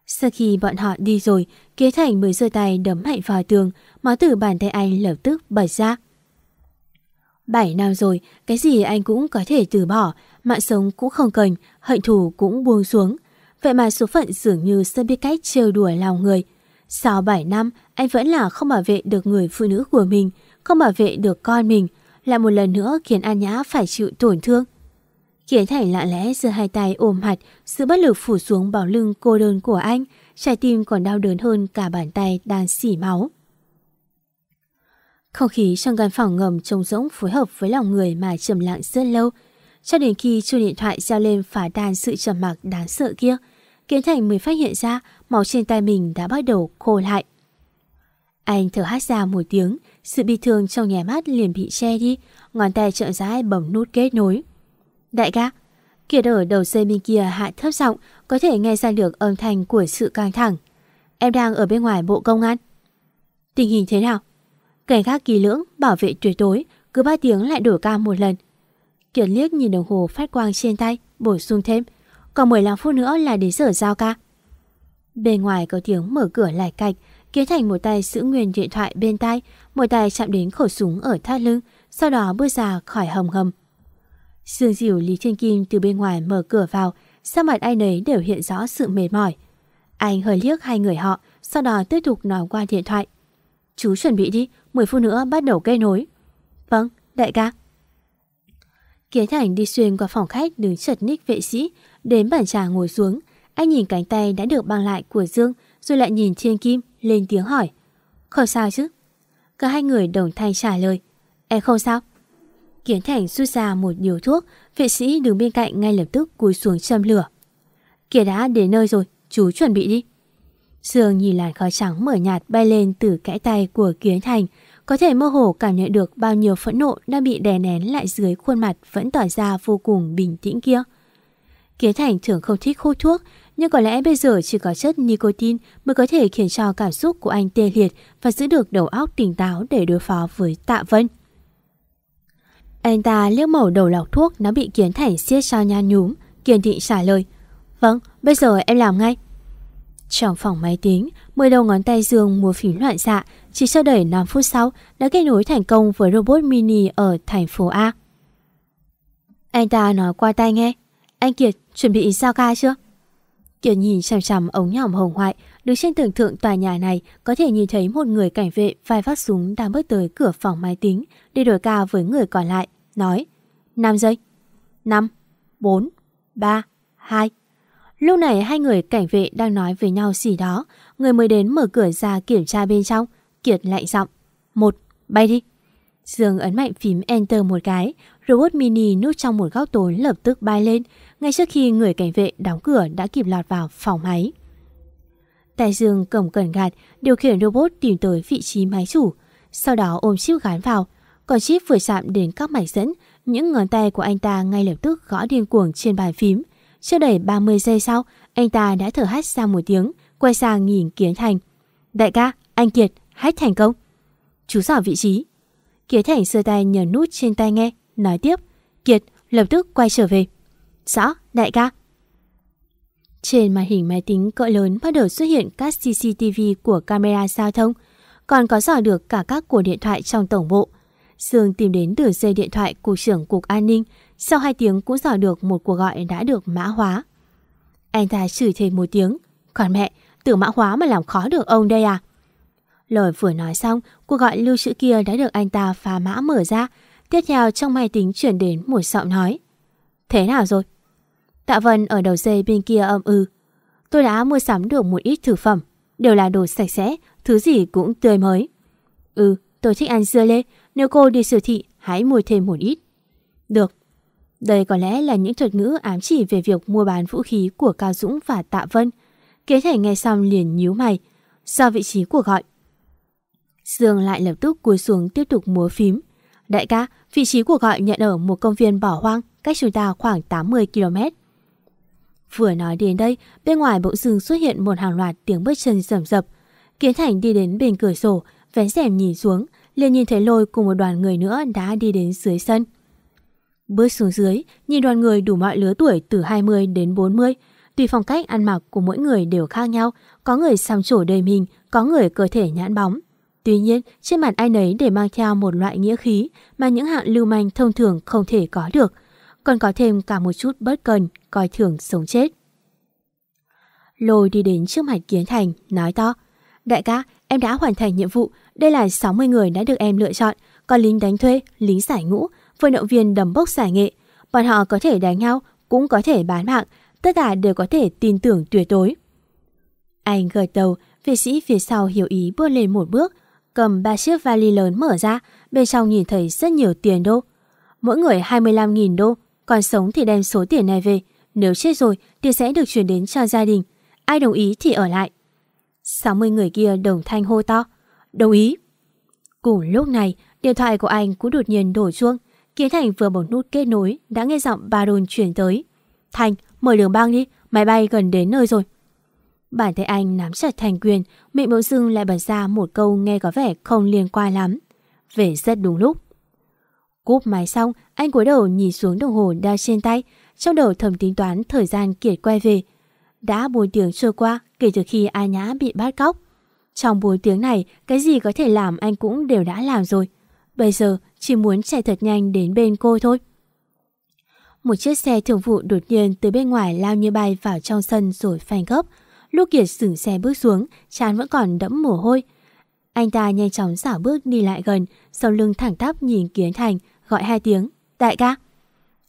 Sau khi bọn họ đi rồi, Kế Thành mới giơ tay đấm mạnh vào tường, máu từ bàn tay anh lập tức bật ra. Bảy năm rồi, cái gì anh cũng có thể từ bỏ, mạng sống cũng không cần, hận thù cũng buông xuống. Vậy mà số phận dường như sẽ biết cách trêu đùa lòng người. Sau 7 năm, anh vẫn là không bảo vệ được người phụ nữ của mình, không bảo vệ được con mình, lại một lần nữa khiến An Nhã phải chịu tổn thương. Kiến Thành lạ lẽ giơ hai tay ôm hạt, sự bất lực phủ xuống bảo lưng cô đơn của anh, trái tim còn đau đớn hơn cả bàn tay đang xỉ máu. Không khí trong căn phòng ngầm trông rỗng phối hợp với lòng người mà trầm lặng rất lâu, cho đến khi chuông điện thoại reo lên phá tan sự trầm mặc đáng sợ kia, Kiến Thành mới phát hiện ra máu trên tay mình đã bắt đầu khô lại. Anh thở hát ra một tiếng, sự bị thương trong nhà mắt liền bị che đi, ngón tay trợn rãi bấm nút kết nối. Đại ca, Kiệt ở đầu dây bên kia hạ thấp giọng, có thể nghe ra được âm thanh của sự căng thẳng. Em đang ở bên ngoài bộ công an. Tình hình thế nào? Cảnh gác kỳ lưỡng, bảo vệ tuyệt đối, cứ 3 tiếng lại đổi ca một lần. Kiệt liếc nhìn đồng hồ phát quang trên tay, bổ sung thêm. Còn 15 phút nữa là đến giờ giao ca. Bên ngoài có tiếng mở cửa lại cạch, Kiến Thành một tay giữ nguyên điện thoại bên tay, một tay chạm đến khẩu súng ở thắt lưng, sau đó bước ra khỏi hầm hầm. Dương Diệu Lý Thiên Kim từ bên ngoài mở cửa vào, sắc mặt anh ấy đều hiện rõ sự mệt mỏi. Anh hơi liếc hai người họ, sau đó tiếp tục nói qua điện thoại. Chú chuẩn bị đi, 10 phút nữa bắt đầu cây nối. Vâng, đại ca. Kiến Thành đi xuyên qua phòng khách đứng chật ních vệ sĩ, đến bàn trà ngồi xuống. Anh nhìn cánh tay đã được băng lại của Dương, rồi lại nhìn Thiên Kim, lên tiếng hỏi. Không sao chứ? Cả hai người đồng thanh trả lời. Em không sao. Kiến Thành rút ra một điều thuốc, vệ sĩ đứng bên cạnh ngay lập tức cúi xuống châm lửa. Kìa đã đến nơi rồi, chú chuẩn bị đi. Dương nhìn làn khói trắng mở nhạt bay lên từ kẽ tay của Kiến Thành, có thể mơ hồ cảm nhận được bao nhiêu phẫn nộ đang bị đè nén lại dưới khuôn mặt vẫn tỏ ra vô cùng bình tĩnh kia. Kiến Thành thường không thích hút thuốc, nhưng có lẽ bây giờ chỉ có chất nicotine mới có thể khiến cho cảm xúc của anh tê liệt và giữ được đầu óc tỉnh táo để đối phó với Tạ Vân. Anh ta liếc mẩu đầu lọc thuốc nó bị Kiến Thành siết sao nhan nhúm, kiên định trả lời. Vâng, bây giờ em làm ngay. Trong phòng máy tính, mười đầu ngón tay Dương mua phím loạn xạ, chỉ sau đẩy 5 phút sau đã kết nối thành công với robot mini ở thành phố A. Anh ta nói qua tay nghe. Anh Kiệt, chuẩn bị sao ca chưa? Kiệt nhìn chằm chằm ống nhỏm hồng ngoại, đứng trên tường thượng tòa nhà này có thể nhìn thấy một người cảnh vệ vai phát súng đang bước tới cửa phòng máy tính để đổi ca với người còn lại, nói 5 giây, 5, 4, 3, 2. Lúc này hai người cảnh vệ đang nói với nhau gì đó, người mới đến mở cửa ra kiểm tra bên trong, Kiệt lạnh giọng, một, bay đi. Dương ấn mạnh phím Enter một cái, robot mini nút trong một góc tối lập tức bay lên, ngay trước khi người cảnh vệ đóng cửa đã kịp lọt vào phòng máy. Tài Dương cầm cần gạt, điều khiển robot tìm tới vị trí máy chủ, sau đó ôm chip gắn vào. Còn chip vừa chạm đến các mạch dẫn, những ngón tay của anh ta ngay lập tức gõ điên cuồng trên bàn phím. Chưa đầy 30 giây sau, anh ta đã thở hắt ra một tiếng, quay sang nhìn Kiến Thành. Đại ca, anh Kiệt, hack thành công. Chú dò vị trí. Kiệt Thành giơ tay nhờ nút trên tay nghe, nói tiếp. Kiệt, lập tức quay trở về. Rõ, đại ca. Trên màn hình máy tính cỡ lớn bắt đầu xuất hiện các CCTV của camera giao thông, còn có dò được cả các cuộc điện thoại trong tổng bộ. Dương tìm đến đường dây điện thoại cục trưởng cục an ninh, sau 2 tiếng cũng dò được một cuộc gọi đã được mã hóa. Anh ta chửi thêm một tiếng, còn mẹ, tưởng mã hóa mà làm khó được ông đây à? Lời vừa nói xong, cuộc gọi lưu trữ kia đã được anh ta phá mã mở ra. Tiếp theo trong máy tính chuyển đến một giọng nói. Thế nào rồi? Tạ Vân ở đầu dây bên kia âm ư. Tôi đã mua sắm được một ít thực phẩm. Đều là đồ sạch sẽ, thứ gì cũng tươi mới. Ừ, tôi thích ăn dưa lê. Nếu cô đi siêu thị, hãy mua thêm một ít. Được. Đây có lẽ là những thuật ngữ ám chỉ về việc mua bán vũ khí của Cao Dũng và Tạ Vân. Kế thể nghe xong liền nhíu mày. Do vị trí của gọi. Dương lại lập tức cúi xuống tiếp tục múa phím. Đại ca, vị trí của gọi nhận ở một công viên bỏ hoang cách chúng ta khoảng 80 km. Vừa nói đến đây, bên ngoài bỗng dưng xuất hiện một hàng loạt tiếng bước chân rầm rập. Kiến Thành đi đến bên cửa sổ, vén rèm nhìn xuống, liền nhìn thấy lôi cùng một đoàn người nữa đã đi đến dưới sân. Bước xuống dưới, nhìn đoàn người đủ mọi lứa tuổi từ 20 đến 40. Tùy phong cách ăn mặc của mỗi người đều khác nhau, có người xăm trổ đầy mình, có người cơ thể nhãn bóng. Tuy nhiên, trên mặt ai nấy để mang theo một loại nghĩa khí mà những hạng lưu manh thông thường không thể có được – còn có thêm cả một chút bất cần, coi thường sống chết. Lôi đi đến trước mặt Kiến Thành, nói to. Đại ca, em đã hoàn thành nhiệm vụ, đây là 60 người đã được em lựa chọn, còn lính đánh thuê, lính giải ngũ, vận động viên đầm bốc giải nghệ. Bọn họ có thể đánh nhau, cũng có thể bán mạng, tất cả đều có thể tin tưởng tuyệt đối. Anh gật đầu, vệ sĩ phía sau hiểu ý bước lên một bước, cầm ba chiếc vali lớn mở ra, bên trong nhìn thấy rất nhiều tiền đô. Mỗi người 25.000 đô, còn sống thì đem số tiền này về. Nếu chết rồi tiền sẽ được chuyển đến cho gia đình. Ai đồng ý thì ở lại. 60 người kia đồng thanh hô to. Đồng ý. Cùng lúc này điện thoại của anh cũng đột nhiên đổ chuông. Kiến Thành vừa bấm nút kết nối Đã nghe giọng baron chuyển tới. Thành mở đường băng đi Máy bay gần đến nơi rồi. Bản tay anh nắm chặt thành quyền Miệng bỗng dưng lại bật ra một câu nghe có vẻ không liên quan lắm Về rất đúng lúc Cúp máy xong, anh cúi đầu nhìn xuống đồng hồ đeo trên tay, trong đầu thầm tính toán thời gian Kiệt quay về. Đã 4 tiếng trôi qua kể từ khi A Nhã bị bắt cóc. Trong 4 tiếng này, cái gì có thể làm anh cũng đều đã làm rồi. Bây giờ chỉ muốn chạy thật nhanh đến bên cô thôi. Một chiếc xe thường vụ đột nhiên từ bên ngoài lao như bay vào trong sân rồi phanh gấp. Lúc Kiệt dừng xe bước xuống, chán vẫn còn đẫm mồ hôi. Anh ta nhanh chóng xả bước đi lại gần, sau lưng thẳng tắp nhìn Kiến Thành, gọi hai tiếng, đại ca.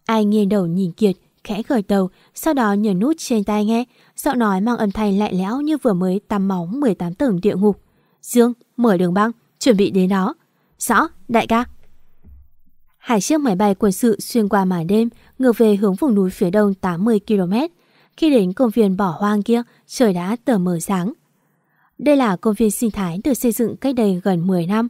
Ai nghiêng đầu nhìn Kiệt, khẽ gởi đầu, sau đó nhấn nút trên tai nghe, giọng nói mang âm thanh lạnh lẽo như vừa mới tắm móng 18 tầng địa ngục. Dương, mở đường băng, chuẩn bị đến đó. Rõ, đại ca. Hai chiếc máy bay quân sự xuyên qua màn đêm, ngược về hướng vùng núi phía đông 80 km. Khi đến công viên bỏ hoang kia, trời đã tờ mờ sáng. Đây là công viên sinh thái được xây dựng cách đây gần 10 năm,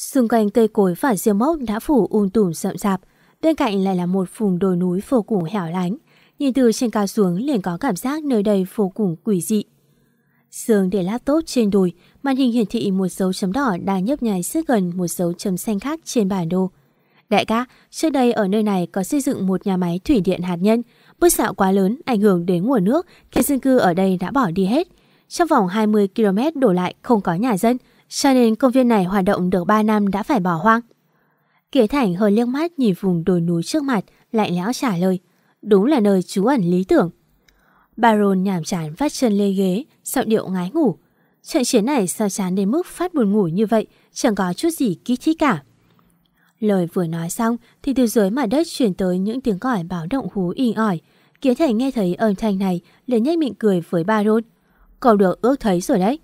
Xung quanh cây cối và rêu mốc đã phủ um tùm rậm rạp, bên cạnh lại là một vùng đồi núi vô cùng hẻo lánh. Nhìn từ trên cao xuống liền có cảm giác nơi đây vô cùng quỷ dị. Sương để laptop trên đùi, màn hình hiển thị một dấu chấm đỏ đang nhấp nháy rất gần một dấu chấm xanh khác trên bản đồ. Đại ca, trước đây ở nơi này có xây dựng một nhà máy thủy điện hạt nhân. Bức xạ quá lớn ảnh hưởng đến nguồn nước khiến dân cư ở đây đã bỏ đi hết. Trong vòng 20 km đổ lại không có nhà dân, cho nên công viên này hoạt động được 3 năm đã phải bỏ hoang. Kế Thành hơi liếc mắt nhìn vùng đồi núi trước mặt, lại lẽo trả lời. Đúng là nơi trú ẩn lý tưởng. Baron nhảm chán vắt chân lên ghế, giọng điệu ngái ngủ. Trận chiến này sao chán đến mức phát buồn ngủ như vậy, chẳng có chút gì kích thích cả. Lời vừa nói xong thì từ dưới mặt đất chuyển tới những tiếng còi báo động hú inh ỏi. Kiến Thành nghe thấy âm thanh này liền nhếch miệng cười với Baron. Cậu được ước thấy rồi đấy.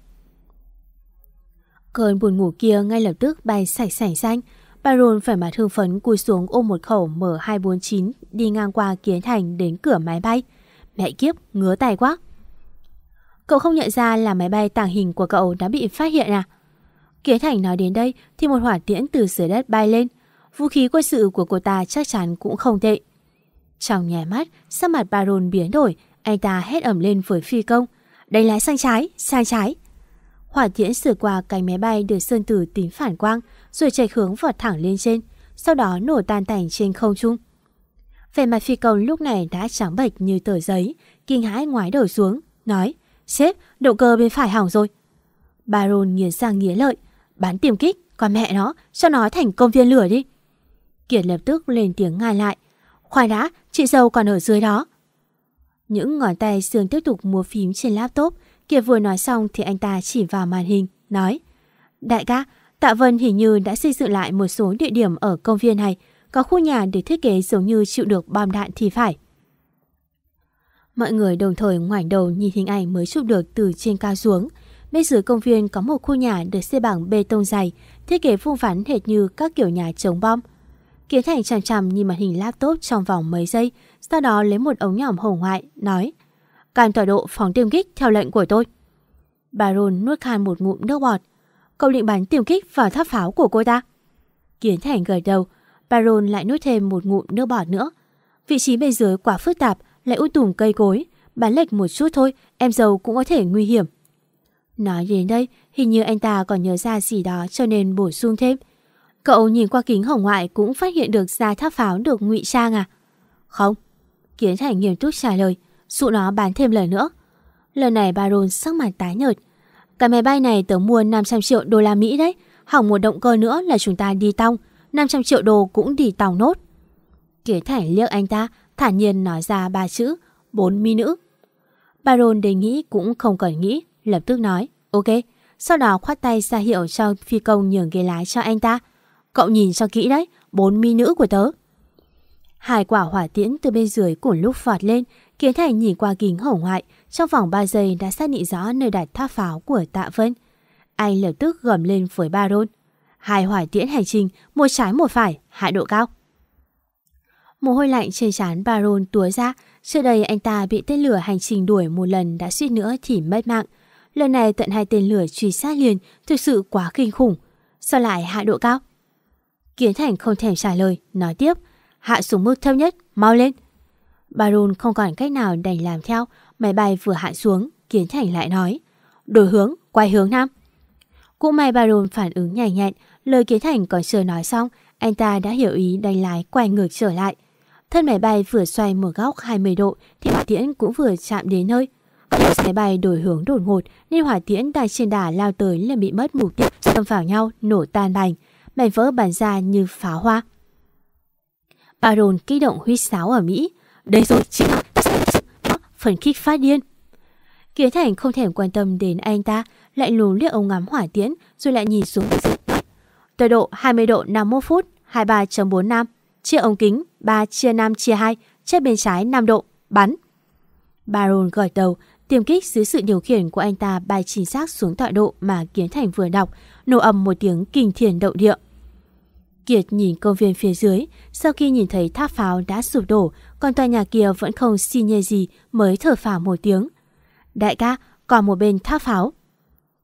Cơn buồn ngủ kia ngay lập tức bay sạch sảnh xanh. Baron phải mặt hương phấn cúi xuống ôm một khẩu M249 đi ngang qua Kiến Thành đến cửa máy bay. Mẹ kiếp, ngứa tay quá. Cậu không nhận ra là máy bay tàng hình của cậu đã bị phát hiện à? Kiến Thành nói đến đây thì một hỏa tiễn từ dưới đất bay lên. Vũ khí quân sự của cô ta chắc chắn cũng không tệ. Trong nhảy mắt, sắc mặt Baron biến đổi, anh ta hét ẩm lên với phi công. Đánh lái sang trái, sang trái. Hỏa tiễn sửa qua cánh máy bay được sơn tử tím phản quang, rồi chạy hướng vọt thẳng lên trên, sau đó nổ tan tành trên không trung. Về mặt phi công lúc này đã trắng bệch như tờ giấy, kinh hãi ngoái đầu xuống, nói Sếp, động cơ bên phải hỏng rồi. Baron nghiến sang nghĩa lợi, bán tiềm kích, còn mẹ nó, cho nó thành công viên lửa đi. Kiệt lập tức lên tiếng ngăn lại. Khoai đã, chị dâu còn ở dưới đó. Những ngón tay Sương tiếp tục mua phím trên laptop. Kiệt vừa nói xong thì anh ta chỉ vào màn hình, nói Đại ca, Tạ Vân hình như đã xây dựng lại một số địa điểm ở công viên này. Có khu nhà được thiết kế giống như chịu được bom đạn thì phải. Mọi người đồng thời ngoảnh đầu nhìn hình ảnh mới chụp được từ trên cao xuống. Bên dưới công viên có một khu nhà được xây bằng bê tông dày, thiết kế vuông vắn hệt như các kiểu nhà chống bom. Kiến Thành chằm chằm nhìn màn hình laptop trong vòng mấy giây, sau đó lấy một ống nhỏm hồng ngoại, nói Càn tọa độ phóng tiêm kích theo lệnh của tôi. Baron nuốt khan một ngụm nước bọt. Cậu định bắn tiêm kích vào tháp pháo của cô ta. Kiến Thành gật đầu, Baron lại nuốt thêm một ngụm nước bọt nữa. Vị trí bên dưới quá phức tạp, lại út tùm cây cối. Bắn lệch một chút thôi, em dâu cũng có thể nguy hiểm. Nói đến đây, hình như anh ta còn nhớ ra gì đó cho nên bổ sung thêm. Cậu nhìn qua kính hồng ngoại cũng phát hiện được ra tháp pháo được ngụy trang à? Không. Kiến Thành nghiêm túc trả lời, dụ nó bán thêm lời nữa. Lần này Baron sắc mặt tái nhợt. Cái máy bay này tớ mua 500 triệu đô la Mỹ đấy. Hỏng một động cơ nữa là chúng ta đi tông. 500 triệu đô cũng đi tòng nốt. Kiến Thành liếc anh ta, thản nhiên nói ra ba chữ, bốn mỹ nữ. Baron đề nghĩ cũng không cần nghĩ, lập tức nói, ok. Sau đó khoát tay ra hiệu cho phi công nhường ghế lái cho anh ta. Cậu nhìn cho kỹ đấy, bốn mi nữ của tớ. Hai quả hỏa tiễn từ bên dưới cùng lúc phọt lên, Kiến Thành nhìn qua kính hổng ngoại, trong vòng 3 giây đã xác định rõ nơi đặt tháp pháo của Tạ Vân. Anh lập tức gầm lên với Baron. Hai hỏa tiễn hành trình, một trái một phải, hạ độ cao. Mồ hôi lạnh trên trán Baron túa ra, trước đây anh ta bị tên lửa hành trình đuổi một lần đã suýt nữa thì mất mạng. Lần này tận hai tên lửa truy sát liền, thực sự quá kinh khủng. Sao lại hạ độ cao? Kiến Thành không thèm trả lời, nói tiếp, hạ xuống mức thấp nhất, mau lên. Baron không còn cách nào đành làm theo, máy bay vừa hạ xuống, Kiến Thành lại nói, đổi hướng, quay hướng nam. Cũng may Baron phản ứng nhanh nhẹn, lời Kiến Thành còn chưa nói xong, anh ta đã hiểu ý đánh lái quay ngược trở lại. Thân máy bay vừa xoay một góc 20 độ thì hỏa tiễn cũng vừa chạm đến nơi. Máy bay đổi hướng đột ngột nên hỏa tiễn đang trên đà lao tới là bị mất mục tiêu, xâm vào nhau, nổ tan bành mảnh vỡ bắn ra như pháo hoa. Baron kích động huy sáo ở Mỹ. Đây rồi, chính là phần kích phát điên. Kiến Thành không thèm quan tâm đến anh ta, lại lùn liếc ông ngắm hỏa tiễn rồi lại nhìn xuống. Tọa độ 20 độ 51 phút, 23.45, chia ống kính 3 chia 5 chia 2, chết bên trái 5 độ, bắn. Baron gật đầu, tiêm kích dưới sự điều khiển của anh ta bay chính xác xuống tọa độ mà Kiến Thành vừa đọc, nổ ầm một tiếng kinh thiền động địa. Kiệt nhìn công viên phía dưới, sau khi nhìn thấy tháp pháo đã sụp đổ, còn tòa nhà kia vẫn không xi nhê gì mới thở phào một tiếng. Đại ca, còn một bên tháp pháo.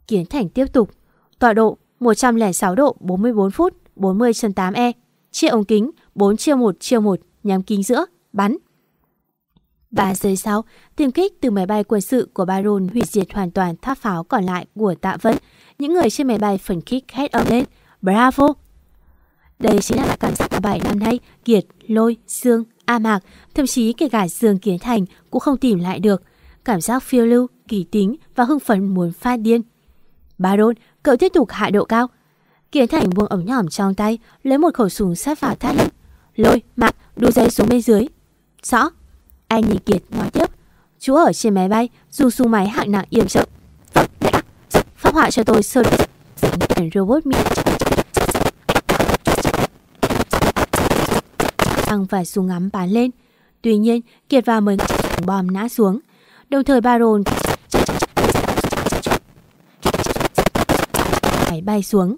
Kiến Thành tiếp tục, tọa độ 106 độ 44 phút 40 chân 8 E. Chia ống kính 4 chia 1 chia 1 nhắm kính giữa, bắn. 3 giây sau, tiêm kích từ máy bay quân sự của Baron hủy diệt hoàn toàn tháp pháo còn lại của Tạ Vân. Những người trên máy bay phần kích hét ầm lên. Bravo! Đây chính là cảm giác mà 7 năm nay Kiệt, Lôi, Dương, A Mạc, thậm chí kể cả Dương Kiến Thành cũng không tìm lại được. Cảm giác phiêu lưu, kỳ tính và hưng phấn muốn phát điên. Baron, cậu tiếp tục hạ độ cao. Kiến Thành buông ống nhỏm trong tay, lấy một khẩu súng sát vào thắt lưng. Lôi, Mạc, đu dây xuống bên dưới. Rõ. Anh nhìn Kiệt nói tiếp. Chú ở trên máy bay, dùng súng máy hạng nặng yểm trợ. Vâng, đại Phát họa cho tôi sơ đồ robot miệng xăng và súng ngắm bắn lên. Tuy nhiên, Kiệt và mấy bom nã xuống. Đồng thời Baron phải bay xuống.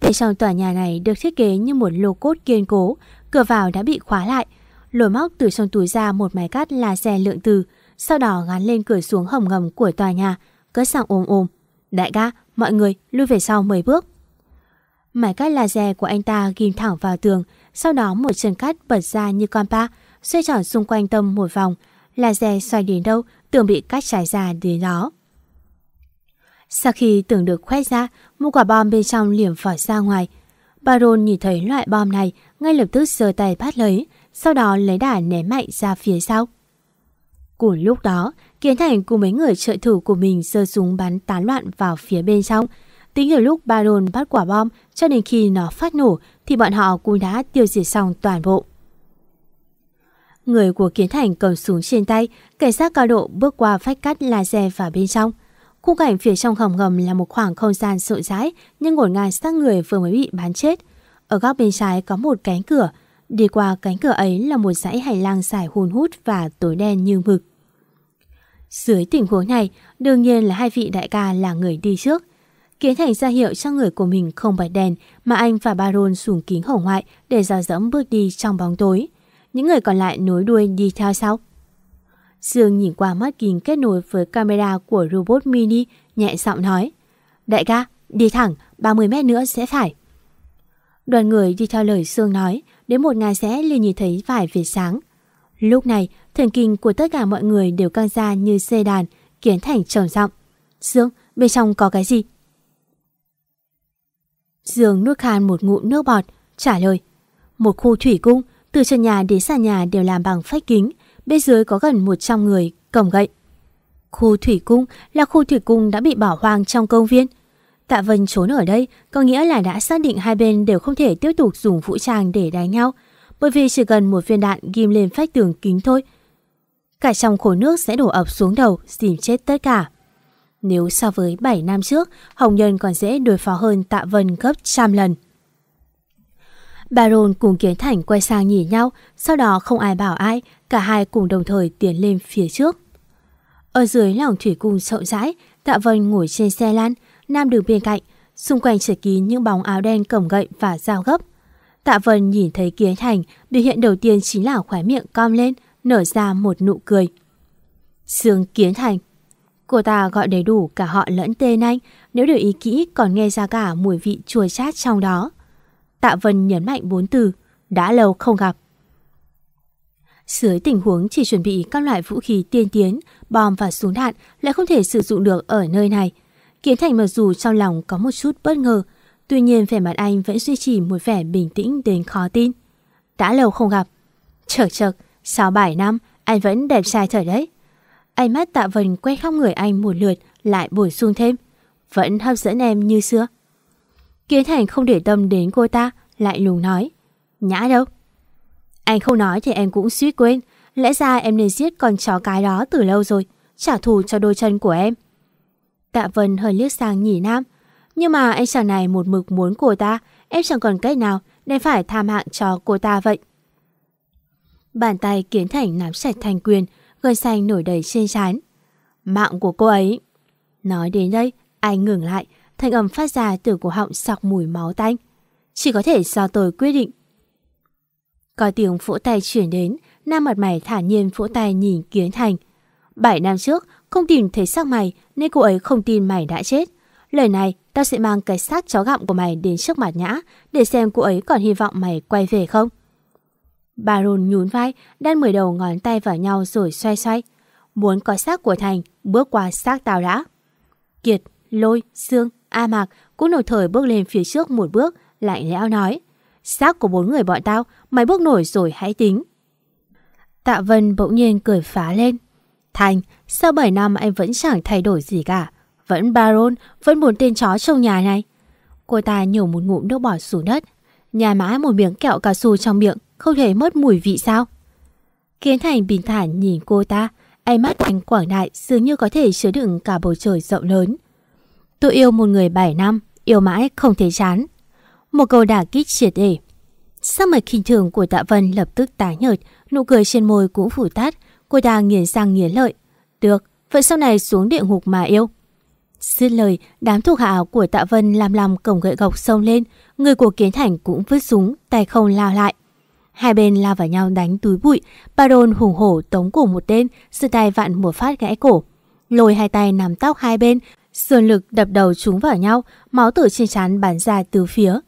Bên trong tòa nhà này được thiết kế như một lô cốt kiên cố, cửa vào đã bị khóa lại. Lồi móc từ trong túi ra một máy cắt là xe lượng từ, sau đó gắn lên cửa xuống hầm ngầm của tòa nhà, cất sang ôm ôm. Đại ca, mọi người lui về sau 10 bước. Máy cắt laser của anh ta ghim thẳng vào tường, sau đó một chân cắt bật ra như con pa, xoay tròn xung quanh tâm một vòng. Laser xoay đến đâu, tường bị cắt trải ra đến đó. Sau khi tường được khoét ra, một quả bom bên trong liềm phỏ ra ngoài. Baron nhìn thấy loại bom này, ngay lập tức giơ tay bắt lấy, sau đó lấy đà ném mạnh ra phía sau. Cùng lúc đó, Kiến Thành cùng mấy người trợ thủ của mình giơ súng bắn tán loạn vào phía bên trong. Tính từ lúc Baron bắt quả bom cho đến khi nó phát nổ thì bọn họ cũng đã tiêu diệt xong toàn bộ. Người của Kiến Thành cầm súng trên tay, cảnh sát cao độ bước qua phách cắt laser vào bên trong. Khung cảnh phía trong hầm ngầm là một khoảng không gian rộng rãi nhưng ngổn ngang xác người vừa mới bị bắn chết. Ở góc bên trái có một cánh cửa. Đi qua cánh cửa ấy là một dãy hành lang dài hun hút và tối đen như mực. Dưới tình huống này, đương nhiên là hai vị đại ca là người đi trước. Kiến Thành ra hiệu cho người của mình không bật đèn mà anh và Baron xuống kính hổ ngoại để dò dẫm bước đi trong bóng tối. Những người còn lại nối đuôi đi theo sau. Dương nhìn qua mắt kính kết nối với camera của robot mini, nhẹ giọng nói. Đại ca, đi thẳng, 30 mét nữa sẽ phải. Đoàn người đi theo lời Dương nói, đến một ngàn sẽ liền nhìn thấy vải về sáng. Lúc này, thần kinh của tất cả mọi người đều căng ra như dây đàn, kiến thành trầm giọng. Dương, bên trong có cái gì? Dương nuốt khan một ngụm nước bọt, trả lời. Một khu thủy cung, từ trần nhà đến sàn nhà đều làm bằng phách kính, bên dưới có gần 100 người cầm gậy. Khu thủy cung là khu thủy cung đã bị bỏ hoang trong công viên. Tạ Vân trốn ở đây có nghĩa là đã xác định hai bên đều không thể tiếp tục dùng vũ trang để đánh nhau, bởi vì chỉ cần một viên đạn ghim lên phách tường kính thôi. Cả trong khổ nước sẽ đổ ập xuống đầu, dìm chết tất cả. Nếu so với 7 năm trước, Hồng Nhân còn dễ đối phó hơn Tạ Vân gấp trăm lần. Baron cùng Kiến Thành quay sang nhìn nhau, sau đó không ai bảo ai, cả hai cùng đồng thời tiến lên phía trước. Ở dưới lòng thủy cung rộng rãi, Tạ Vân ngồi trên xe lan, Nam đứng bên cạnh, xung quanh trở kín những bóng áo đen cầm gậy và dao gấp. Tạ Vân nhìn thấy Kiến Thành, biểu hiện đầu tiên chính là khóe miệng cong lên, nở ra một nụ cười. Sương Kiến Thành Cô ta gọi đầy đủ cả họ lẫn tên anh, nếu để ý kỹ còn nghe ra cả mùi vị chua chát trong đó. Tạ Vân nhấn mạnh bốn từ, đã lâu không gặp. Dưới tình huống chỉ chuẩn bị các loại vũ khí tiên tiến, bom và súng đạn lại không thể sử dụng được ở nơi này. Kiến Thành mặc dù trong lòng có một chút bất ngờ, tuy nhiên vẻ mặt anh vẫn duy trì một vẻ bình tĩnh đến khó tin. Đã lâu không gặp. Chợt chợt, sau 7 năm, anh vẫn đẹp trai thời đấy. Ánh mắt tạ vần quét khắp người anh một lượt lại bổ sung thêm. Vẫn hấp dẫn em như xưa. Kiến Thành không để tâm đến cô ta, lại lùng nói. Nhã đâu? Anh không nói thì em cũng suýt quên. Lẽ ra em nên giết con chó cái đó từ lâu rồi, trả thù cho đôi chân của em. Tạ Vân hơi liếc sang nhỉ nam. Nhưng mà anh chàng này một mực muốn cô ta, em chẳng còn cách nào nên phải tham hạng cho cô ta vậy. Bàn tay Kiến Thành nắm chặt thành quyền, gân xanh nổi đầy trên trán. Mạng của cô ấy. Nói đến đây, anh ngừng lại, thanh âm phát ra từ cổ họng sặc mùi máu tanh. Chỉ có thể do tôi quyết định. Có tiếng vỗ tay chuyển đến, Nam mặt mày thả nhiên vỗ tay nhìn Kiến Thành. Bảy năm trước, không tìm thấy xác mày nên cô ấy không tin mày đã chết. Lời này, tao sẽ mang cái xác chó gặm của mày đến trước mặt nhã để xem cô ấy còn hy vọng mày quay về không. Baron nhún vai, đan mười đầu ngón tay vào nhau rồi xoay xoay. Muốn có xác của Thành, bước qua xác tao đã. Kiệt, Lôi, Sương, A Mạc cũng nổi thời bước lên phía trước một bước, lạnh lẽo nói. Xác của bốn người bọn tao, mày bước nổi rồi hãy tính. Tạ Vân bỗng nhiên cười phá lên. Thành, sau 7 năm anh vẫn chẳng thay đổi gì cả. Vẫn Baron, vẫn muốn tên chó trong nhà này. Cô ta nhổ một ngụm nước bọt xuống đất. Nhà mãi một miếng kẹo cao su trong miệng, không thể mất mùi vị sao? Kiến Thành bình thản nhìn cô ta, ánh mắt anh quảng đại dường như có thể chứa đựng cả bầu trời rộng lớn. Tôi yêu một người 7 năm, yêu mãi không thể chán. Một câu đả kích triệt để. Sắc mặt khinh thường của Tạ Vân lập tức tái nhợt, nụ cười trên môi cũng phủ tắt. Cô ta nghiền răng nghiến lợi. Được, vậy sau này xuống địa ngục mà yêu. Dứt lời, đám thuộc hạ của Tạ Vân làm làm cổng gậy gộc sông lên, người của Kiến Thành cũng vứt súng, tay không lao lại. Hai bên lao vào nhau đánh túi bụi, Baron hùng hổ tống cổ một tên, sư tay vặn một phát gãy cổ. Lôi hai tay nằm tóc hai bên, sườn lực đập đầu chúng vào nhau, máu từ trên trán bắn ra từ phía.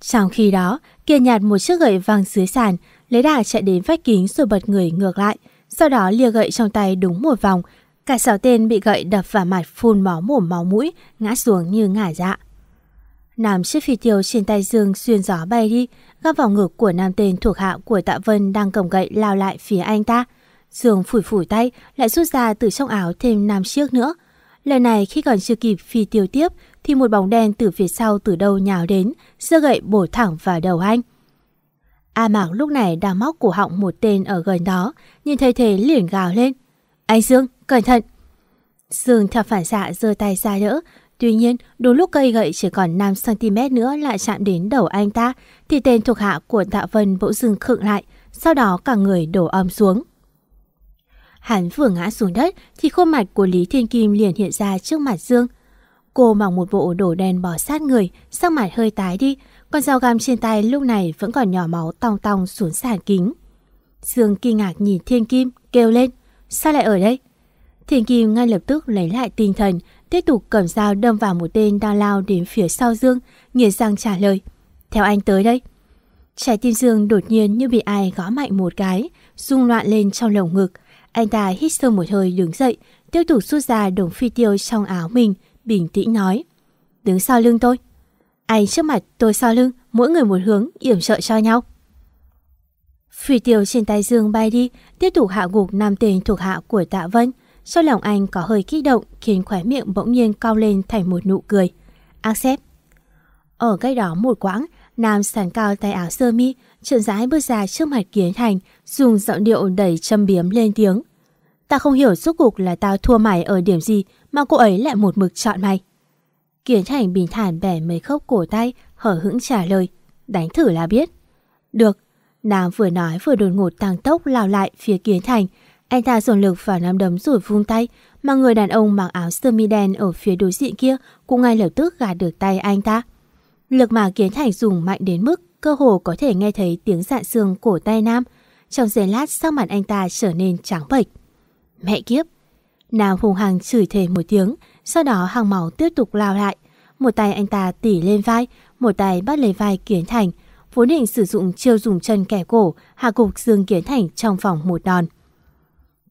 Trong khi đó, kia nhạt một chiếc gậy văng dưới sàn, lấy đà chạy đến vách kính rồi bật người ngược lại. Sau đó lia gậy trong tay đúng một vòng, cả sáu tên bị gậy đập vào mặt phun máu mồm máu mũi, ngã xuống như ngả dạ. Nam chiếc phi tiêu trên tay Dương xuyên gió bay đi, gắp vào ngực của nam tên thuộc hạ của Tạ Vân đang cầm gậy lao lại phía anh ta. Dương phủi phủi tay, lại rút ra từ trong áo thêm năm chiếc nữa. Lần này khi còn chưa kịp phi tiêu tiếp, thì một bóng đen từ phía sau từ đâu nhào đến, giơ gậy bổ thẳng vào đầu anh. A Mạc lúc này đang móc cổ họng một tên ở gần đó, nhìn thấy thế liền gào lên. Anh Dương, cẩn thận! Dương theo phản xạ giơ tay ra đỡ, Tuy nhiên, đúng lúc cây gậy chỉ còn 5cm nữa lại chạm đến đầu anh ta, thì tên thuộc hạ của Tạ Vân bỗng dưng khựng lại, sau đó cả người đổ âm xuống. Hắn vừa ngã xuống đất thì khuôn mặt của Lý Thiên Kim liền hiện ra trước mặt Dương. Cô mặc một bộ đồ đen bò sát người, sắc mặt hơi tái đi, con dao găm trên tay lúc này vẫn còn nhỏ máu tong tong xuống sàn kính. Dương kinh ngạc nhìn Thiên Kim, kêu lên, sao lại ở đây? Thiên Kim ngay lập tức lấy lại tinh thần, tiếp tục cầm dao đâm vào một tên đang lao đến phía sau Dương, nghiền răng trả lời. Theo anh tới đây. Trái tim Dương đột nhiên như bị ai gõ mạnh một cái, rung loạn lên trong lồng ngực. Anh ta hít sâu một hơi đứng dậy, tiếp tục rút ra đồng phi tiêu trong áo mình, bình tĩnh nói. Đứng sau lưng tôi. Anh trước mặt tôi sau lưng, mỗi người một hướng, yểm trợ cho nhau. Phi tiêu trên tay Dương bay đi, tiếp tục hạ gục nam tên thuộc hạ của Tạ Vân. Sau lòng anh có hơi kích động khiến khóe miệng bỗng nhiên cao lên thành một nụ cười. Accept. Ở cách đó một quãng, Nam sàn cao tay áo sơ mi, chậm rãi bước ra trước mặt Kiến Thành, dùng giọng điệu đầy châm biếm lên tiếng. Ta không hiểu suốt cục là tao thua mày ở điểm gì mà cô ấy lại một mực chọn mày. Kiến Thành bình thản bẻ mấy khớp cổ tay, hở hững trả lời. Đánh thử là biết. Được. Nam vừa nói vừa đột ngột tăng tốc lao lại phía Kiến Thành, anh ta dồn lực vào nắm đấm rồi vung tay, mà người đàn ông mặc áo sơ mi đen ở phía đối diện kia cũng ngay lập tức gạt được tay anh ta. Lực mà Kiến Thành dùng mạnh đến mức cơ hồ có thể nghe thấy tiếng dạn xương cổ tay Nam. Trong giây lát sau mặt anh ta trở nên trắng bệch. Mẹ kiếp! Nam hùng hằng chửi thề một tiếng, sau đó hàng máu tiếp tục lao lại. Một tay anh ta tỉ lên vai, một tay bắt lấy vai Kiến Thành, vốn định sử dụng chiêu dùng chân kẻ cổ, hạ cục Dương Kiến Thành trong vòng một đòn.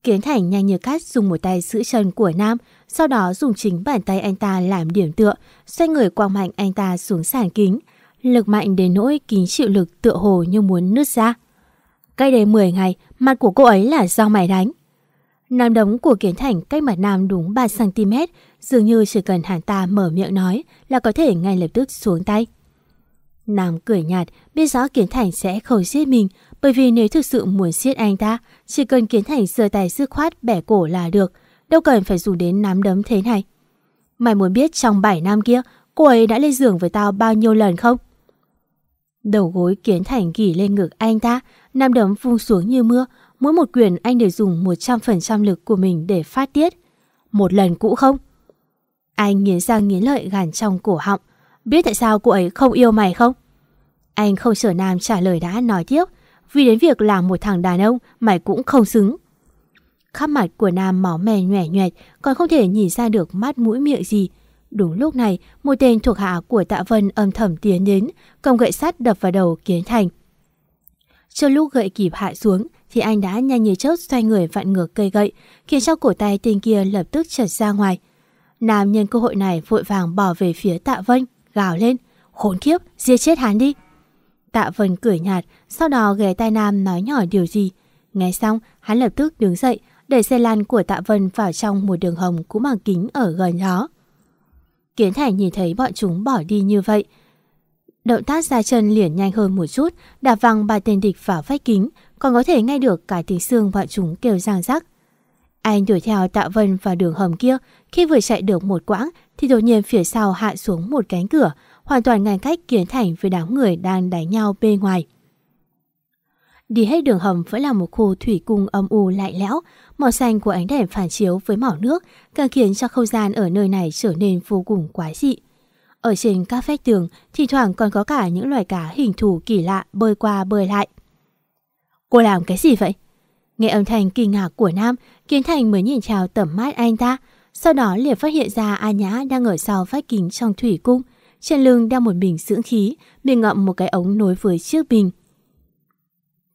Kiến Thành nhanh như cắt dùng một tay giữ chân của Nam, sau đó dùng chính bàn tay anh ta làm điểm tựa, xoay người quang mạnh anh ta xuống sàn kính. Lực mạnh đến nỗi kính chịu lực tựa hồ như muốn nứt ra. Cách đây 10 ngày, mặt của cô ấy là do mày đánh. Nam đấm của Kiến Thành cách mặt Nam đúng 3cm, dường như chỉ cần hắn ta mở miệng nói là có thể ngay lập tức xuống tay. Nam cười nhạt, biết rõ Kiến Thành sẽ không giết mình, bởi vì nếu thực sự muốn giết anh ta, chỉ cần Kiến Thành sơ tay dứt khoát bẻ cổ là được, đâu cần phải dùng đến nắm đấm thế này. Mày muốn biết trong 7 năm kia, cô ấy đã lên giường với tao bao nhiêu lần không? Đầu gối Kiến Thành gỉ lên ngực anh ta, nắm đấm phun xuống như mưa, mỗi một quyền anh đều dùng 100% lực của mình để phát tiết. Một lần cũ không? Anh nghiến răng nghiến lợi gàn trong cổ họng, biết tại sao cô ấy không yêu mày không? Anh không sửa Nam trả lời đã nói tiếp, vì đến việc làm một thằng đàn ông mày cũng không xứng. Khắp mặt của Nam máu mè nhòe nhòe, còn không thể nhìn ra được mắt mũi miệng gì. Đúng lúc này, một tên thuộc hạ của Tạ Vân âm thầm tiến đến, cầm gậy sắt đập vào đầu Kiến Thành. Cho lúc gậy kịp hạ xuống, thì anh đã nhanh như chớp xoay người vặn ngược cây gậy, khiến cho cổ tay tên kia lập tức trật ra ngoài. Nam nhân cơ hội này vội vàng bỏ về phía Tạ Vân, gào lên, khốn kiếp, giết chết hắn đi. Tạ Vân cười nhạt, sau đó ghé tai Nam nói nhỏ điều gì. Nghe xong, hắn lập tức đứng dậy, đẩy xe lan của Tạ Vân vào trong một đường hồng cũng bằng kính ở gần đó. Kiến Thành nhìn thấy bọn chúng bỏ đi như vậy. Động tác ra chân liền nhanh hơn một chút, đạp văng ba tên địch vào vách kính, còn có thể nghe được cả tiếng xương bọn chúng kêu răng rắc. Anh đuổi theo Tạ Vân vào đường hầm kia, khi vừa chạy được một quãng thì đột nhiên phía sau hạ xuống một cánh cửa, hoàn toàn ngăn cách Kiến Thành với đám người đang đánh nhau bên ngoài. Đi hết đường hầm vẫn là một khu thủy cung âm u lạnh lẽo, màu xanh của ánh đèn phản chiếu với màu nước càng khiến cho không gian ở nơi này trở nên vô cùng quái dị. Ở trên các vách tường, thì thoảng còn có cả những loài cá hình thù kỳ lạ bơi qua bơi lại. Cô làm cái gì vậy? Nghe âm thanh kinh ngạc của Nam, Kiến Thành mới nhìn theo tầm mắt anh ta, sau đó liền phát hiện ra A Nhã đang ở sau vách kính trong thủy cung, trên lưng đeo một bình dưỡng khí, miệng ngậm một cái ống nối với chiếc bình.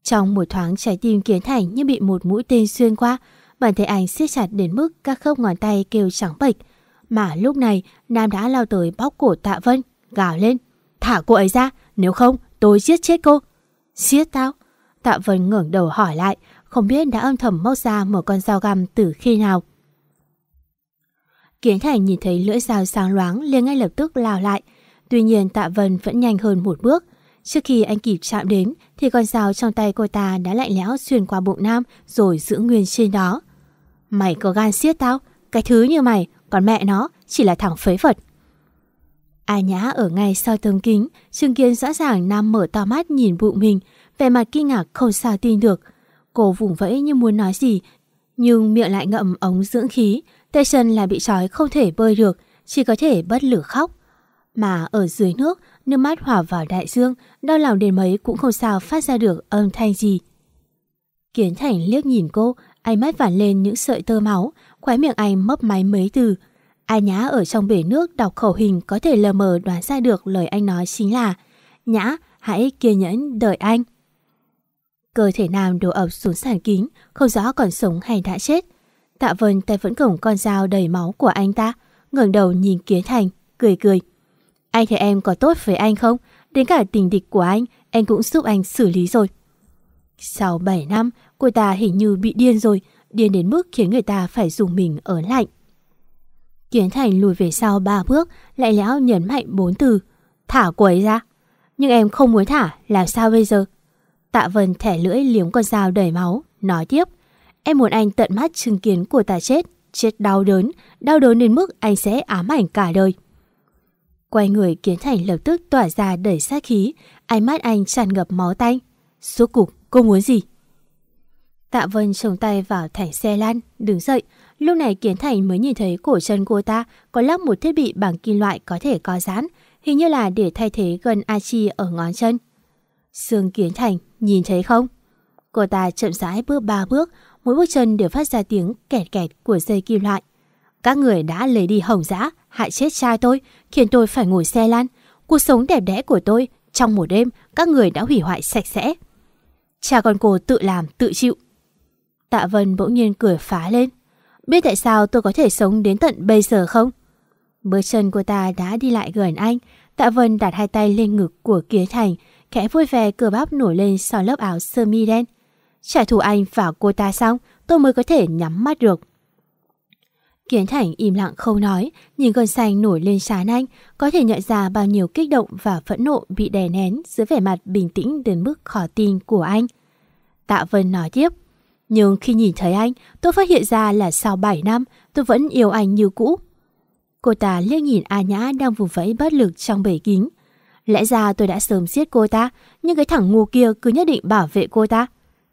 Trong một thoáng trái tim Kiến Thành như bị một mũi tên xuyên qua, bản thể anh siết chặt đến mức các khớp ngón tay kêu trắng bệch. Mà lúc này, Nam đã lao tới bóc cổ Tạ Vân, gào lên. Thả cô ấy ra, nếu không tôi giết chết cô. Giết tao? Tạ Vân ngẩng đầu hỏi lại, không biết đã âm thầm móc ra một con dao găm từ khi nào. Kiến Thành nhìn thấy lưỡi dao sáng loáng liền ngay lập tức lao lại. Tuy nhiên Tạ Vân vẫn nhanh hơn một bước. Trước khi anh kịp chạm đến thì con dao trong tay cô ta đã lạnh lẽo xuyên qua bụng Nam rồi giữ nguyên trên đó. Mày có gan siết tao? Cái thứ như mày, còn mẹ nó chỉ là thằng phế vật. A Nhã ở ngay sau tấm kính, chứng kiến rõ ràng Nam mở to mắt nhìn bụng mình, vẻ mặt kinh ngạc không sao tin được. Cô vùng vẫy như muốn nói gì, nhưng miệng lại ngậm ống dưỡng khí, tay chân là bị trói không thể bơi được, chỉ có thể bất lử khóc. Mà ở dưới nước, nước mắt hòa vào đại dương, đau lòng đến mấy cũng không sao phát ra được âm thanh gì. Kiến Thành liếc nhìn cô, ánh mắt vản lên những sợi tơ máu, khóe miệng anh mấp máy mấy từ. Ai nhã ở trong bể nước đọc khẩu hình có thể lờ mờ đoán ra được lời anh nói chính là Nhã, hãy kiên nhẫn đợi anh. Cơ thể nam đổ ập xuống sàn kính, không rõ còn sống hay đã chết. Tạ Vân tay vẫn cổng con dao đầy máu của anh ta, ngẩng đầu nhìn Kiến Thành, cười cười. Anh thấy em có tốt với anh không? Đến cả tình địch của anh, em cũng giúp anh xử lý rồi. Sau 7 năm, cô ta hình như bị điên rồi, điên đến mức khiến người ta phải dùng mình ở lạnh. Kiến Thành lùi về sau ba bước, lại lẽo nhấn mạnh bốn từ. Thả cô ấy ra. Nhưng em không muốn thả, làm sao bây giờ? Tạ Vân thẻ lưỡi liếm con dao đầy máu, nói tiếp. Em muốn anh tận mắt chứng kiến của ta chết, chết đau đớn, đau đớn đến mức anh sẽ ám ảnh cả đời. Quay người Kiến Thành lập tức tỏa ra đầy sát khí, ánh mắt anh tràn ngập máu tanh. Suốt cục, cô muốn gì? Tạ Vân trồng tay vào thành xe lan, đứng dậy. Lúc này Kiến Thành mới nhìn thấy cổ chân cô ta có lắp một thiết bị bằng kim loại có thể co giãn, hình như là để thay thế gần Achi ở ngón chân. Sương Kiến Thành, nhìn thấy không? Cô ta chậm rãi bước ba bước, mỗi bước chân đều phát ra tiếng kẹt kẹt của dây kim loại. Các người đã lấy đi hồng dã, hại chết cha tôi, khiến tôi phải ngồi xe lăn. Cuộc sống đẹp đẽ của tôi, trong một đêm, các người đã hủy hoại sạch sẽ. Cha con cô tự làm, tự chịu. Tạ Vân bỗng nhiên cười phá lên. Biết tại sao tôi có thể sống đến tận bây giờ không? Bước chân của ta đã đi lại gần anh. Tạ Vân đặt hai tay lên ngực của Kiến Thành, khẽ vui vẻ cơ bắp nổi lên sau lớp áo sơ mi đen. Trả thù anh và cô ta xong, tôi mới có thể nhắm mắt được. Kiến Thành im lặng không nói, nhìn cơn xanh nổi lên trán anh, có thể nhận ra bao nhiêu kích động và phẫn nộ bị đè nén dưới vẻ mặt bình tĩnh đến mức khó tin của anh. Tạ Vân nói tiếp, nhưng khi nhìn thấy anh, tôi phát hiện ra là sau 7 năm, tôi vẫn yêu anh như cũ. Cô ta liếc nhìn A Nhã đang vùng vẫy bất lực trong bể kính. Lẽ ra tôi đã sớm giết cô ta, nhưng cái thằng ngu kia cứ nhất định bảo vệ cô ta.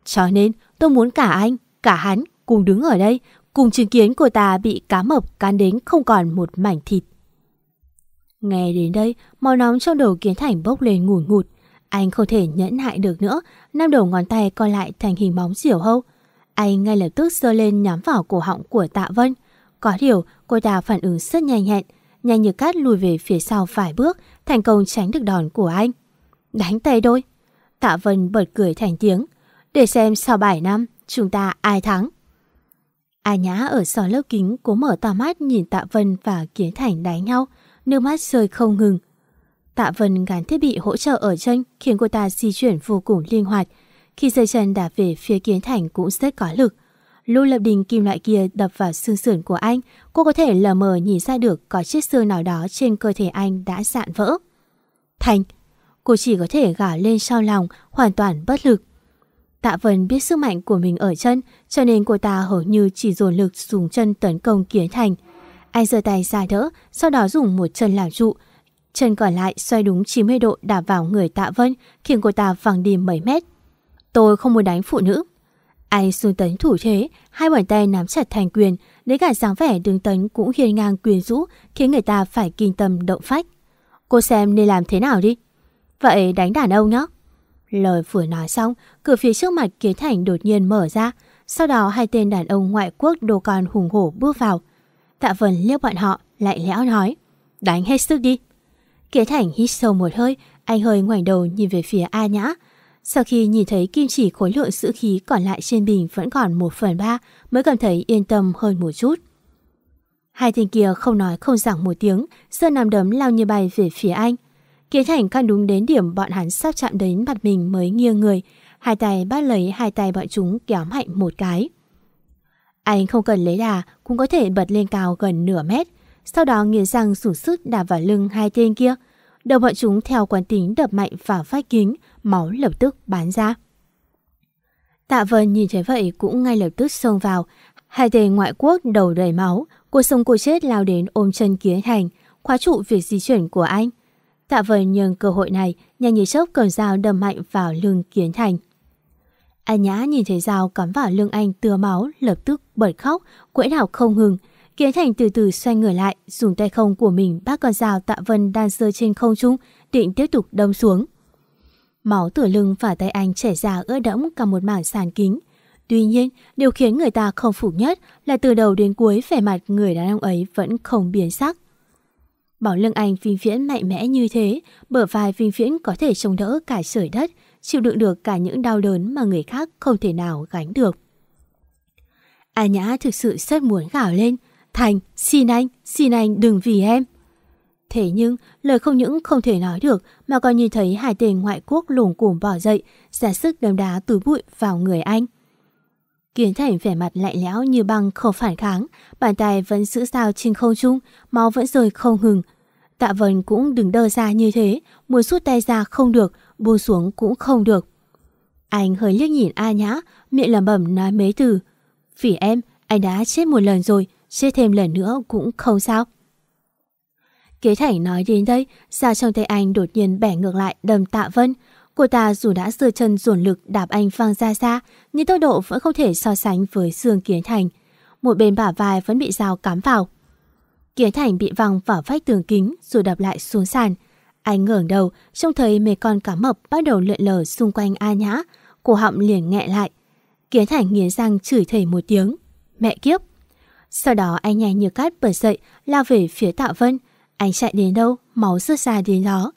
Cho nên tôi muốn cả anh, cả hắn cùng đứng ở đây, cùng chứng kiến cô ta bị cá mập cán đến không còn một mảnh thịt. Nghe đến đây, màu nóng trong đầu Kiến Thành bốc lên ngủn ngụt. Anh không thể nhẫn hại được nữa, năm đầu ngón tay co lại thành hình bóng diều hâu. Anh ngay lập tức giơ lên nhắm vào cổ họng của Tạ Vân. Có điều, cô ta phản ứng rất nhanh nhẹn. nhanh như cát lùi về phía sau vài bước, thành công tránh được đòn của anh. Đánh tay đôi. Tạ Vân bật cười thành tiếng. Để xem sau 7 năm, chúng ta ai thắng. A Nhã ở sau lớp kính cố mở to mắt nhìn Tạ Vân và Kiến Thành đánh nhau, nước mắt rơi không ngừng. Tạ Vân gắn thiết bị hỗ trợ ở chân khiến cô ta di chuyển vô cùng linh hoạt. Khi dây chân đạp về phía Kiến Thành cũng rất có lực. Lúc lập đình kim loại kia đập vào xương sườn của anh, cô có thể lờ mờ nhìn ra được có chiếc xương nào đó trên cơ thể anh đã dạn vỡ. Thành, cô chỉ có thể gào lên sau lòng, hoàn toàn bất lực. Tạ Vân biết sức mạnh của mình ở chân, cho nên cô ta hầu như chỉ dồn lực dùng chân tấn công Kiến Thành. Anh giơ tay ra đỡ, sau đó dùng một chân làm trụ. Chân còn lại xoay đúng 90 độ đạp vào người Tạ Vân, khiến cô ta văng đi mấy mét. Tôi không muốn đánh phụ nữ. Anh xuống tấn thủ thế, hai bàn tay nắm chặt thành quyền, đến cả dáng vẻ đứng tấn cũng hiên ngang quyền rũ, khiến người ta phải kinh tâm động phách. Cô xem nên làm thế nào đi. Vậy đánh đàn ông nhóc. Lời vừa nói xong, cửa phía trước mặt Kiến Thành đột nhiên mở ra. Sau đó hai tên đàn ông ngoại quốc đồ con hùng hổ bước vào. Tạ Vân liếc bọn họ, lại lẽo nói. Đánh hết sức đi. Kiến Thành hít sâu một hơi, anh hơi ngoảnh đầu nhìn về phía A Nhã. Sau khi nhìn thấy kim chỉ khối lượng sữa khí còn lại trên bình vẫn còn 1 phần 3 mới cảm thấy yên tâm hơn một chút. Hai tên kia không nói không rằng một tiếng, sơn nằm đấm lao như bay về phía anh. Kiến Thành căn đúng đến điểm bọn hắn sắp chạm đến mặt mình mới nghiêng người, hai tay bắt lấy hai tay bọn chúng kéo mạnh một cái. Anh không cần lấy đà cũng có thể bật lên cao gần nửa mét, sau đó nghiến răng sủ sức đạp vào lưng hai tên kia. Đầu bọn chúng theo quán tính đập mạnh vào vách kính, máu lập tức bán ra. Tạ Vân nhìn thấy vậy cũng ngay lập tức xông vào. Hai tên ngoại quốc đầu đầy máu, cô sông cô chết lao đến ôm chân Kiến Thành, khóa trụ việc di chuyển của anh. Dạ Tạ Vân nhân cơ hội này, nhanh như chớp cầm dao đâm mạnh vào lưng Kiến Thành. Anh Nhã nhìn thấy dao cắm vào lưng anh tưa máu, lập tức bật khóc, quẫy đảo không ngừng. Kiến Thành từ từ xoay người lại, dùng tay không của mình bắt con dao Tạ Vân đang rơi trên không trung, định tiếp tục đâm xuống. Máu từ lưng và tay anh chảy ra ướt đẫm cả một mảng sàn kính. Tuy nhiên, điều khiến người ta không phục nhất là từ đầu đến cuối vẻ mặt người đàn ông ấy vẫn không biến sắc. Bảo lưng anh phim phiễn mạnh mẽ như thế, bờ vai phim phiễn có thể chống đỡ cả trời đất, chịu đựng được cả những đau đớn mà người khác không thể nào gánh được. A Nhã thực sự rất muốn gào lên, Thành, xin anh, xin anh đừng vì em. Thế nhưng, lời không những không thể nói được mà còn nhìn thấy hai tên ngoại quốc lủng cùm bỏ dậy, ra sức đấm đá túi bụi vào người anh. Kiến Thành vẻ mặt lạnh lẽo như băng không phản kháng, bàn tay vẫn giữ sao trên không trung, máu vẫn rơi không ngừng. Tạ Vân cũng đừng đơ ra như thế, muốn rút tay ra không được, buông xuống cũng không được. Anh hơi liếc nhìn A Nhã, miệng lẩm bẩm nói mấy từ. Vì em, anh đã chết một lần rồi, chết thêm lần nữa cũng không sao. Kế Thành nói đến đây, ra trong tay anh đột nhiên bẻ ngược lại đầm Tạ Vân, Cô ta dù đã sơ chân dồn lực đạp anh văng ra xa, nhưng tốc độ vẫn không thể so sánh với Dương Kiến Thành. Một bên bả vai vẫn bị dao cắm vào. Kiến Thành bị văng vào vách tường kính rồi đập lại xuống sàn. Anh ngẩng đầu, trông thấy mấy con cá mập bắt đầu lượn lờ xung quanh A Nhã. Cổ họng liền nghẹ lại. Kiến Thành nghiến răng chửi thề một tiếng. Mẹ kiếp! Sau đó anh nhanh như cát bật dậy, lao về phía Tạ Vân. Anh chạy đến đâu, máu rớt ra đến đó.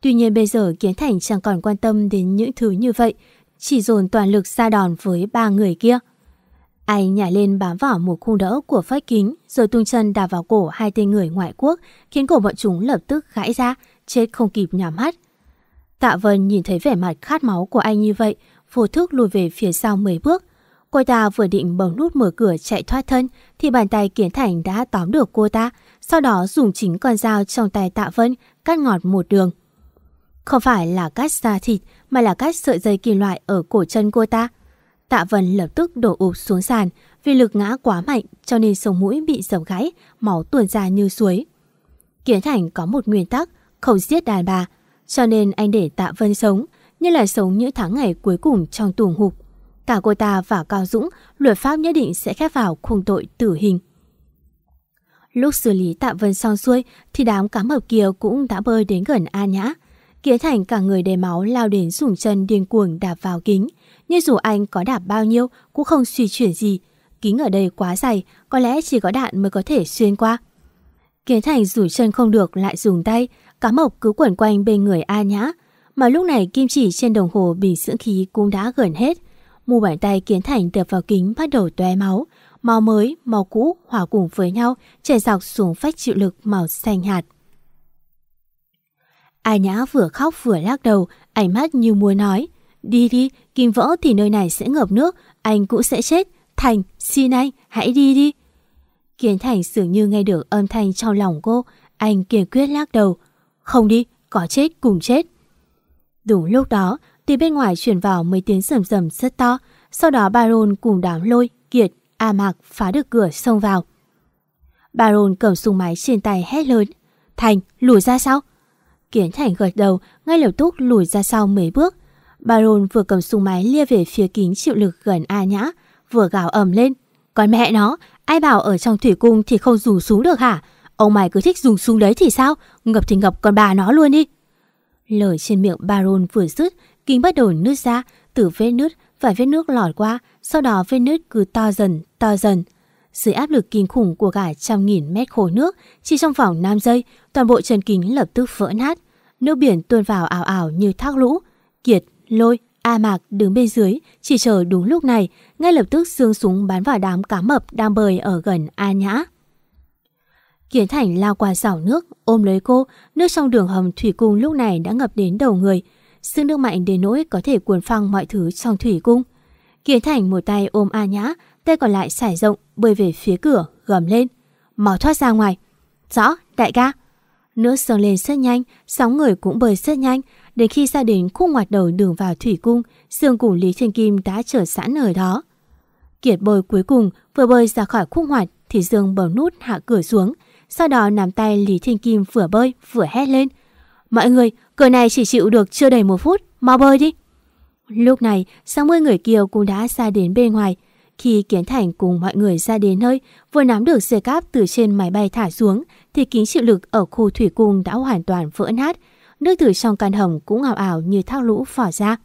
Tuy nhiên bây giờ Kiến Thành chẳng còn quan tâm đến những thứ như vậy, chỉ dồn toàn lực ra đòn với ba người kia. Anh nhảy lên bám vào một khung đỡ của phách kính rồi tung chân đạp vào cổ hai tên người ngoại quốc khiến cổ bọn chúng lập tức gãy ra, chết không kịp nhắm mắt. Tạ Vân nhìn thấy vẻ mặt khát máu của anh như vậy, vô thức lùi về phía sau mấy bước. Cô ta vừa định bấm nút mở cửa chạy thoát thân thì bàn tay Kiến Thành đã tóm được cô ta, sau đó dùng chính con dao trong tay Tạ Vân cắt ngọt một đường. Không phải là cắt da thịt mà là cắt sợi dây kim loại ở cổ chân cô ta. Tạ Vân lập tức đổ ụp xuống sàn vì lực ngã quá mạnh cho nên sống mũi bị dầm gãy, máu tuôn ra như suối. Kiến Thành có một nguyên tắc không giết đàn bà cho nên anh để Tạ Vân sống như là sống những tháng ngày cuối cùng trong tù hụt. Cả cô ta và Cao Dũng luật pháp nhất định sẽ khép vào khung tội tử hình. Lúc xử lý Tạ Vân xong xuôi thì đám cá mập kia cũng đã bơi đến gần A Nhã. Kiến Thành cả người đầy máu lao đến dùng chân điên cuồng đạp vào kính. Nhưng dù anh có đạp bao nhiêu cũng không suy chuyển gì. Kính ở đây quá dày, có lẽ chỉ có đạn mới có thể xuyên qua. Kiến Thành rủi chân không được lại dùng tay, cá mộc cứ quẩn quanh bên người A Nhã. Mà lúc này kim chỉ trên đồng hồ bình dưỡng khí cũng đã gần hết. Mu bàn tay Kiến Thành đập vào kính bắt đầu tóe máu. Máu mới, máu cũ hòa cùng với nhau chảy dọc xuống phách chịu lực màu xanh hạt. A Nhã vừa khóc vừa lắc đầu, ánh mắt như muốn nói. Đi đi, kim vỡ thì nơi này sẽ ngập nước, anh cũng sẽ chết. Thành, xin anh, hãy đi đi. Kiến Thành dường như nghe được âm thanh trong lòng cô, anh kiên quyết lắc đầu. Không đi, có chết cùng chết. Đúng lúc đó, từ bên ngoài chuyển vào mấy tiếng rầm rầm rất to, sau đó Baron cùng đám lôi, kiệt, A Mạc phá được cửa xông vào. Baron cầm súng máy trên tay hét lớn. Thành, lùi ra sau. Kiến Thành gật đầu, ngay lập tức lùi ra sau mấy bước. Baron vừa cầm súng máy lia về phía kính chịu lực gần A Nhã, vừa gào ầm lên. Còn mẹ nó, ai bảo ở trong thủy cung thì không dùng súng được hả? Ông mày cứ thích dùng súng đấy thì sao? Ngập thì ngập con bà nó luôn đi. Lời trên miệng Baron vừa dứt, kính bắt đầu nứt ra, từ vết nứt vài vết nước lọt qua, sau đó vết nứt cứ to dần, to dần. Dưới áp lực kinh khủng của cả trăm nghìn mét khối nước, chỉ trong vòng 5 giây, toàn bộ trần kính lập tức vỡ nát. Nước biển tuôn vào ảo ảo như thác lũ. Kiệt, lôi, A Mạc đứng bên dưới, chỉ chờ đúng lúc này, ngay lập tức xương súng bắn vào đám cá mập đang bơi ở gần A Nhã. Kiến Thành lao qua rào nước, ôm lấy cô, nước trong đường hầm thủy cung lúc này đã ngập đến đầu người. Sức nước mạnh đến nỗi có thể cuốn phăng mọi thứ trong thủy cung. Kiến Thành một tay ôm A Nhã, tay còn lại sải rộng, bơi về phía cửa, gầm lên. Mau thoát ra ngoài. Rõ, đại ca. Nước dâng lên rất nhanh, sóng người cũng bơi rất nhanh. Đến khi ra đến khúc ngoặt đầu đường vào thủy cung, Dương cùng Lý Thiên Kim đã chờ sẵn ở đó. Kiệt bơi cuối cùng vừa bơi ra khỏi khúc ngoặt thì Dương bấm nút hạ cửa xuống. Sau đó nắm tay Lý Thiên Kim vừa bơi vừa hét lên. Mọi người, cửa này chỉ chịu được chưa đầy một phút, mau bơi đi. Lúc này, 60 người kia cũng đã ra đến bên ngoài. Khi Kiến Thành cùng mọi người ra đến nơi, vừa nắm được dây cáp từ trên máy bay thả xuống, thì kính chịu lực ở khu thủy cung đã hoàn toàn vỡ nát. Nước từ trong căn hầm cũng ảo ảo như thác lũ phỏ ra.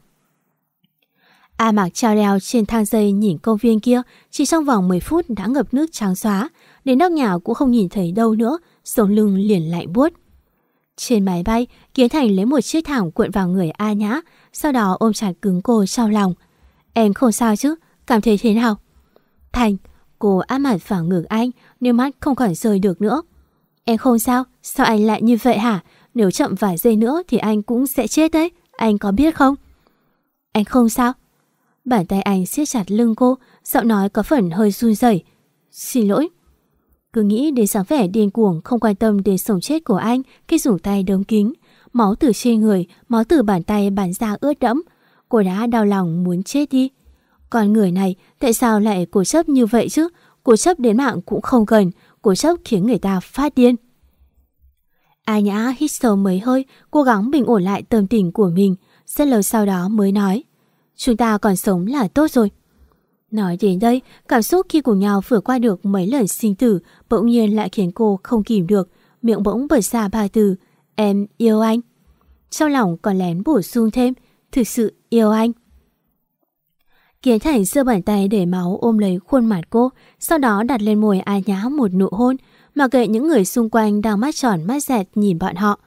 A Mạc treo leo trên thang dây nhìn công viên kia, chỉ trong vòng 10 phút đã ngập nước trắng xóa, đến nóc nhà cũng không nhìn thấy đâu nữa, sống lưng liền lại buốt. Trên máy bay, Kiến Thành lấy một chiếc thảm cuộn vào người A Nhã, sau đó ôm chặt cứng cô trong lòng. Em không sao chứ, cảm thấy thế nào? Thành, cô áp mặt vào ngực anh, nước mắt không còn rơi được nữa. Em không sao, sao anh lại như vậy hả? Nếu chậm vài giây nữa thì anh cũng sẽ chết đấy, anh có biết không? Anh không sao. Bàn tay anh siết chặt lưng cô, giọng nói có phần hơi run rẩy. Xin lỗi. Cứ nghĩ đến sáng vẻ điên cuồng không quan tâm đến sống chết của anh khi dùng tay đống kính. Máu từ trên người, máu từ bàn tay bàn ra ướt đẫm. Cô đã đau lòng muốn chết đi. Còn người này tại sao lại cố chấp như vậy chứ? Cố chấp đến mạng cũng không cần, cú sốc khiến người ta phát điên. A Nhã hít sâu mấy hơi, cố gắng bình ổn lại tâm tình của mình. Rất lâu sau đó mới nói. Chúng ta còn sống là tốt rồi. Nói đến đây, cảm xúc khi cùng nhau vừa qua được mấy lần sinh tử bỗng nhiên lại khiến cô không kìm được, miệng bỗng bật ra ba từ, em yêu anh. Trong lòng còn lén bổ sung thêm, thực sự yêu anh. Kiến Thành giơ bàn tay để máu ôm lấy khuôn mặt cô, sau đó đặt lên môi ai nhã một nụ hôn, mà kệ những người xung quanh đang mắt tròn mắt dẹt nhìn bọn họ.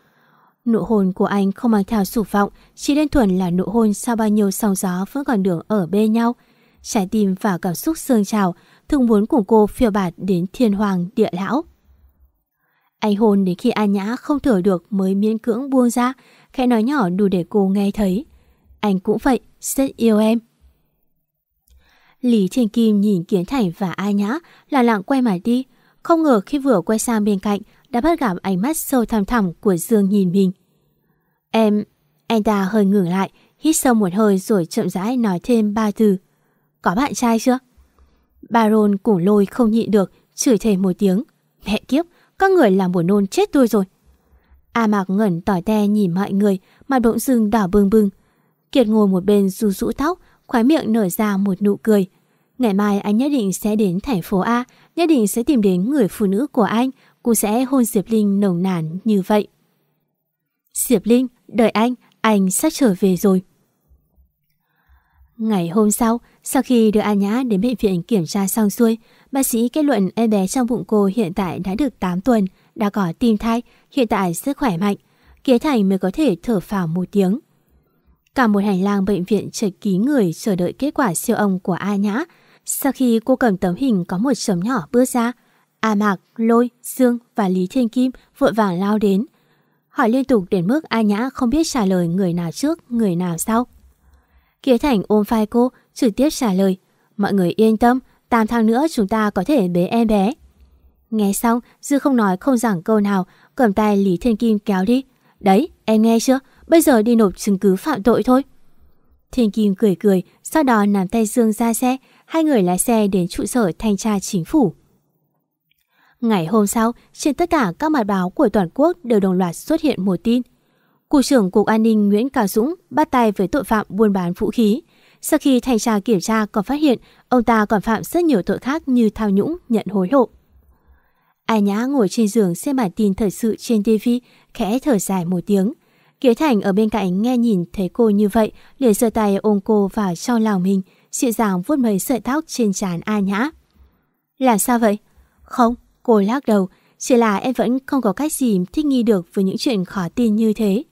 Nụ hôn của anh không mang theo sủ vọng, chỉ đơn thuần là nụ hôn sau bao nhiêu sóng gió vẫn còn đường ở bên nhau. Trái tim và cảm xúc sương trào, thường muốn cùng cô phiêu bạt đến thiên hoàng địa lão. Anh hôn đến khi An Nhã không thở được mới miễn cưỡng buông ra, khẽ nói nhỏ đủ để cô nghe thấy. Anh cũng vậy, rất yêu em. Lý Thiên Kim nhìn Kiến Thành và A Nhã là lặng quay mặt đi. Không ngờ khi vừa quay sang bên cạnh đã bắt gặp ánh mắt sâu thẳm thẳm của Dương nhìn mình. Em, anh ta hơi ngừng lại, hít sâu một hơi rồi chậm rãi nói thêm ba từ. Có bạn trai chưa? Baron cùng lôi không nhịn được, chửi thề một tiếng. Mẹ kiếp, các người làm buồn nôn chết tôi rồi. A Mạc ngẩn tỏi te nhìn mọi người, mặt bỗng dưng đỏ bừng bừng. Kiệt ngồi một bên rú rũ tóc, khóe miệng nở ra một nụ cười. Ngày mai anh nhất định sẽ đến thành phố A, nhất định sẽ tìm đến người phụ nữ của anh, cô sẽ hôn Diệp Linh nồng nàn như vậy. Diệp Linh, đợi anh, anh sắp trở về rồi. Ngày hôm sau, sau khi đưa A Nhã đến bệnh viện kiểm tra xong xuôi, bác sĩ kết luận em bé trong bụng cô hiện tại đã được 8 tuần, đã có tim thai, hiện tại sức khỏe mạnh. Kế Thành mới có thể thở phào một tiếng. Cả một hành lang bệnh viện chật ký người chờ đợi kết quả siêu âm của A Nhã. Sau khi cô cầm tấm hình có một chấm nhỏ bước ra, A Mạc, Lôi, Dương và Lý Thiên Kim vội vàng lao đến. Hỏi liên tục đến mức A Nhã không biết trả lời người nào trước, người nào sau. Kế Thành ôm vai cô, trực tiếp trả lời. Mọi người yên tâm, 8 tháng nữa chúng ta có thể bế em bé. Nghe xong, Dư không nói không giảng câu nào, cầm tay Lý Thiên Kim kéo đi. Đấy, em nghe chưa? Bây giờ đi nộp chứng cứ phạm tội thôi. Thiên Kim cười cười, sau đó nắm tay Dương ra xe, hai người lái xe đến trụ sở thanh tra chính phủ. Ngày hôm sau, trên tất cả các mặt báo của toàn quốc đều đồng loạt xuất hiện một tin. Cục trưởng Cục An ninh Nguyễn Cao Dũng bắt tay với tội phạm buôn bán vũ khí. Sau khi thanh tra kiểm tra còn phát hiện ông ta còn phạm rất nhiều tội khác như thao nhũng, nhận hối lộ. Ai nhã ngồi trên giường xem bản tin thời sự trên TV, khẽ thở dài một tiếng. Kế Thành ở bên cạnh nghe nhìn thấy cô như vậy, liền giơ tay ôm cô vào trong lòng mình, dịu dàng vuốt mấy sợi tóc trên trán A Nhã. là sao vậy? Không, cô lắc đầu, chỉ là em vẫn không có cách gì thích nghi được với những chuyện khó tin như thế.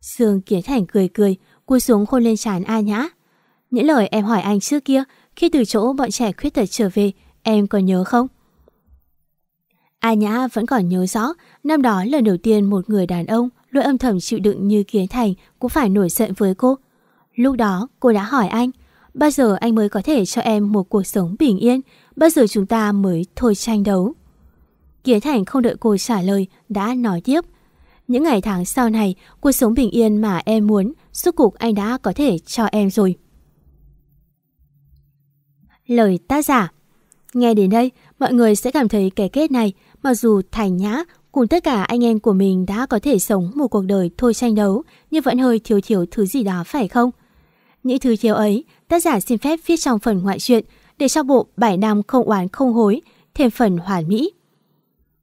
Dương Kiến Thành cười cười, cúi xuống hôn lên trán A Nhã. Những lời em hỏi anh trước kia, khi từ chỗ bọn trẻ khuyết tật trở về, em còn nhớ không? A Nhã vẫn còn nhớ rõ, năm đó lần đầu tiên một người đàn ông luôn âm thầm chịu đựng như Kiến Thành cũng phải nổi giận với cô. Lúc đó cô đã hỏi anh, bao giờ anh mới có thể cho em một cuộc sống bình yên, bao giờ chúng ta mới thôi tranh đấu. Kiến Thành không đợi cô trả lời, đã nói tiếp. Những ngày tháng sau này, cuộc sống bình yên mà em muốn, suốt cuộc anh đã có thể cho em rồi. Lời tác giả Nghe đến đây, mọi người sẽ cảm thấy cái kết này, mặc dù Thành Nhã cùng tất cả anh em của mình đã có thể sống một cuộc đời thôi tranh đấu, nhưng vẫn hơi thiếu thiếu thứ gì đó phải không? Những thứ thiếu ấy, tác giả xin phép viết trong phần ngoại truyện để cho bộ 7 năm không oán không hối, thêm phần hoàn mỹ.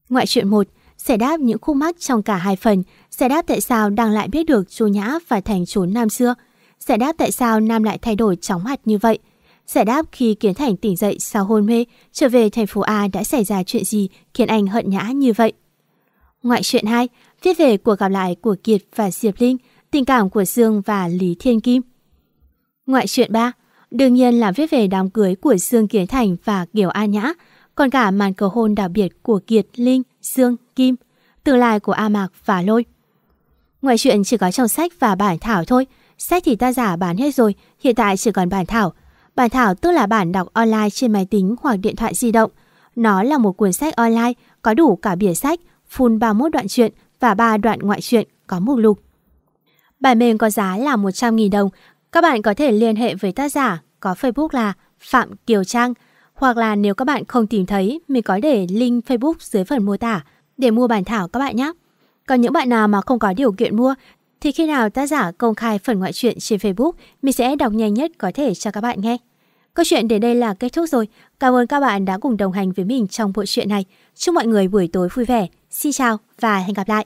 Ngoại truyện 1 sẽ đáp những khúc mắc trong cả hai phần, sẽ đáp tại sao đang lại biết được chu Nhã và Thành trốn Nam xưa, sẽ đáp tại sao Nam lại thay đổi chóng mặt như vậy, Giải đáp khi Kiến Thành tỉnh dậy sau hôn mê, trở về thành phố A đã xảy ra chuyện gì khiến anh hận nhã như vậy. Ngoại truyện 2, viết về cuộc gặp lại của Kiệt và Diệp Linh, tình cảm của Dương và Lý Thiên Kim. Ngoại truyện 3, đương nhiên là viết về đám cưới của Dương Kiến Thành và Kiều A Nhã, còn cả màn cầu hôn đặc biệt của Kiệt, Linh, Dương, Kim, tương lai của A Mạc và Lôi. Ngoại truyện chỉ có trong sách và bản thảo thôi, sách thì ta giả bán hết rồi, hiện tại chỉ còn bản thảo, Bản thảo tức là bản đọc online trên máy tính hoặc điện thoại di động. Nó là một cuốn sách online có đủ cả bìa sách, full 31 đoạn truyện và 3 đoạn ngoại truyện có mục lục. Bản mềm có giá là 100.000 đồng. Các bạn có thể liên hệ với tác giả có Facebook là Phạm Kiều Trang hoặc là nếu các bạn không tìm thấy, mình có để link Facebook dưới phần mô tả để mua bản thảo các bạn nhé. Còn những bạn nào mà không có điều kiện mua thì khi nào tác giả công khai phần ngoại truyện trên Facebook, mình sẽ đọc nhanh nhất có thể cho các bạn nghe. Câu chuyện đến đây là kết thúc rồi. Cảm ơn các bạn đã cùng đồng hành với mình trong bộ truyện này. Chúc mọi người buổi tối vui vẻ. Xin chào và hẹn gặp lại.